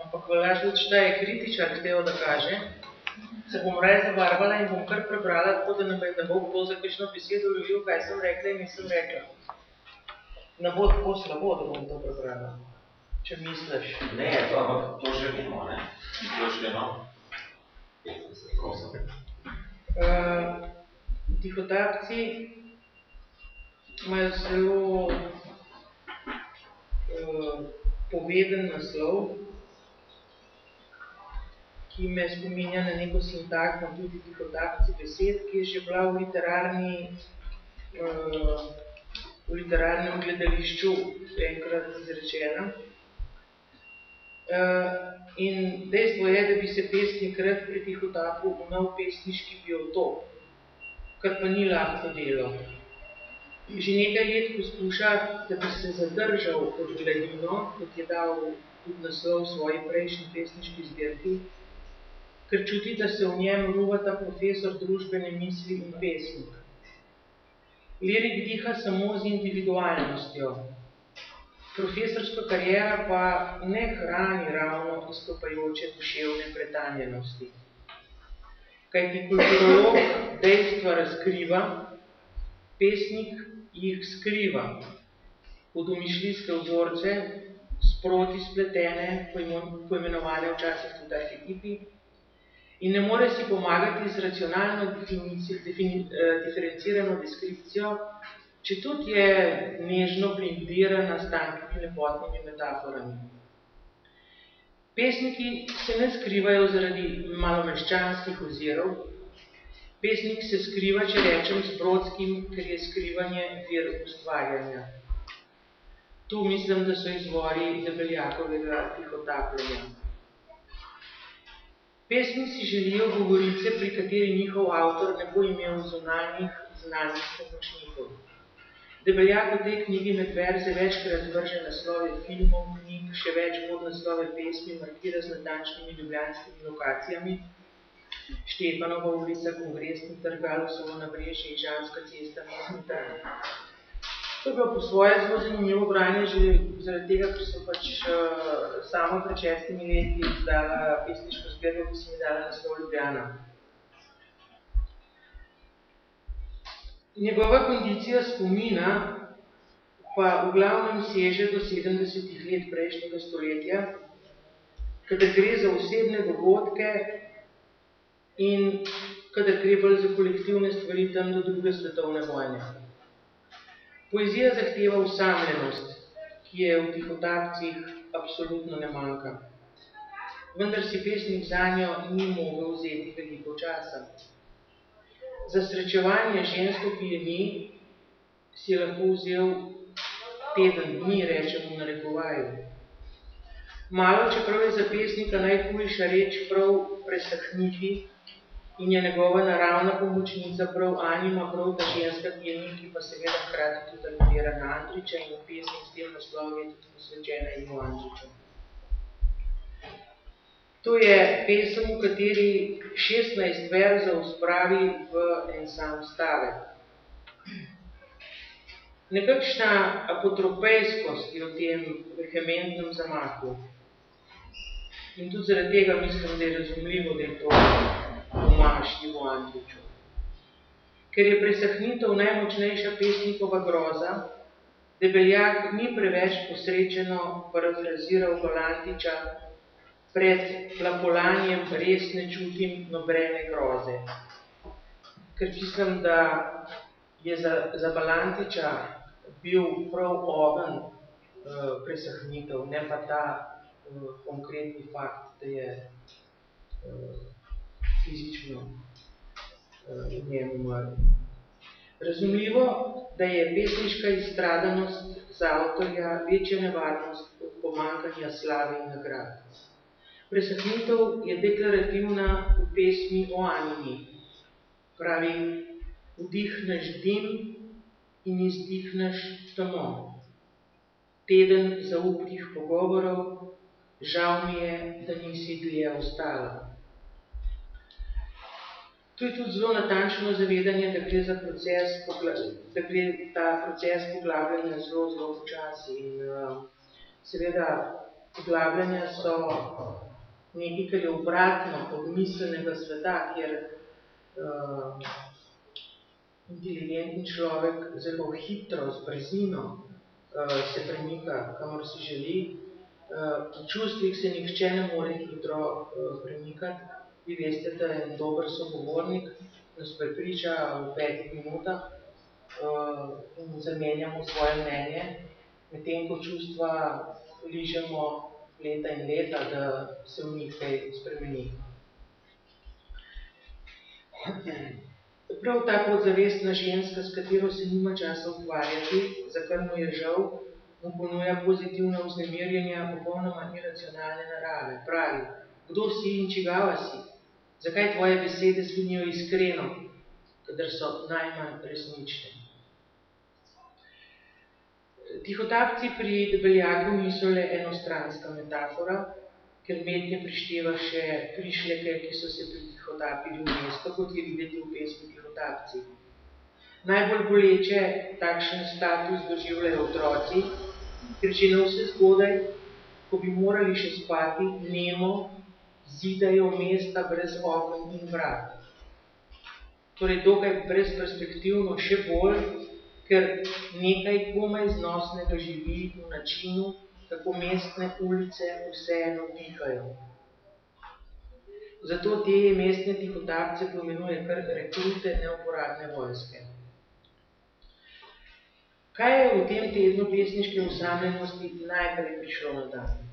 ampak velja tudi šta je kritičar hteo da kaže, se bom raje zabarvala in bom kar prebrala, tako da ne, ne bo kdo za kakšno besedo ljubil, kaj sem rekla in nisem rekla. Ne bo tako slabo, da bom to prebrala, če misliš. Ne, to, ampak to že vemo, ne? To že no. Uh, tihotapci imajo zelo uh, poveden naslov, ki me spominja na neko sintagmo tudi tihotapci besed, ki je že bila v literarni uh, v literarnem gledališču enkrat izrečena. Uh, in dejstvo je, da bi se pesnik rad pri tih otapil v nov pesniški biotop, kar pa ni lahko delo. Že nekaj let poskuša, da bi se zadržal pod gladino, kot je dal tudi naslov svoji prejšnji pesniški zbirki, ker čuti, da se v njem ruvata profesor družbene misli in pesnik. Lirik diha samo z individualnostjo, profesorska karijera pa ne hrani ravno izstopajoče duševne pretanjenosti. Kajti kulturolog dejstva razkriva, pesnik jih skriva. v domišljijske vzorce, sproti spletene, poimenovane včasih tudi arhetipi, in ne more si pomagati z racionalno definicijo, defini, eh, diferencirano deskripcijo, če tudi je nežno blindirana s tankimi lepotnimi metaforami. Pesniki se ne skrivajo zaradi malomeščanskih ozirov, pesnik se skriva, če rečem, s brodskim, ker je skrivanje vir ustvarjanja. Tu mislim, da so izvori debeljakovega tihotapljenja. Pesmi si želijo govorice, pri kateri njihov avtor ne bo imel zunanjih znanih pomočnikov. Debeljak v tej knjigi med verze večkrat vrže naslove filmov, knjig, še več mod naslove pesmi, markira z natančnimi ljubljanskimi lokacijami, Štefanova ulica, Kongresni trg, Alusovo nabrežje, Ižanska cesta, Mestni trg. To je bilo po svoje zelo zanimivo branje, že zaradi tega, ker sem pač uh, sama pred šestimi leti izdala pesniško zbirko, ki sem dala naslov Ljubljana. Njegova kondicija spomina pa v glavnem seže do 70 let prejšnjega stoletja, kadar gre za osebne dogodke in kadar gre bolj za kolektivne stvari tam do druge svetovne vojne. Poezija zahteva usamljenost, ki je v tihotapcih absolutno ne manjka. Vendar si pesnik zanjo ni mogel vzeti veliko časa. Za srečevanje žensko, ki je ni, si lahko vzel teden dni, rečemo na rekovaju. Malo, čeprav je za pesnika najhujša reč prav presahniti, in je njegova naravna pomočnica prav Anima, prav ta ženska, ki je Niki, pa seveda hkrati tudi aludira na Andriča in v pesmi s tem naslovom je tudi posvečena Ivo Andriču. To je pesem, v kateri 16 verzov spravi v en sam stavek. Nekakšna apotropejskost je v tem vehementnem zamahu. In tudi zaradi tega mislim, da je razumljivo, da je to domašnjemu Andriču. Ker je presahnitev najmočnejša pesnikova groza, Debeljak ni preveč posrečeno parafraziral Galantiča pred plapolanjem res ne čutim nobrene groze. Ker mislim, da je za, za Balantiča bil prav oven uh, presahnitev, ne pa ta uh, konkretni fakt, da je uh, fizično uh, njemu umrl. Razumljivo, da je pesniška izstradanost za avtorja večja nevarnost od pomankanja slave in nagrad. Presahnitev je deklarativna v pesmi o Anini. Pravi, vdihneš dim in izdihneš temo. Teden zaupnih pogovorov, žal mi je, da nisi dlje ostala. To je tudi zelo natančno zavedanje, da gre za proces, da gre ta proces poglabljanja zelo, zelo počasi. In uh, seveda, poglabljanja so nekaj, kar je obratno od miselnega sveta, kjer uh, inteligentni človek zelo hitro, z brzino uh, se premika, kamor si želi. Uh, v čustvih se nihče ne more hitro uh, premikati, Vi veste, da je dober sogovornik, nas prepriča v petih minutah uh, in zamenjamo svoje mnenje, medtem ko čustva ližemo leta in leta, da se v njih kaj spremeni. Prav ta podzavestna ženska, s katero se nima časa ukvarjati, za kar mu je žal, mu ponuja pozitivna vznemirjenja popolnoma iracionalne narave. Pravi, kdo si in čigava si? Zakaj tvoje besede zvenijo iskreno, kadar so najmanj resnične? Tihotapci pri debeljaku niso le enostranska metafora, ker mednje prišteva še prišleke, ki so se pritihotapili v mesto, kot je videti v pesmi Tihotapci. Najbolj boleče takšen status doživljajo otroci, ker že na vse zgodaj, ko bi morali še spati, nemo zidajo mesta brez okn in vrat. Torej, dokaj brezperspektivno še bolj, ker nekaj komaj znosnega živi v načinu, kako mestne ulice vseeno dihajo. Zato te mestne tihotapce pomenuje kar rekrute neuporabne vojske. Kaj je v tem tednu pesniške osamljenosti najprej prišlo na dan?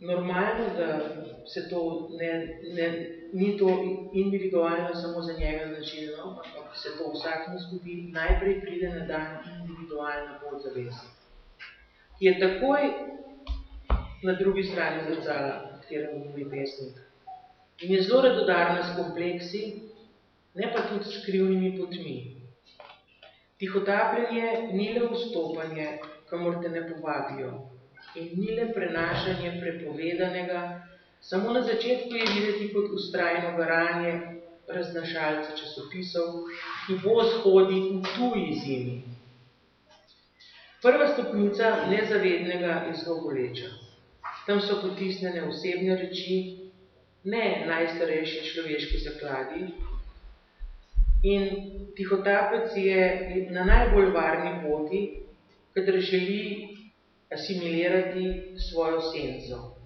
Normalno, da se to ne, ne, ni to individualno samo za njega značilno, ampak se to vsakmu zgodi, najprej pride na dan individualna podzavest, ki je takoj na drugi strani zrcala, katerem govori pesnik. In je zelo radodarna s kompleksi, ne pa tudi s krivnimi potmi. Tihotapljanje ni le vstopanje, kamor te ne povabijo, in ni le prenašanje prepovedanega, samo na začetku je videti kot ustrajno garanje raznašalca časopisov, ki voz hodi v tuji zimi. Prva stopnica nezavednega je zelo boleča. Tam so potisnjene osebne reči, ne najstarejši človeški zakladi, in tihotapec je na najbolj varni poti, kadar želi asimilirati svojo senco.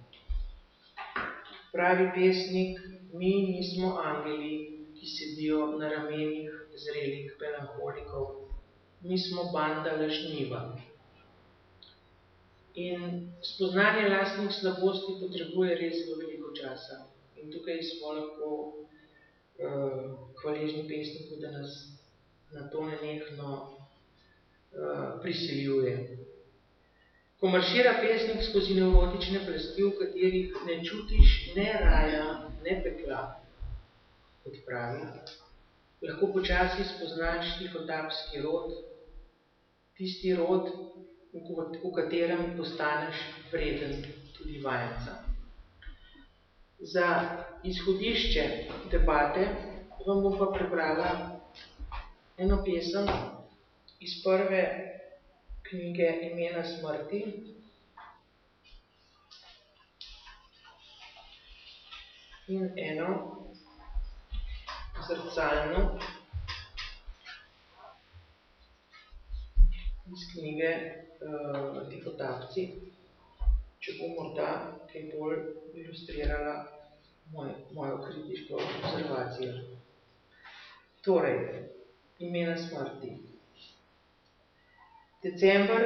Pravi pesnik, mi nismo angeli, ki sedijo na ramenih zrelih melanholikov. Mi smo banda lažniva. In spoznanje lastnih slabosti potrebuje res veliko časa. In tukaj smo lahko uh, hvaležni pesniku, da nas na to nenehno uh, prisiljuje. Ko maršira pesnik skozi neurotične plasti, v katerih ne čutiš ne raja, ne pekla, kot pravi, lahko počasi spoznaš tihotapski rod, tisti rod, v katerem postaneš vreden tudi vajenca. Za izhodišče debate vam bom pa prebrala eno pesem iz prve knjige Imena smrti. In eno zrcalno iz knjige uh, Tihotapci, če bo morda kaj bolj ilustrirala moj, mojo kritiško observacijo. Torej, imena smrti. December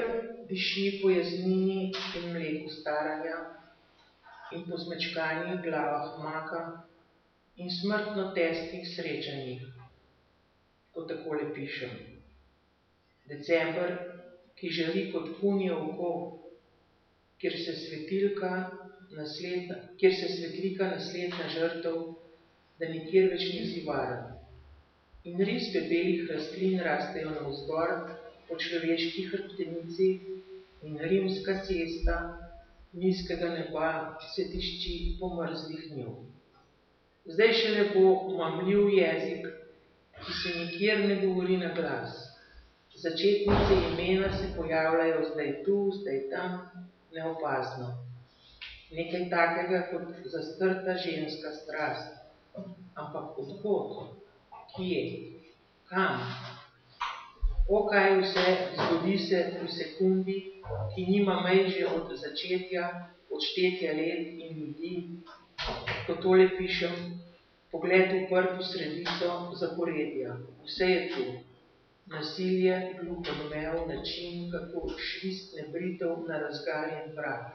diši po jaznini in mleku staranja in po zmečkanih glavah maka in smrtno testih srečanjih, ko takole pišem. December, ki želi kot kunje oko, kjer se svetilka nasledna, kjer se svetlika naslednja žrtev, da nikjer več ni zivara. In risbe belih rastlin rastejo na vzgor, po človeški hrbtenici in rimska cesta nizkega neba se tišči po mrzlih njo. Zdaj šele bo mamljiv jezik, ki se nikjer ne govori na glas. Začetnice imena se pojavljajo zdaj tu, zdaj tam, neopazno. Nekaj takega kot zastrta ženska strast. Ampak odkot? Kje? Kam? O kaj vse zgodi se v sekundi, ki nima mej že od začetja, od štetja let in ljudi. Ko tole pišem, pogled v prvo sredico zaporedja. Vse je tu. Nasilje, glup odmev, način, kako švist nebritev na razgarjen vrat.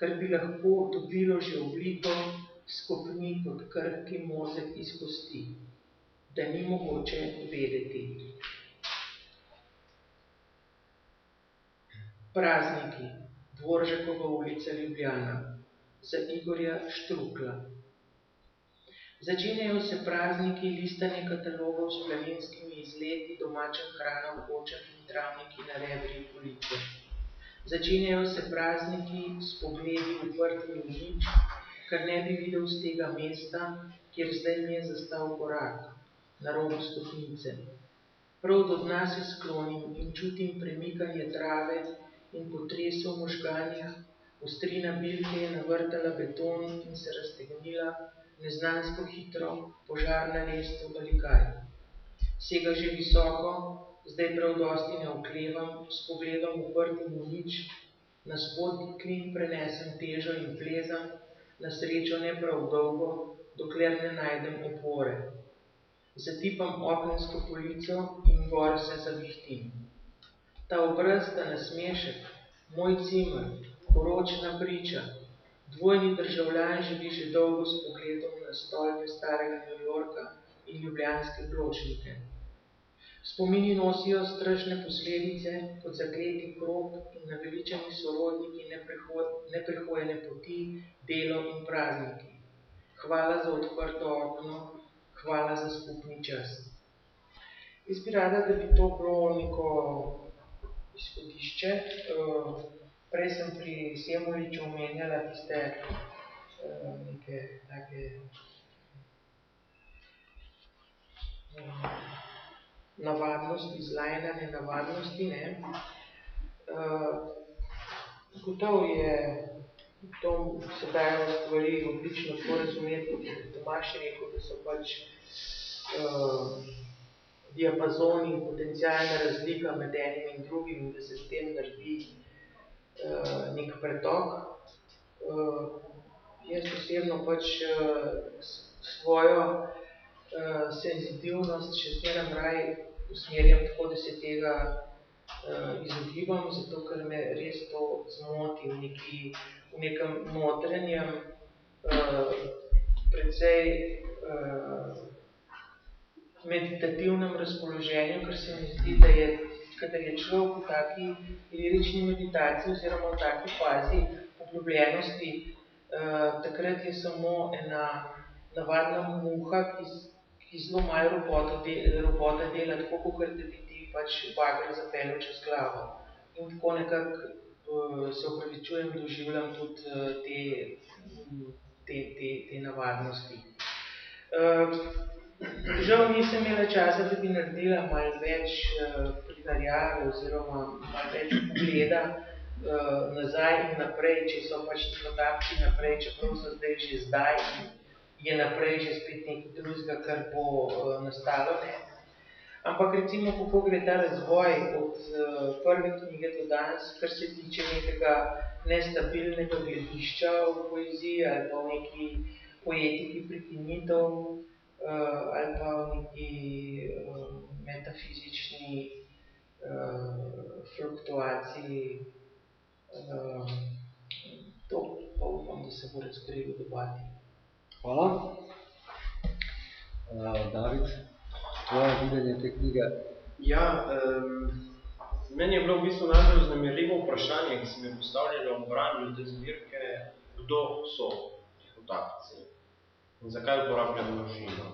Kar bi lahko dobilo že obliko, skopni kot krhki mozek iz kosti, da ni mogoče vedeti. Prazniki, Dvoržakova ulica Ljubljana, za Igorja Štrukla. Začenjajo se prazniki listanje katalogov s planinskimi izleti, domačem hrana v kočah in travniki na rebri in police. Začenjajo se prazniki s pogledi v vrtni nič, kar ne bi videl z tega mesta, kjer zdaj mi je zastal korak, na robu stopnice. Prav do dna se sklonim in čutim premikanje trave in potresel v možganjih, ostrina bilke je navrtala beton in se raztegnila neznansko hitro, požarna lestev ali kaj. Sega že visoko, zdaj prav dosti ne oklevam, s pogledom uprtim v nič, na spodnji klin prenesem težo in plezam, na srečo ne prav dolgo, dokler ne najdem opore. Zatipam okensko polico in gor se zavihtim. Ta obraz, ta nasmešek, moj cimer, poročna priča, dvojni državljan živi že dolgo s pogledom na stolpe starega New Yorka in ljubljanske pločnike. Spomini nosijo strašne posledice kot zakleti krog in naveličani sorodniki neprehojene poti, delo in prazniki. Hvala za odprto okno, hvala za skupni čas. Jaz bi rada, da bi to bilo neko izhodišče. Prej sem pri Semoliču omenjala tiste neke take navadnosti, zlajnane navadnosti, ne. Gotovo je to se dajo stvari odlično tako razumeti, kot je Tomaž rekel, da so pač diapazoni in potencialna razlika med enim in drugim da se s tem naredi neki pretok. Jaz osebno pač svojo senzitivnost še zmeraj raje usmerjam tako, da se tega izogibam, zato ker me res to zmoti v neki, v nekem notranjem precej meditativnem razpoloženju, ker se mi zdi, da je, kadar je človek v taki lirični meditaciji oziroma v taki fazi poglobljenosti, takrat je samo ena navadna muha, ki ki zelo malo ropota ropota dela, tako kakor da bi ti pač bager zapeljal čez glavo. In tako nekako se opravičujem, doživljam tudi te te, te, te navadnosti. Žal nisem imela časa, da bi naredila malo več primerjave oziroma malo več vpogleda nazaj in naprej, če so pač tihotapci naprej, čeprav so zdaj že zdaj, je naprej že spet nekaj drugega, kar bo nastalo, ne. Ampak recimo, kako gre ta razvoj od prve knjige do danes, kar se tiče nekega nestabilnega gledišča v poeziji ali pa v neki poetiki prekinitev ali pa v neki metafizični fluktuaciji. To pa upam, da se bo razkrilo v debati. Hvala. David, tvoje videnje te knjige. Ja, meni je bilo v bistvu najbolj vznemirljivo vprašanje, ki se mi je postavljalo ob branju te zbirke, kdo so tihotapci in zakaj uporabljam množino.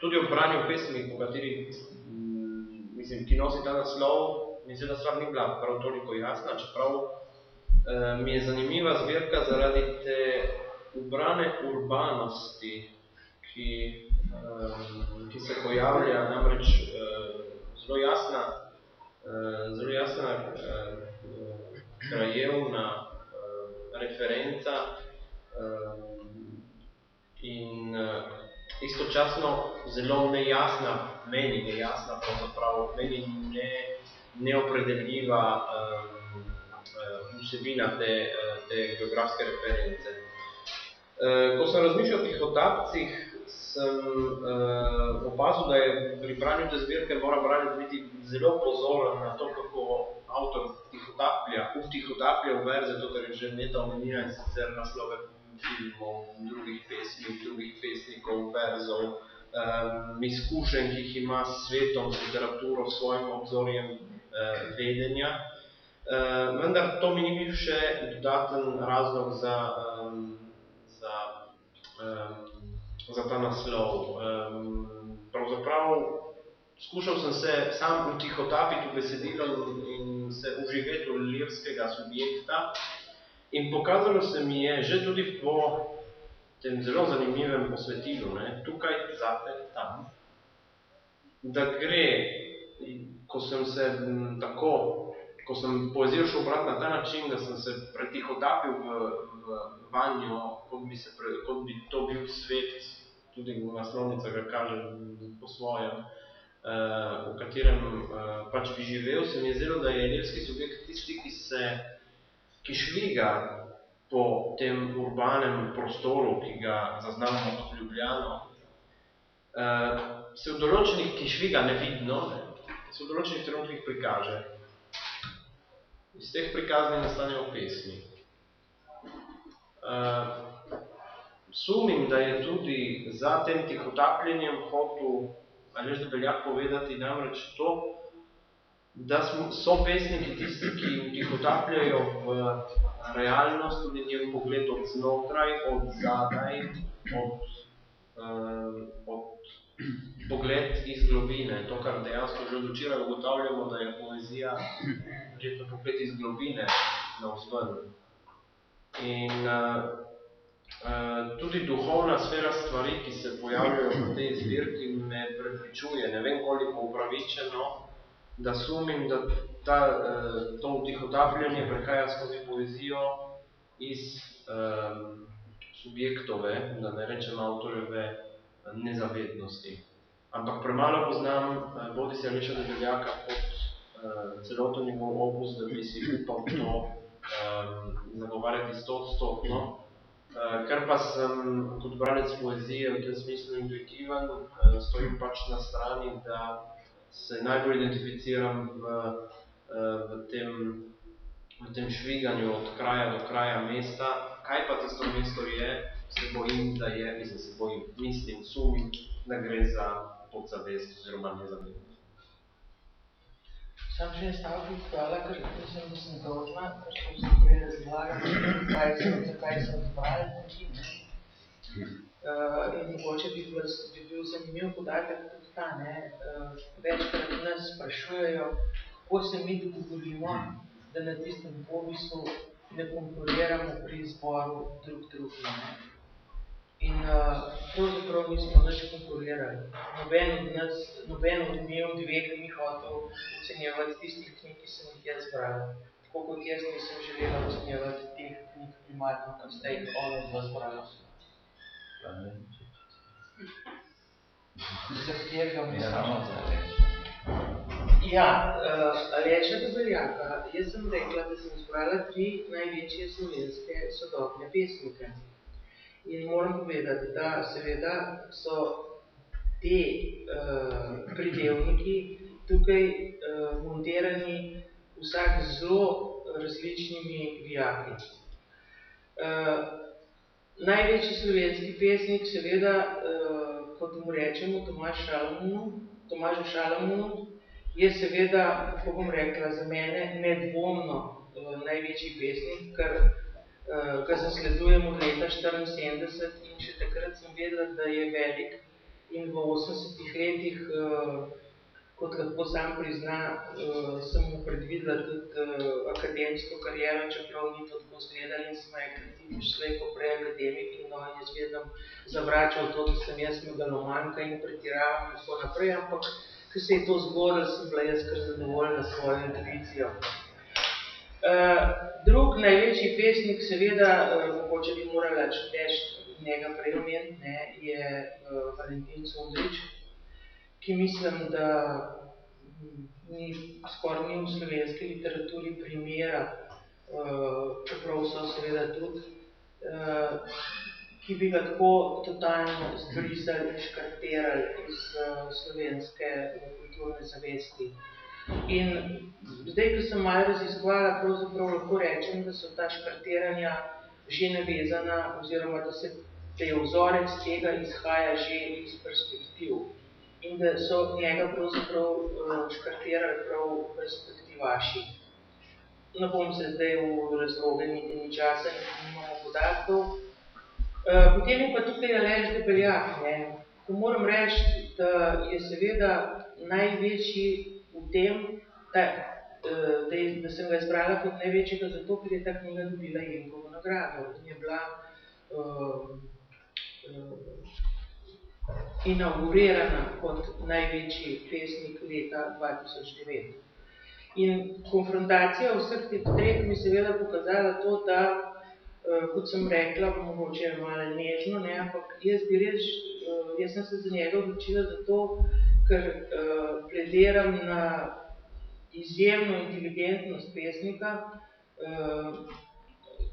Tudi ob branju pesmi, po kateri mislim, ki nosi ta naslov, mi seveda stvar ni bila prav toliko jasna, čeprav mi je zanimiva zbirka zaradi te ubrane urbanosti, ki ki se pojavlja, namreč zelo jasna zelo jasna krajevna referenca in istočasno zelo nejasna, meni nejasna pravzaprav, meni ne neopredeljiva vsebina te te geografske reference. Ko sem razmišljal o tihotapcih, sem opazil, da je pri branju te zbirke moram brati biti zelo pozoren na to, kako avtor tihotaplja, vtihotaplja v verze, to, kar je že Meta omenila, in sicer naslove filmov, drugih pesmi, drugih pesnikov, verzov, izkušenj, ki jih ima s svetom, z literaturo, s svojim obzorjem vedenja. Vendar to mi ni bil še dodaten razlog za za za ta naslov. Pravzaprav skušal sem se sam vtihotapiti v besedilo in se vživeti v lirskega subjekta in pokazalo se mi je že tudi po tem zelo zanimivem posvetilu, ne, Tukaj, zate, tam, da gre, ko sem se tako, ko sem poezijo šel brat na ta način, da sem se pretihotapil v v vanjo, kot bi se kot bi to bil svet, tudi naslovnica ga kaže po svoje, v katerem uh, pač bi živel, se mi je zdelo, da je levski subjekt tisti, ki se, ki šviga po tem urbanem prostoru, ki ga zaznamo kot Ljubljano, uh, se v določenih, ki šviga nevidno, ne, se v določenih trenutkih prikaže. Iz teh prikaznih nastanejo pesmi. Uh, sumim, da je tudi za tem tihotapljenjem hotel Aleš Debeljak povedati namreč to, da smo, so pesniki tisti, ki utihotapljajo v realnost, tudi njen pogled od znotraj, od zadaj, od, uh, od pogled iz globine. To, kar dejansko že od včeraj ugotavljamo, da je poezija to pogled iz globine na vzven. In uh, Eh, tudi duhovna sfera stvari, ki se pojavljajo v tej zbirki, me prepričuje, ne vem koliko upravičeno, da sumim, da ta, uh, to utihotapljanje prehaja skozi poezijo iz um, subjektove, da ne rečem avtoreve, nezavednosti. Ampak premalo poznam uh, bodi se Aleša Debeljaka kot uh, celoto njegov opus, da bi si upal to um, zagovarjati stotstotno. Uh, ker pa sem kot bralec poezije v tem smislu intuitiven, uh, stojim pač na strani, da se najbolj identificiram v, uh, v, tem, v tem šviganju od kraja do kraja mesta. Kaj pa tisto mesto je, se bojim, da je, mislim, se bojim, mislim, sumim, da gre za podzavest oziroma nezavest. Sam še en stavek hvala, ker mislim, da sem dolžna, ker sem se prej razlagala, kaj sem, zakaj sem zbrala način. Uh, in mogoče bi, vas, bi bil zanimiv podatek ta, ne, uh, večkrat nas sprašujejo, kako se mi dogovorimo, da na tistem povisu ne konkuriramo pri izboru drug drugim. In uh, pravzaprav nismo nič konkurirali. Noben od nas, noben od dnev dveh ni hotel ocenjevati tistih knjig, ki sem jih jaz brala. Tako kot jaz nisem želela ocenjevati teh knjig primarno, kot ste jih ono dva zbrala. Zahtevljam Ja, uh, Aleša Debeljaka, jaz sem rekla, da sem zbrala tri največje slovenske sodobne pesnike. In moram povedati, da seveda so te uh, pridevniki tukaj uh, montirani vsak z zelo različnimi vijaki. Uh, največji slovenski pesnik, seveda, uh, kot mu rečemo, Tomaž Šalamunu, je seveda, kako bom rekla, za mene nedvomno uh, največji pesnik, ker uh, ga zasledujem od leta 74 in še takrat sem vedela, da je velik in v 80 letih, uh, kot lahko sam prizna, uh, sem mu predvidela tudi uh, akademsko kariero, čeprav ni to tako zgledala in sem ti bi šle ko prej akademik in no, jaz vedem zavračal to, da sem jaz megalomanka in pretiravam in tako naprej, ampak ko se je to zgodilo, sem bila jaz kar zadovoljna s svojo intuicijo. Uh, drug največji pesnik, seveda, uh, mogoče bi morala tež njega preomeniti, ne, je uh, Valentin Sondrič, ki mislim, da ni, skoraj ni v slovenski literaturi primera, uh, čeprav so seveda tudi, uh, ki bi ga tako totalno zbrisali, škarterali iz uh, slovenske kulturne zavesti. In zdaj, ko sem malo raziskovala, pravzaprav lahko rečem, da so ta škartiranja že navezana oziroma da se je vzorec tega izhaja že iz perspektiv in da so njega pravzaprav uh, škartirali prav perspektivaši. Ne bom se zdaj v razloge niti ni časa, niti nimamo podatkov. Uh, potem je pa tukaj Aleš Debeljak. Ne. Ko moram reči, da je seveda največji v tem, da, eh, da, je, da sem ga izbrala kot največjega zato, ker je ta knjiga dobila Jenkovo nagrado in je bila uh, uh, inaugurirana kot največji pesnik leta 2009. In konfrontacija vseh teh treh mi seveda pokazala to, da, uh, kot sem rekla, mogoče malo nežno, ne, ampak jaz bi res, uh, jaz sem se za njega odločila zato, ker uh, plediram na izjemno inteligentnost pesnika, uh,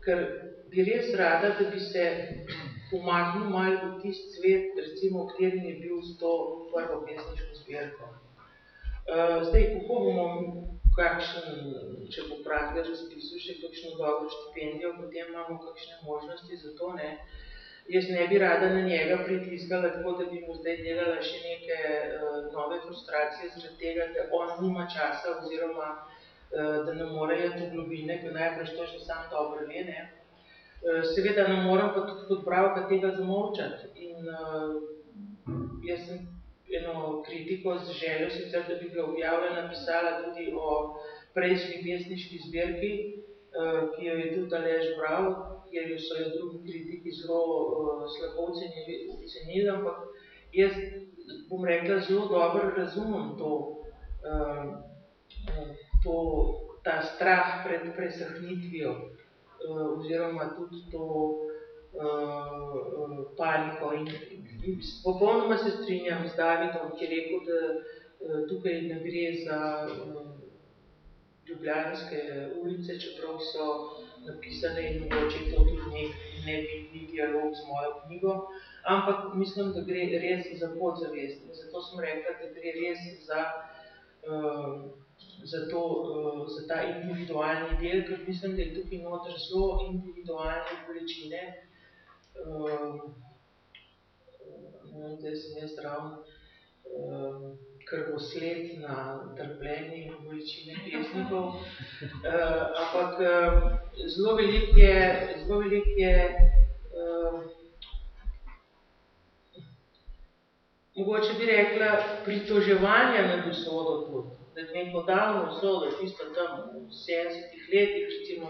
ker bi res rada, da bi se pomaknil malo v tisti svet, recimo, v katerem je bil s to prvo pesniško zbirko. Uh, zdaj, kako bomo, kakšen, če bo Prager razpisal še kakšno dobro štipendijo, potem imamo kakšne možnosti za to, ne. Jaz ne bi rada na njega pritiskala tako, da bi mu zdaj delala še neke uh, nove frustracije zaradi tega, da on nima časa oziroma uh, da ne more iti v globine, ko najbrž to že sam dobro ve, ne. Uh, seveda ne morem pa tudi kot pravka tega zamolčati in uh, jaz sem eno kritiko z željo sicer, da bi ga objavila, napisala tudi o prejšnji pesniški zbirki, uh, ki jo je tudi Aleš bral, kjer so jo drugi kritiki zelo uh, slabo ocenili, ampak jaz bom rekla, zelo dobro razumem to, uh, to, ta strah pred presahnitvijo oziroma tudi to uh, paniko in popolnoma se strinjam z Davidom, ki je rekel, da uh, tukaj ne gre za uh, ljubljanske ulice, čeprav so napisane in mogoče to tudi nek nevidni dialog z mojo knjigo, ampak mislim, da gre res za podzavest. Zato sem rekla, da gre res za, uh, za, to, uh, za ta individualni del, ker mislim, da je tukaj noter zelo individualne bolečine, um, zdaj sem jaz ravno um, krvosled na trpljenje in bolečine pesnikov, uh, ampak uh, zelo veliko je, zelo veliko je uh, mogoče bi rekla pritoževanja nad usodo tudi, da neko davno usodo, tisto tam v 70-ih letih, recimo,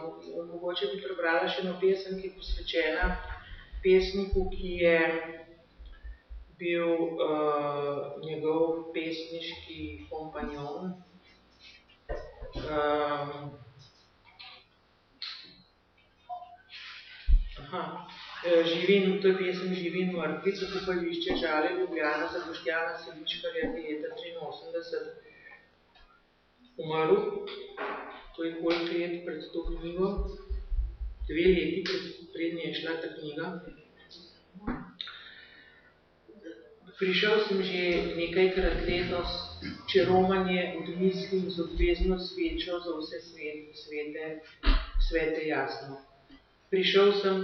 mogoče bi prebrala še eno pesem, ki je posvečena pesniku, ki je bil uh, njegov pesniški kompanjon. Um, aha, živim, to je pesem Živim mrtvica, kupališče Žale, Ljubljana, za Boštjana Seličkarja, leta 83, umrl, to je koliko let pred to knjigo, dve leti pred, prednje je šla ta knjiga. Prišel sem že nekajkrat letos, če romanje odmislim z obvezno svečo za vse svet, svete, svete jasno. Prišel sem,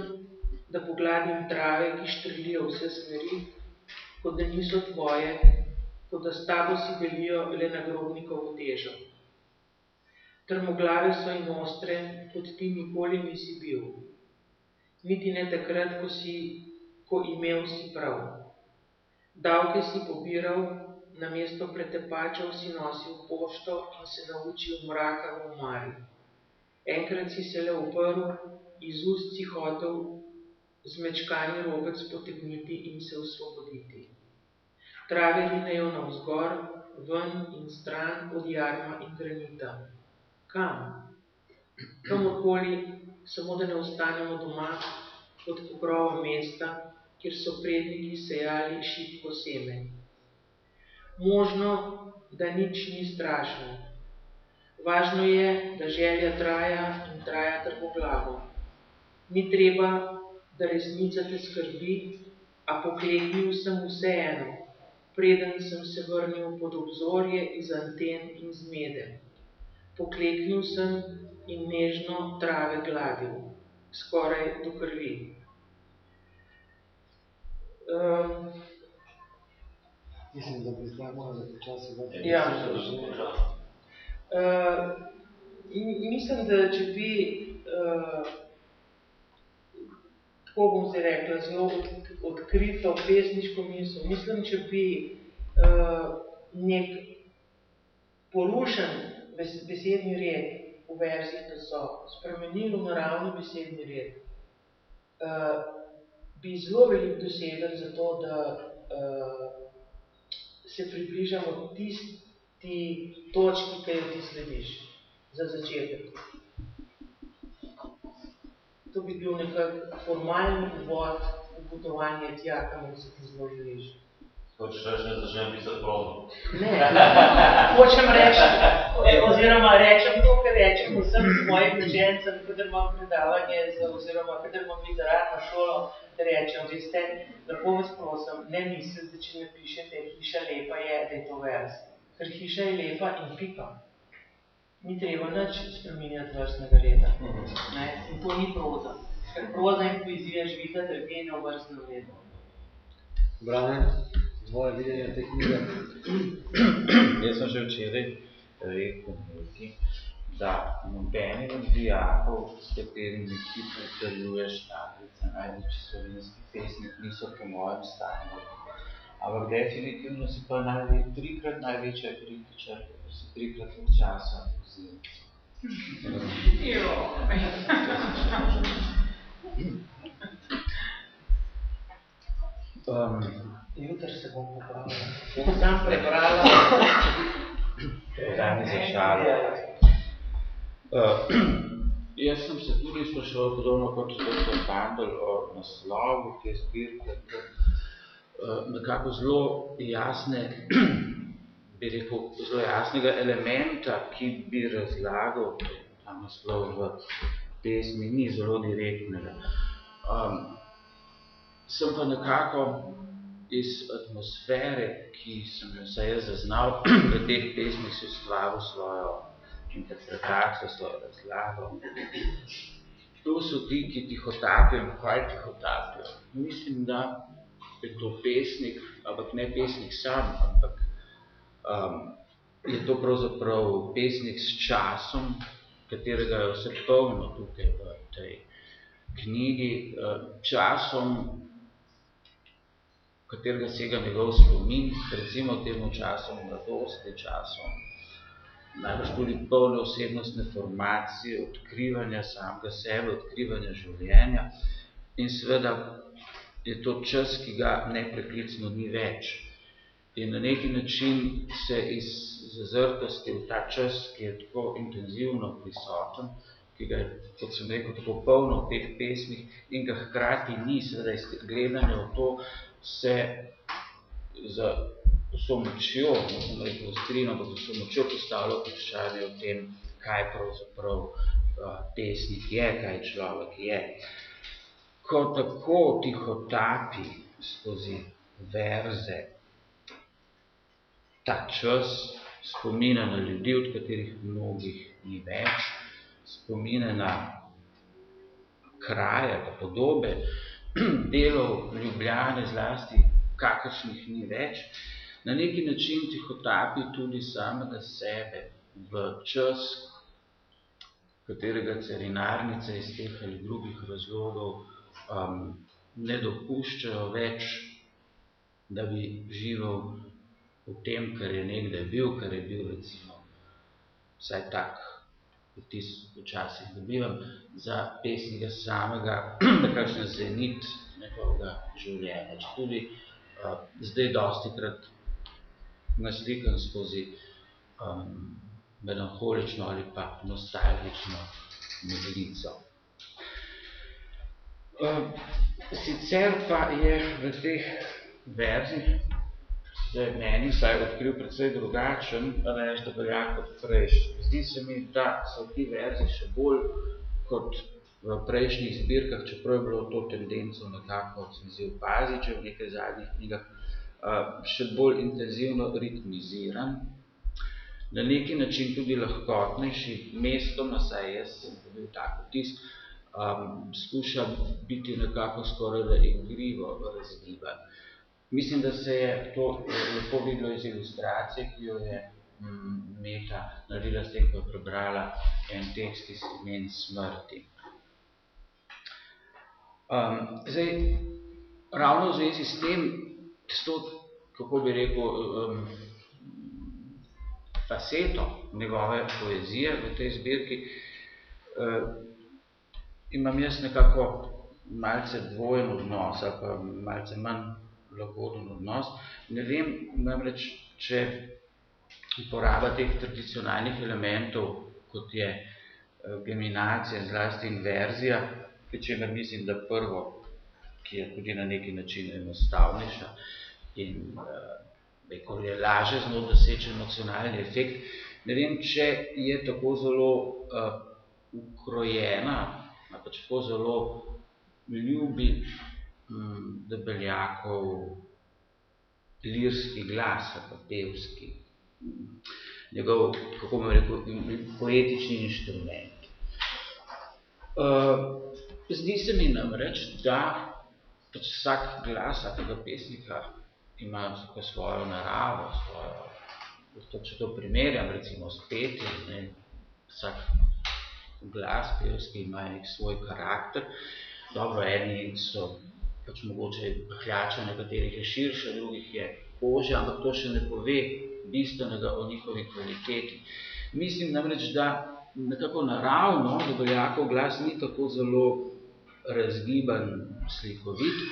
da pogladim trave, ki štrlijo vse smeri, kot da niso tvoje, kot da s tabo si delijo le nagrobnikovo težo. Trmoglave so in ostre, kot ti nikoli nisi bil. Niti ne takrat, ko si, ko imel si prav. Davke si pobiral, namesto pretepačev si nosil pošto in se naučil mraka v omari. Enkrat si se le uprl, iz ust si hotel zmečkani robec potegniti in se osvoboditi. Trave rinejo navzgor, ven in stran od jarma in granita. Kam? Kamorkoli, samo da ne ostanemo doma pod pokrovom mesta, kjer so predniki sejali šipko seme. Možno, da nič ni strašno. Važno je, da želja traja in traja trboglavo. Ni treba, da resnica te skrbi, a pokleknil sem vseeno, preden sem se vrnil pod obzorje iz anten in zmede. Pokleknil sem in nežno trave gladil, skoraj do krvi. Um, Mislim, da bi zdaj morali počasi več. Ja. Uh, mislim, da če bi, uh, tako bom zdaj rekla, zelo od, odkrito pesniško misel, mislim, če bi uh, nek porušen besedni red v verzih, da so spremenili v naravni besedni red, uh, bi zelo veliko dosegli za to, da uh, se približamo tisti točki, ki jo ti slediš, za začetek. To bi bil nekak formalni uvod v potovanje tja, kamor se ti zelo želiš. Hočeš reči, da začnem pisati prozo? Ne, hočem reči, oziroma rečem to, kar rečem vsem svojim učencem, kadar imam predavanje, z, oziroma kadar imam literat na šolo, da rečem, veste, lepo vas prosim, ne mislite, da če napišete hiša lepa je, da je to vers. Ker hiša je lepa in pika. Ni treba nič spreminjati vrstnega reda. Ne? In to ni proza. Ker proza in poezija živita trpljenje v vrstnem redu. Brane, tvoje videnje te knjige? Jaz sem že včeraj rekel nekaj, da nobenih dijakov, s katerimi ti pritrjuješ tablice, največji slovenski pesnik, niso po mojem stanju. Ampak definitivno si pa najvej, trikrat največja kritičar, ker si trikrat več časa vzil. Um, Jutri se bom popravila. Bom sam prebrala. Daj mi šalo. Uh, [clears throat] jaz sem se tudi spraševal podobno kot dr. Bandel o naslovu te zbirke, uh, nekako zelo jasne, [clears throat] bi rekel, zelo jasnega elementa, ki bi razlagal ta naslov v pesmi, ni zelo direktnega. Um, sem pa nekako iz atmosfere, ki sem jo vsaj jaz zaznal, v teh pesmih si ustvaril svojo interpretacijo, svojo razlago. To so ti, ki tihotapijo in kaj tihotapijo. Mislim, da je to pesnik, ampak ne pesnik sam, ampak um, je to pravzaprav pesnik s časom, katerega je vse polno tukaj v tej knjigi, časom, katerega sega njegov spomin, recimo temu časom mladosti, časom najbolj tudi polne osebnostne formacije, odkrivanja samega sebe, odkrivanja življenja in seveda je to čas, ki ga nepreklicno ni več. In na neki način se iz zazrtosti v ta čas, ki je tako intenzivno prisoten, ki ga je, kot sem rekel, tako polno v teh pesmih in ga hkrati ni, seveda iz gledanja v to, se z vso močjo, ne bom rekel strino, ampak z vso močjo postavlja vprašanje o tem, kaj pravzaprav pesnik je, kaj človek je. Ko tako tihotapi skozi verze ta čas, spomina na ljudi, od katerih mnogih ni več, spomina na kraje, podobe, [clears throat] delov Ljubljane zlasti, kakršnih ni več, na neki način tihotapi tudi samega sebe v čas, katerega carinarnice iz teh ali drugih razlogov um, ne dopuščajo več, da bi živel v tem, kar je nekdaj bil, kar je bil recimo vsaj tak vtis včasih dobivam za pesnika samega, [clears throat] nekakšen zenit njegovega življenja. Če tudi uh, zdaj dosti krat naslikan skozi um, melanholično ali pa nostalgično meglico. Uh, sicer pa je v teh verzih je meni vsaj odkril predvsej drugačen, ne da velja kot prejšnji. Zdi se mi, da so ti verzi še bolj kot v prejšnjih zbirkah, čeprav je bilo to tendenco nekako, sem si opazil, če v nekaj zadnjih knjigah, še bolj intenzivno ritmiziran, na neki način tudi lahkotnejši, mestoma, saj jaz sem bil tak vtis, um, skuša biti nekako skoraj da igrivo razgiban. Mislim, da se je to lepo videlo iz ilustracije, ki jo je mm, Meta naredila s tem, ko je prebrala en tekst iz imen smrti. Um, zdaj, ravno v zvezi s tem, s to, kako bi rekel, um, faseto njegove poezije v tej zbirki, uh, imam jaz nekako malce dvojen odnos, ali pa malce manj lagoden odnos. Ne vem namreč, če uporaba teh tradicionalnih elementov, kot je eh, geminacija, zlasti inverzija, pri čemer mislim, da prvo, ki je tudi na neki način enostavnejša, in uh, je laže z njo doseči emocionalni efekt. Ne vem, če je tako zelo uh, ukrojena, ali pa tako zelo ljubi debeljakov lirski glas, ali pa pevski, njegov, kako bom rekel, poetični inštrument. Uh, zdi se mi namreč, da pač vsak glas tega pesnika ima svojo naravo, svojo, to, če to primerjam recimo s petjem, ne, vsak glas pevski ima nek svoj karakter. Dobro, eni so pač mogoče hljača, nekaterih je širše, drugih je ože, ampak to še ne pove bistvenega o njihovi kvaliteti. Mislim namreč, da nekako naravno, da Beljakov glas ni tako zelo razgiban, slikovit,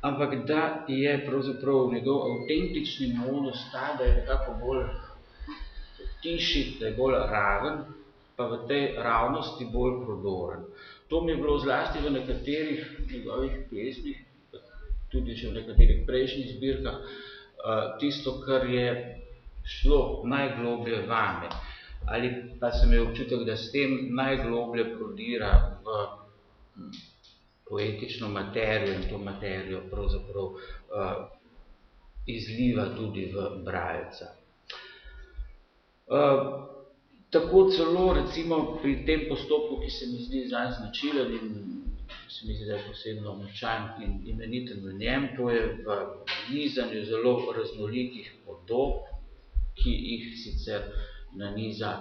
ampak da je pravzaprav njegov avtentični modus ta, da je nekako bolj tiši, da je bolj raven, pa v tej ravnosti bolj prodoren. To mi je bilo zlasti v nekaterih njegovih pesmih, tudi še v nekaterih prejšnjih zbirkah, tisto, kar je šlo najgloblje vame. Ali pa sem je občutek, da s tem najgloblje prodira v poetično materijo in to materijo pravzaprav uh, izliva tudi v brajca. Uh, tako celo recimo pri tem postopku, ki se mi zdi zanj značilen in se mi zdi, da je posebno močan in imeniten v njem, to je v nizanju zelo raznolikih podob, ki jih sicer naniza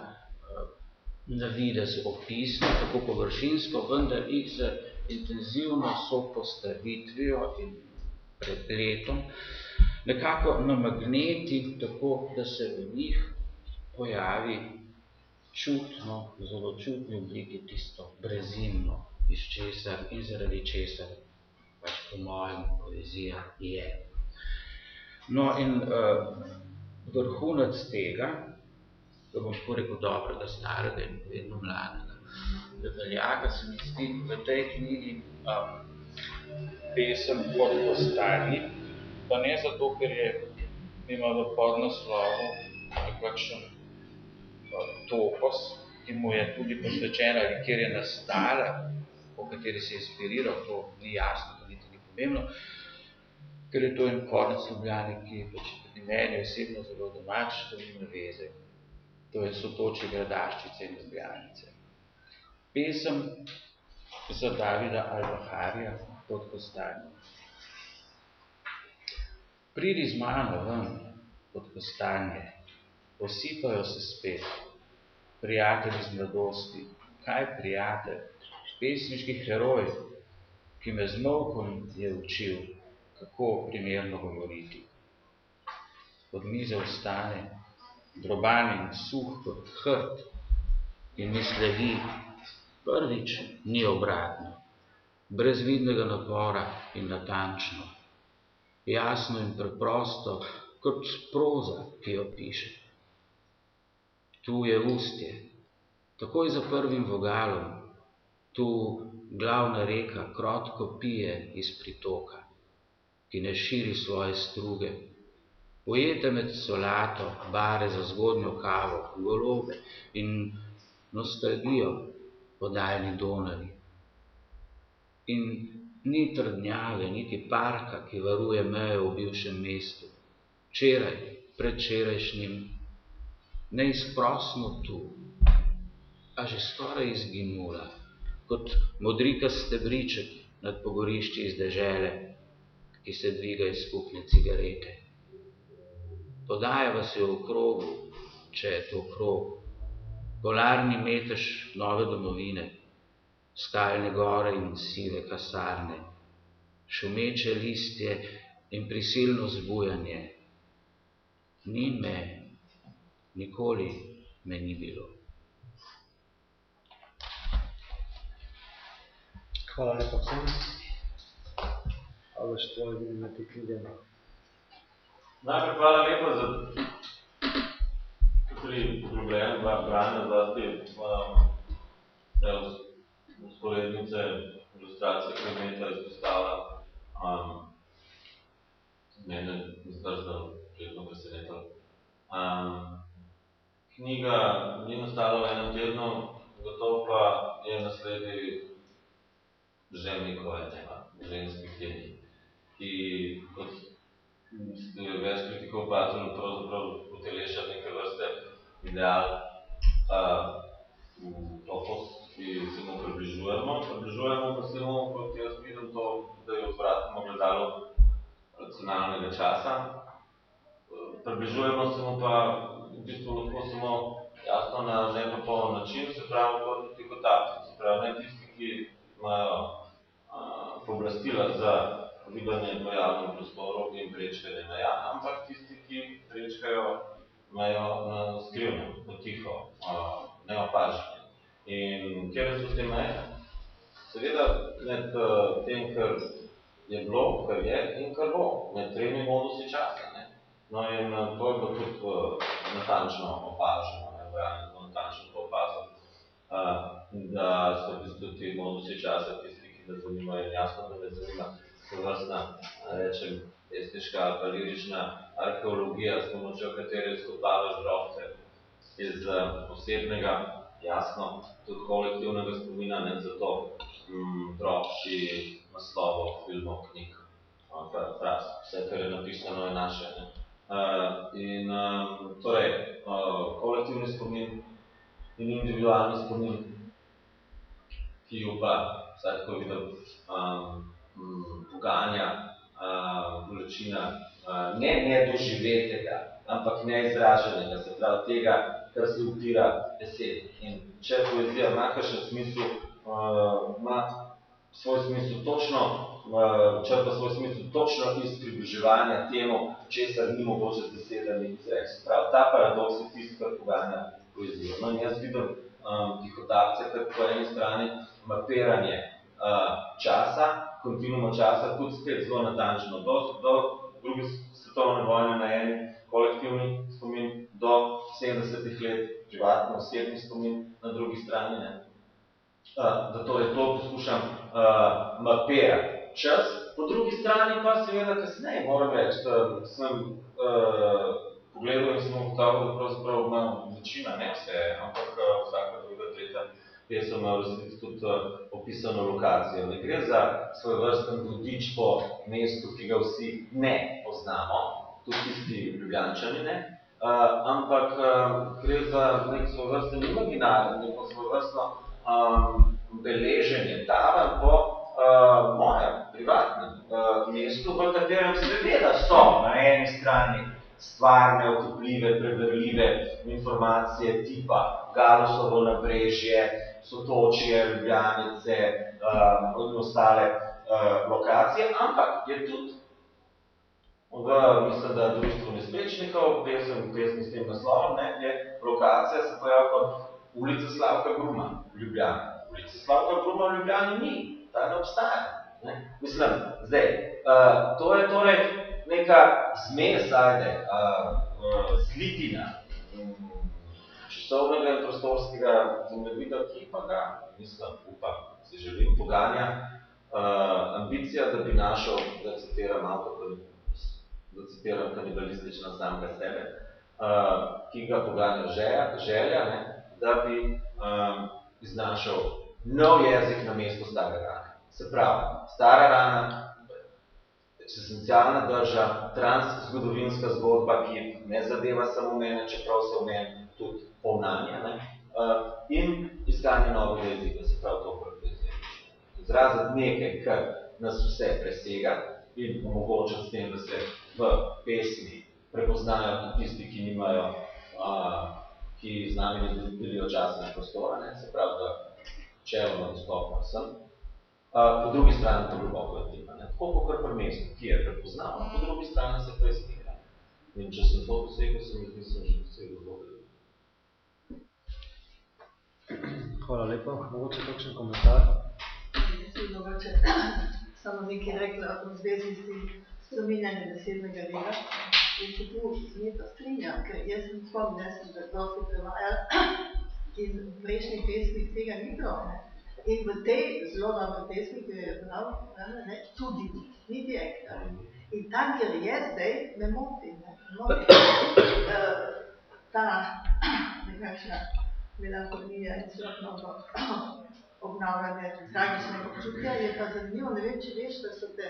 na videz opisno, tako površinsko, vendar jih z intenzivno sopostavitvijo in prepletom nekako namagneti tako, da se v njih pojavi čutno, zelo čutni obliki tisto brezimno, iz česar in zaradi česar pač po mojem poezija je. No in uh, vrhunec tega, da bom tako rekel dobrega, starega in vedno mladega. Da veljaka se mi zdi v tej knjigi um, pesem pod postani, pa ne zato, ker je ima v podnaslovu nekakšen topos, ki mu je tudi posvečena ali kjer je nastala, po kateri se je inspiriral, to ni jasno, to ni pomembno, ker je to en konec Ljubljane, ki je pač tudi meni osebno zelo domač, to nima veze, to je sotoči gradaščice in ljubljanice. Pesem za Davida Albaharja pod kostanjem. Pridi z mano ven pod kostanje, posipajo se spet, prijatelji z mladosti, kaj prijatelj, pesniški heroj, ki me z molkom je učil, kako primerno govoriti. Od mize vstane, droban in suh kot hrt in mi sledi prvič ni obratno, brez vidnega napora in natančno, jasno in preprosto kot proza, ki jo piše. Tu je ustje, takoj za prvim vogalom, tu glavna reka krotko pije iz pritoka, ki ne širi svoje struge, Ujete med solato, bare za zgodnjo kavo, golobe in nostalgijo po daljni Donavi. In ni trdnjave, niti parka, ki varuje mejo v bivšem mestu. Včeraj, predčerajšnjim, neizprosno tu, a že skoraj izginula, kot modrika stebriček nad pogorišči iz dežele, ki se dviga iz skupne cigarete. Podajava se v krogu, če je to krog. Polarni metež nove domovine, skalne gore in sive kasarne, šumeče listje in prisilno zbujanje. Ni me, nikoli me ni bilo. Hvala lepa vsem. Aleš, tvoje vidim na te knjige. Najprej hvala lepa za tudi problem branja, zlasti um, sporednice ilustracije, ki je izpostavila um, mene zbrzdal, prijetno presenetil. Um, knjiga ni nastala v enem tednu, gotovo pa je nasledi Žemnikove nema, ženskih tedni, ki kot ste več kritikov opazili, pravzaprav uteleša neke vrste ideal uh, topos, ki se mu približujemo. Približujemo pa se mu, kot jaz vidim to, da je odvratno gledalo racionalnega časa. Približujemo se mu pa v bistvu lahko samo jasno na nepopoln način, se pravi kot tihotapci, se pravi ne tisti, ki imajo pooblastila za gibanje po javnem prostoru in prečkanje meja, ampak tisti, ki prečkajo mejo na skrivno, potiho, neopaženi. In kjer so te meje? Seveda med tem, kar je bilo, kar je in kar bo, med tremi modusi časa. Ne? No in to je bilo tudi natančno opaženo, ne? Bojan je natančno to opazil, uh, da so v bistvu ti modusi časa tisti, ki ne zanimajo jasno, da ne zanima sovrstna, rečem, estiška ali pa lirična arheologija, s pomočjo katere izkopavaš drobce iz uh, osebnega jasno, tudi kolektivnega spomina, ne zato mm, drobši naslovov, filmov, knjig, fraz, vse, kar je napisano, je naše. Ne. Uh, in um, torej, uh, kolektivni spomin in individualni spomin, ki jo pa, vsaj tako vidim, um, poganja, uh, bolečina, uh, ne nedoživetega, ampak neizraženega, se pravi tega, kar se upira besed. In če poezija ima kakšen smisel, uh, ima svoj smisel točno, črpa svoj smisel točno iz približevanja temu, česar ni mogoče z besedami izreči. Prav, ta paradoks je tisto, kar poganja poezijo. No, jaz vidim um, tihotapce, kar po eni strani mapiranje uh, časa, kontinuuma časa, tudi spet zelo natančno. Do, do druge svetovne vojne na eni kolektivni spomin do 70 let, privatno osebni spomin na drugi strani. Ne. Uh, da torej to poskušam uh, mapirati. Čas, po drugi strani pa seveda kasneje, moram reči, da sem uh, pogledal in sem ugotovil, da pravzaprav imam večina, ne vse, ampak uh, vsaka druga, tretja pesem ima resnici tudi uh, opisano lokacijo. Ne gre za svoj vrsten vodič po mestu, ki ga vsi ne poznamo, tudi tisti ljubljančani, ne, uh, ampak uh, gre za nek svojevrsten imaginarni, neko svojevrstno um, beleženje, davan po uh, mojem privatnem uh, mestu, v katerem seveda so na eni strani stvarne, otepljive, preverljive informacije tipa Galosovo nabrežje, Sotočje, Ljubljanice uh, in ostale uh, lokacije, ampak je tudi v, mislim, da društvo nesmečnikov, pesem, pesmi s tem naslovom, ne, je lokacija se pojavlja kot ulica Slavka Gruma v Ljubljani. Ulica Slavka Gruma v Ljubljani ni, ta ne obstaja. Ne. Mislim, zdaj, uh, to je torej neka zmes, ajde, uh, zlitina um, časovnega in prostorskega zemljevida, ki pa ga, mislim, upam, si želim poganja, uh, ambicija, da bi našel, da citiram avto, da citiram kanibalistično samega sebe, uh, ki ga poganja želja, želja ne, da bi um, iznašal nov jezik na mesto stare rane. Se pravi, stara rana, esencialna drža, transzgodovinska zgodba, ki ne zadeva samo mene, čeprav se v meni tudi povnanje, ne, uh, in iskanje novega jezika, se pravi to prvi Izrazati nekaj, kar nas vse presega in omogočati s tem, da se v pesmi prepoznajo tudi tisti, ki nimajo, a, ki z nami ne delijo časa in prostora, ne, se pravi, da čelno dostopno sem. A, po drugi strani pa globoko intima, ne, tako kot kar pri mestu, ki je prepoznavno, po drugi strani se pa izmira. In če sem to dosegel, sem jaz mislim, že dosegel zelo Hvala lepa. Mogoče kakšen komentar? Jaz bi mogoče [clears throat] samo nekaj rekla v zvezi s tem spominjanje besednega dela. In se tu z njim strinjam, ker jaz sem spomnil, jaz sem dosti prevajala [clears throat] in v prejšnjih pesmih tega ni bilo. Ne. In v tej zelo dobre pesmi, ki jo je bral, ne, tudi ni, ni direktor. In tam, kjer je zdaj, me moti, ne, moti. Uh, ta nekakšna melankolija in celotno obnavljanje tragičnega počutja je pa zanimivo, ne vem, če veš, da so te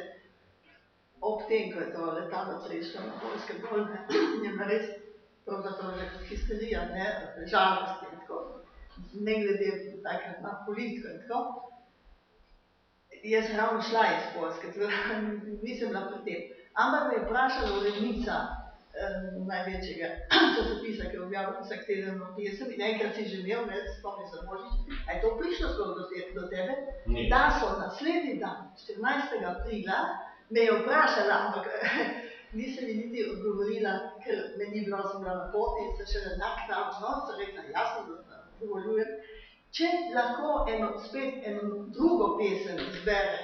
ob tem, ko je to letalo prešlo na Poljske bolne, je bila res pravzaprav že histerija, ne, žalosti in tako, ne glede takrat na politiko in tako. Jaz sem ravno šla iz Poljske, [laughs] nisem bila pri tem. Ampak me je vprašala urednica eh, največjega [clears throat] časopisa, ki je objavil vsak teden v pesem in enkrat si že imel, ne, spomni se Božič, a je to prišlo skoro do, te, do tebe, Ni. da so naslednji dan, 14. aprila, me je vprašala, ampak [laughs] nisem ji niti odgovorila, ker me ni bilo, sem bila na poti in se še naknadno, sem rekla, jasno, da dovoljujem, če lahko eno, spet eno drugo pesem izbere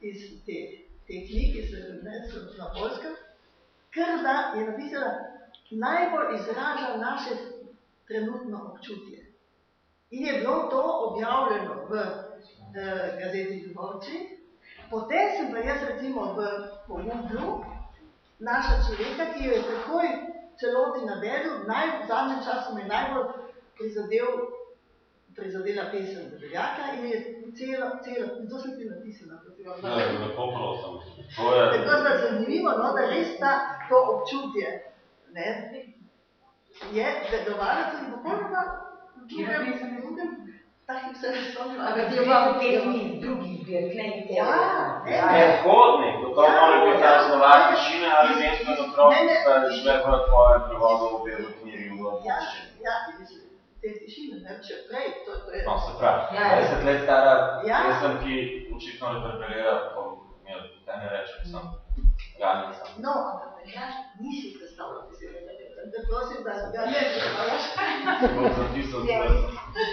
iz te, te knjige, se je na polskem, ker da je napisala, najbolj izraža naše trenutno občutje. In je bilo to objavljeno v eh, gazeti Ljuboči, Potem sem pa jaz recimo v Pogublu naša človeka, ki jo je takoj celoti navedel, naj, v zadnjem času me najbolj prizadel, prizadela pesem Debeljaka in je celo, celo, to sem ti napisala, ti ga Ja, lepo prosim. To je... Tako da zanimivo, no, da res ta, to občutje, ne, je vedovalo tudi popolnoma drugem, drugem, takih se ne spomnim. Ampak ti je pa v pesmi iz drugih zbirk, ne iz tega. Ja, ne, Predhodnik, to Ja, mora biti ja, ta slovar ja. tišine ali mesto na otrok, Ne, ne. sta šle v tvoje prevodu v belo knjigi v Ja, Boščini. ja, mislim, te tišine, ne, če prej, to, to je... No, se pravi, Ja, ja. 20 let stara Ja. pesem, ki očitno reverberira, po, ja, kaj ne rečem, sem ganica. No, ampak ja, nisi predstavljal da te prosim, da ga ne predstavljaš. Bom zapisal Ja, zdaj.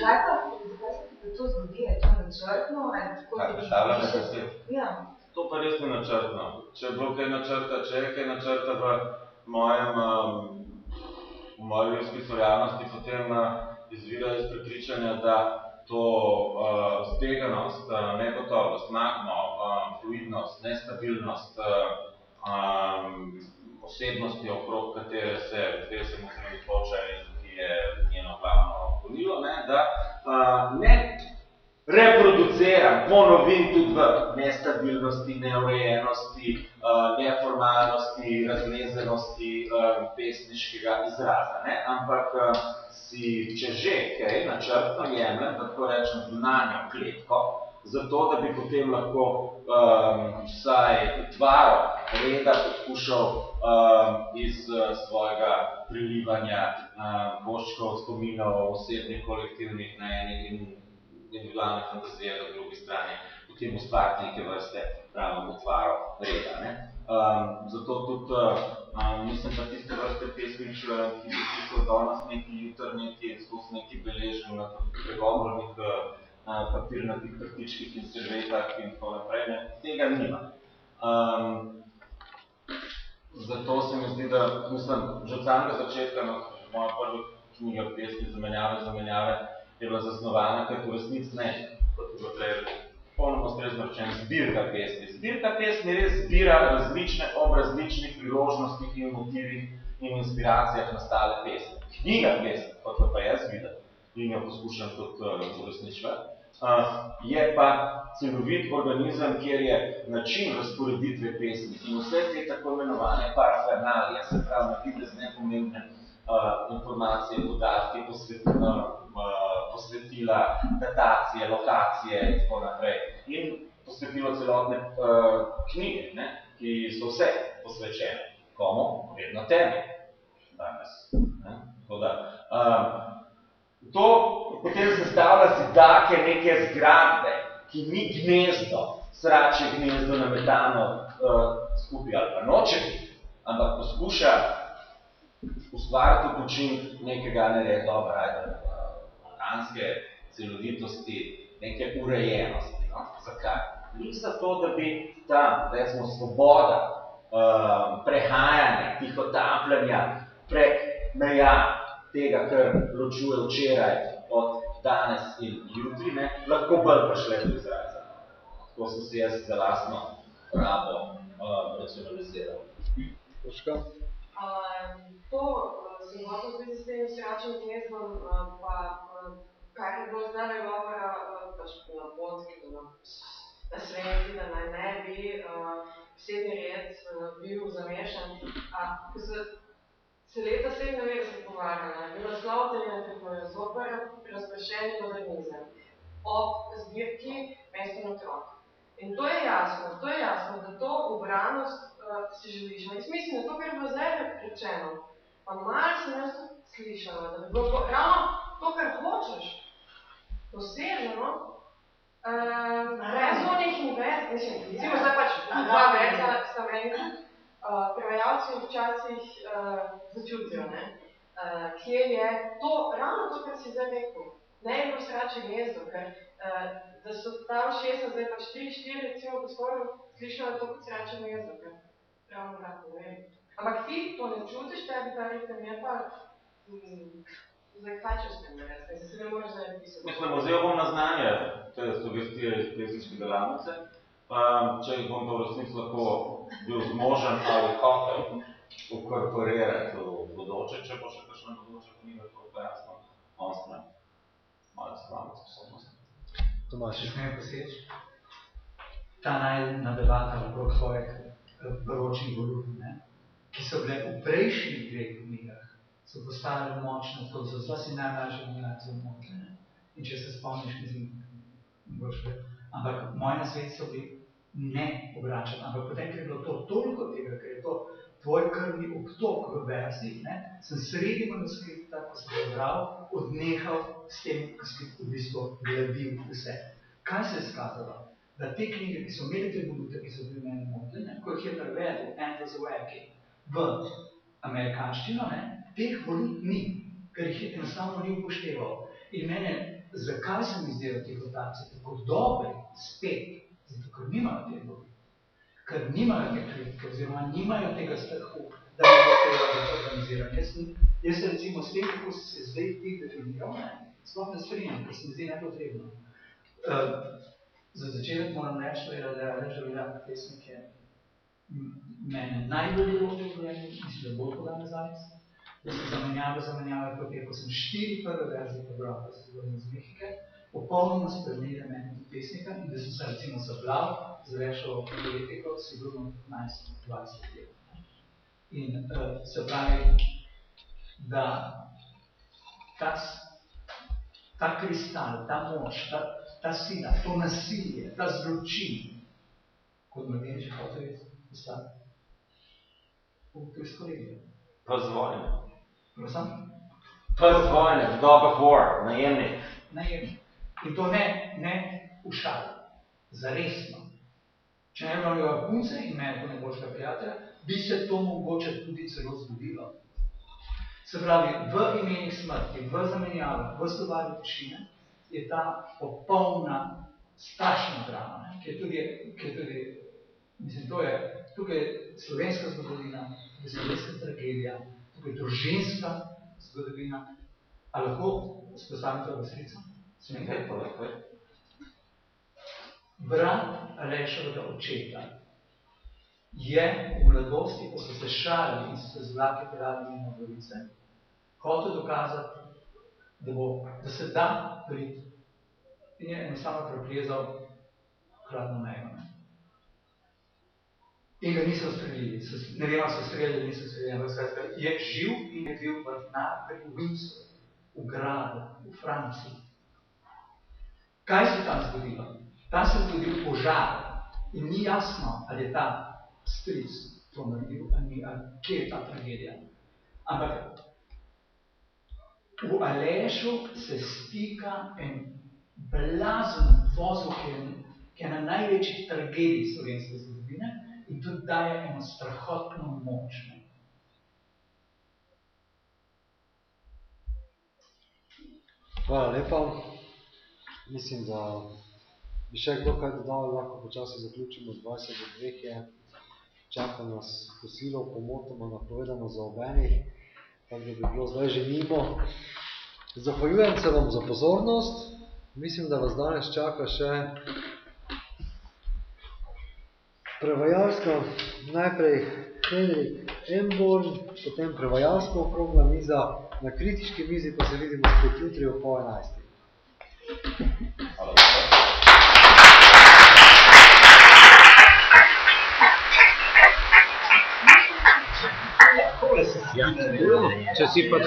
Zakaj pa, zakaj se to zgodi, je to načrtno, ali tako Kaj, se predstavljanje piše? besed? Ja. To pa res ni načrtno. Če je bilo kaj načrta, če je kaj načrta v mojem, um, v moji ljudski sovjavnosti, potem uh, izvira iz prepričanja, da to uh, zbeganost, uh, negotovost, magno, uh, fluidnost, nestabilnost, uh, um, osebnosti, okrog katere se pesem osredotoča in ki je njeno glavno gonilo, ne, da uh, ne reproduciram, ponovim tudi v nestabilnosti, neurejenosti, uh, neformalnosti, razlezenosti uh, pesniškega izraza. Ne? Ampak uh, si, če že kaj, načrtno jemljem, tako rečem, zunanjo kletko, zato da bi potem lahko um, vsaj tvaro reda poskušal um, iz svojega prilivanja uh, koščkov, spominov, osebnih, kolektivnih na eni in individualne fantazije na drugi strani, potem ustvariti neke vrste pravno utvaro reda. Ne? Um, zato tudi um, mislim pa tiste vrste pesmič, eh, ki bi pisal danes neki jutr, neki skus, neki beležen na pregovornih uh, papirnatih krtičkih in servetah in tako naprej, ne? tega nima. Um, zato se mi zdi, da, mislim, že od samega začetka, no, moja prva knjiga pesmi Zamenjave, zamenjave, je bila zasnovana, ker v resnici ne, kot je bilo prej polnoma ustrezno rečeno, zbirka pesmi. Zbirka pesmi res zbira različne ob različnih priložnostih in motivih in inspiracijah nastale pesmi. Knjiga pesmi, kot jo pa jaz vidim in jo poskušam tudi uh, uresničevati, uh, je pa celovit organizem, kjer je način razporeditve pesmi in vse te tako imenovane parafernalije, se pravi navidez nepomembne uh, informacije, podatke, posvet, uh, uh, posvetila, datacije, lokacije in tako naprej. In posvetilo celotne uh, knjige, ne, ki so vse posvečene. Komu? Vedno temi. Danes. Ne? Tako da, um, to potem sestavlja zidake neke zgradbe, ki ni gnezdo, sračje gnezdo nametano uh, skupaj ali pa noče ampak poskuša ustvariti počin nekega ne reči, dobro, ajde, organske celovitosti, neke urejenosti. No? Zakaj? Ni zato, da bi tam, recimo, svoboda, uh, prehajanja, tihotapljanja prek meja tega, kar ločuje včeraj od danes in jutri, ne, lahko bolj prišle do izraza. Tako sem si jaz za lastno rabo uh, racionaliziral. Urška? Um, to uh, sem hotel v zvezi s tem sračnim gnezdom, uh, pa kar je bilo zdaj govora, uh, pač na podki, na, na sveti, da naj ne bi uh, sedmi red uh, bil zamešan. A, ko se, leta sedmi red se povarjala, je bil naslov tega zoper razprešeni modernizem ob zbirki Mesto otrok. In to je jasno, to je jasno, da to obranost uh, si želiš. No, jaz mislim, da to, kar je bilo zdaj rečeno, pa malo sem jaz slišala, da bi bilo ravno to, kar hočeš, doseženo, uh, brez onih invest, mislim, recimo zdaj pač dva verza sta meni, uh, prevajalci včasih uh, začutijo, ne? Uh, kje je to, ravno to, kar si zdaj rekel, ne je bilo srače gnezdo, ker uh, da so tam šesta, zdaj pač tri, štiri, recimo po skorju, slišala to kot srače gnezdo, ker ravno tako, ne vem. Ampak ti to ne čutiš, tebi ta ritem je pa, mm, zdaj kaj češ tem narediti, zdaj se ne moreš zdaj napisati. Mislim, vzel bom na znanje te sugestije iz pesniške delavnice, um, če jih bom pa v resnici lahko bil zmožen ali hotel ukorporirati v bodoče, če bo še kakšno bodoče, ko nima toliko jasno, onstran, malo stvarno sposobnost. Tomaš. Če smem poseči, ta najna debata okrog svojih baročnih volum, ne, ki so bile v prejšnjih dveh knjigah, so postale močne, tako so zlasti najmlajše generacije motljene. In če se spomniš, mislim, boš ve, ampak moj nasvet so bili ne obračati, ampak potem, ker je bilo to toliko tega, ker je to tvoj krvni obtok v verzih, ne, sem sredi manuskripta, ko sem ga bral, odnehal s tem, ko sem v bistvu gledil vse. Kaj se je skazalo? Da te knjige, ki so imeli te volute, ki so bili meni motljene, ko jih je prevedel Andrew Zawacki v amerikanščino, ne, teh volut ni, ker jih enostavno ni upošteval. In mene, zakaj se mi zdijo te votacije tako dobre, spet, zato ker nimajo te volute ker nimajo te kritike, oziroma nimajo tega strahu, da je to treba organizirati. Jaz, jaz recimo s tem, kako se zdaj ti definiral, sploh ne spremljam, ker se mi zdi nepotrebno. Uh, za začetek moram reči, da je Reč Žavila pesnik je mene najbolj določil v življenju, mislim, da bolj podane zajec, da sem zamenjave, zamenjave potem, ko sem štiri prve verzije pobral, da se govorim iz Mehike, popolnoma spremenili meni pesnika in da sem se recimo zablal, zrešal politiko, sigurno 15-20 let. In uh, se pravi, da ta, ta kristal, ta moč, ta, ta sila, to nasilje, ta zločin, kot mladenič hotel postati, v to izkoredio. Pes vojne. Prosim? Pes vojne, the dog of war, najemnik. Najemnik. In to ne, ne v šali, zaresno. Če ne bi imel punce in mene kot najboljšega prijatelja, bi se to mogoče tudi celo zgodilo. Se pravi, v imenih smrti, v zamenjavah, v slovarju tišine, je ta popolna, strašna drama, ne? ki je tudi, ki je tudi, mislim, to je, tukaj je slovenska zgodovina, je slovenska tragedija, tukaj družinska zgodovina, a lahko spostavim to? Smekaj, pa lahko je. Brat Alešovega očeta je v mladosti, ko so se šali in so se z vlake pelali mimo Gorice, hotel dokazati, da, bo, da se da priti in je enostavno preplezal hladno mejo. In ga niso streljili, ne vem, so streljili, niso streljili, ampak skratka, je živ in je bil v naprej v Windsor, v gradu, v Franciji. Kaj se tam zgodilo? Tam se zgodil požar in ni jasno, ali je ta stric to naredil, ali, ali kje je ta tragedija. Ampak v Alešu se stika en blazen vozel, ki je, ki je na največjih tragedij slovenske zgodovine in tudi daje eno strahotno moč. Ne. Hvala lepa. Mislim, da bi še kdo kaj dodal, lahko počasi zaključimo. 20 do 2 je. Čaka nas kosilo, pomotoma napovedano za obenih, tako da bi bilo zdaj že mimo. Zahvaljujem se vam za pozornost. Mislim, da vas danes čaka še prevajalska, najprej Henrik Emborn, potem prevajalsko okrogla miza, na kritiški mizi pa se vidimo spet jutri ob pol enajstih. Ja, če si pa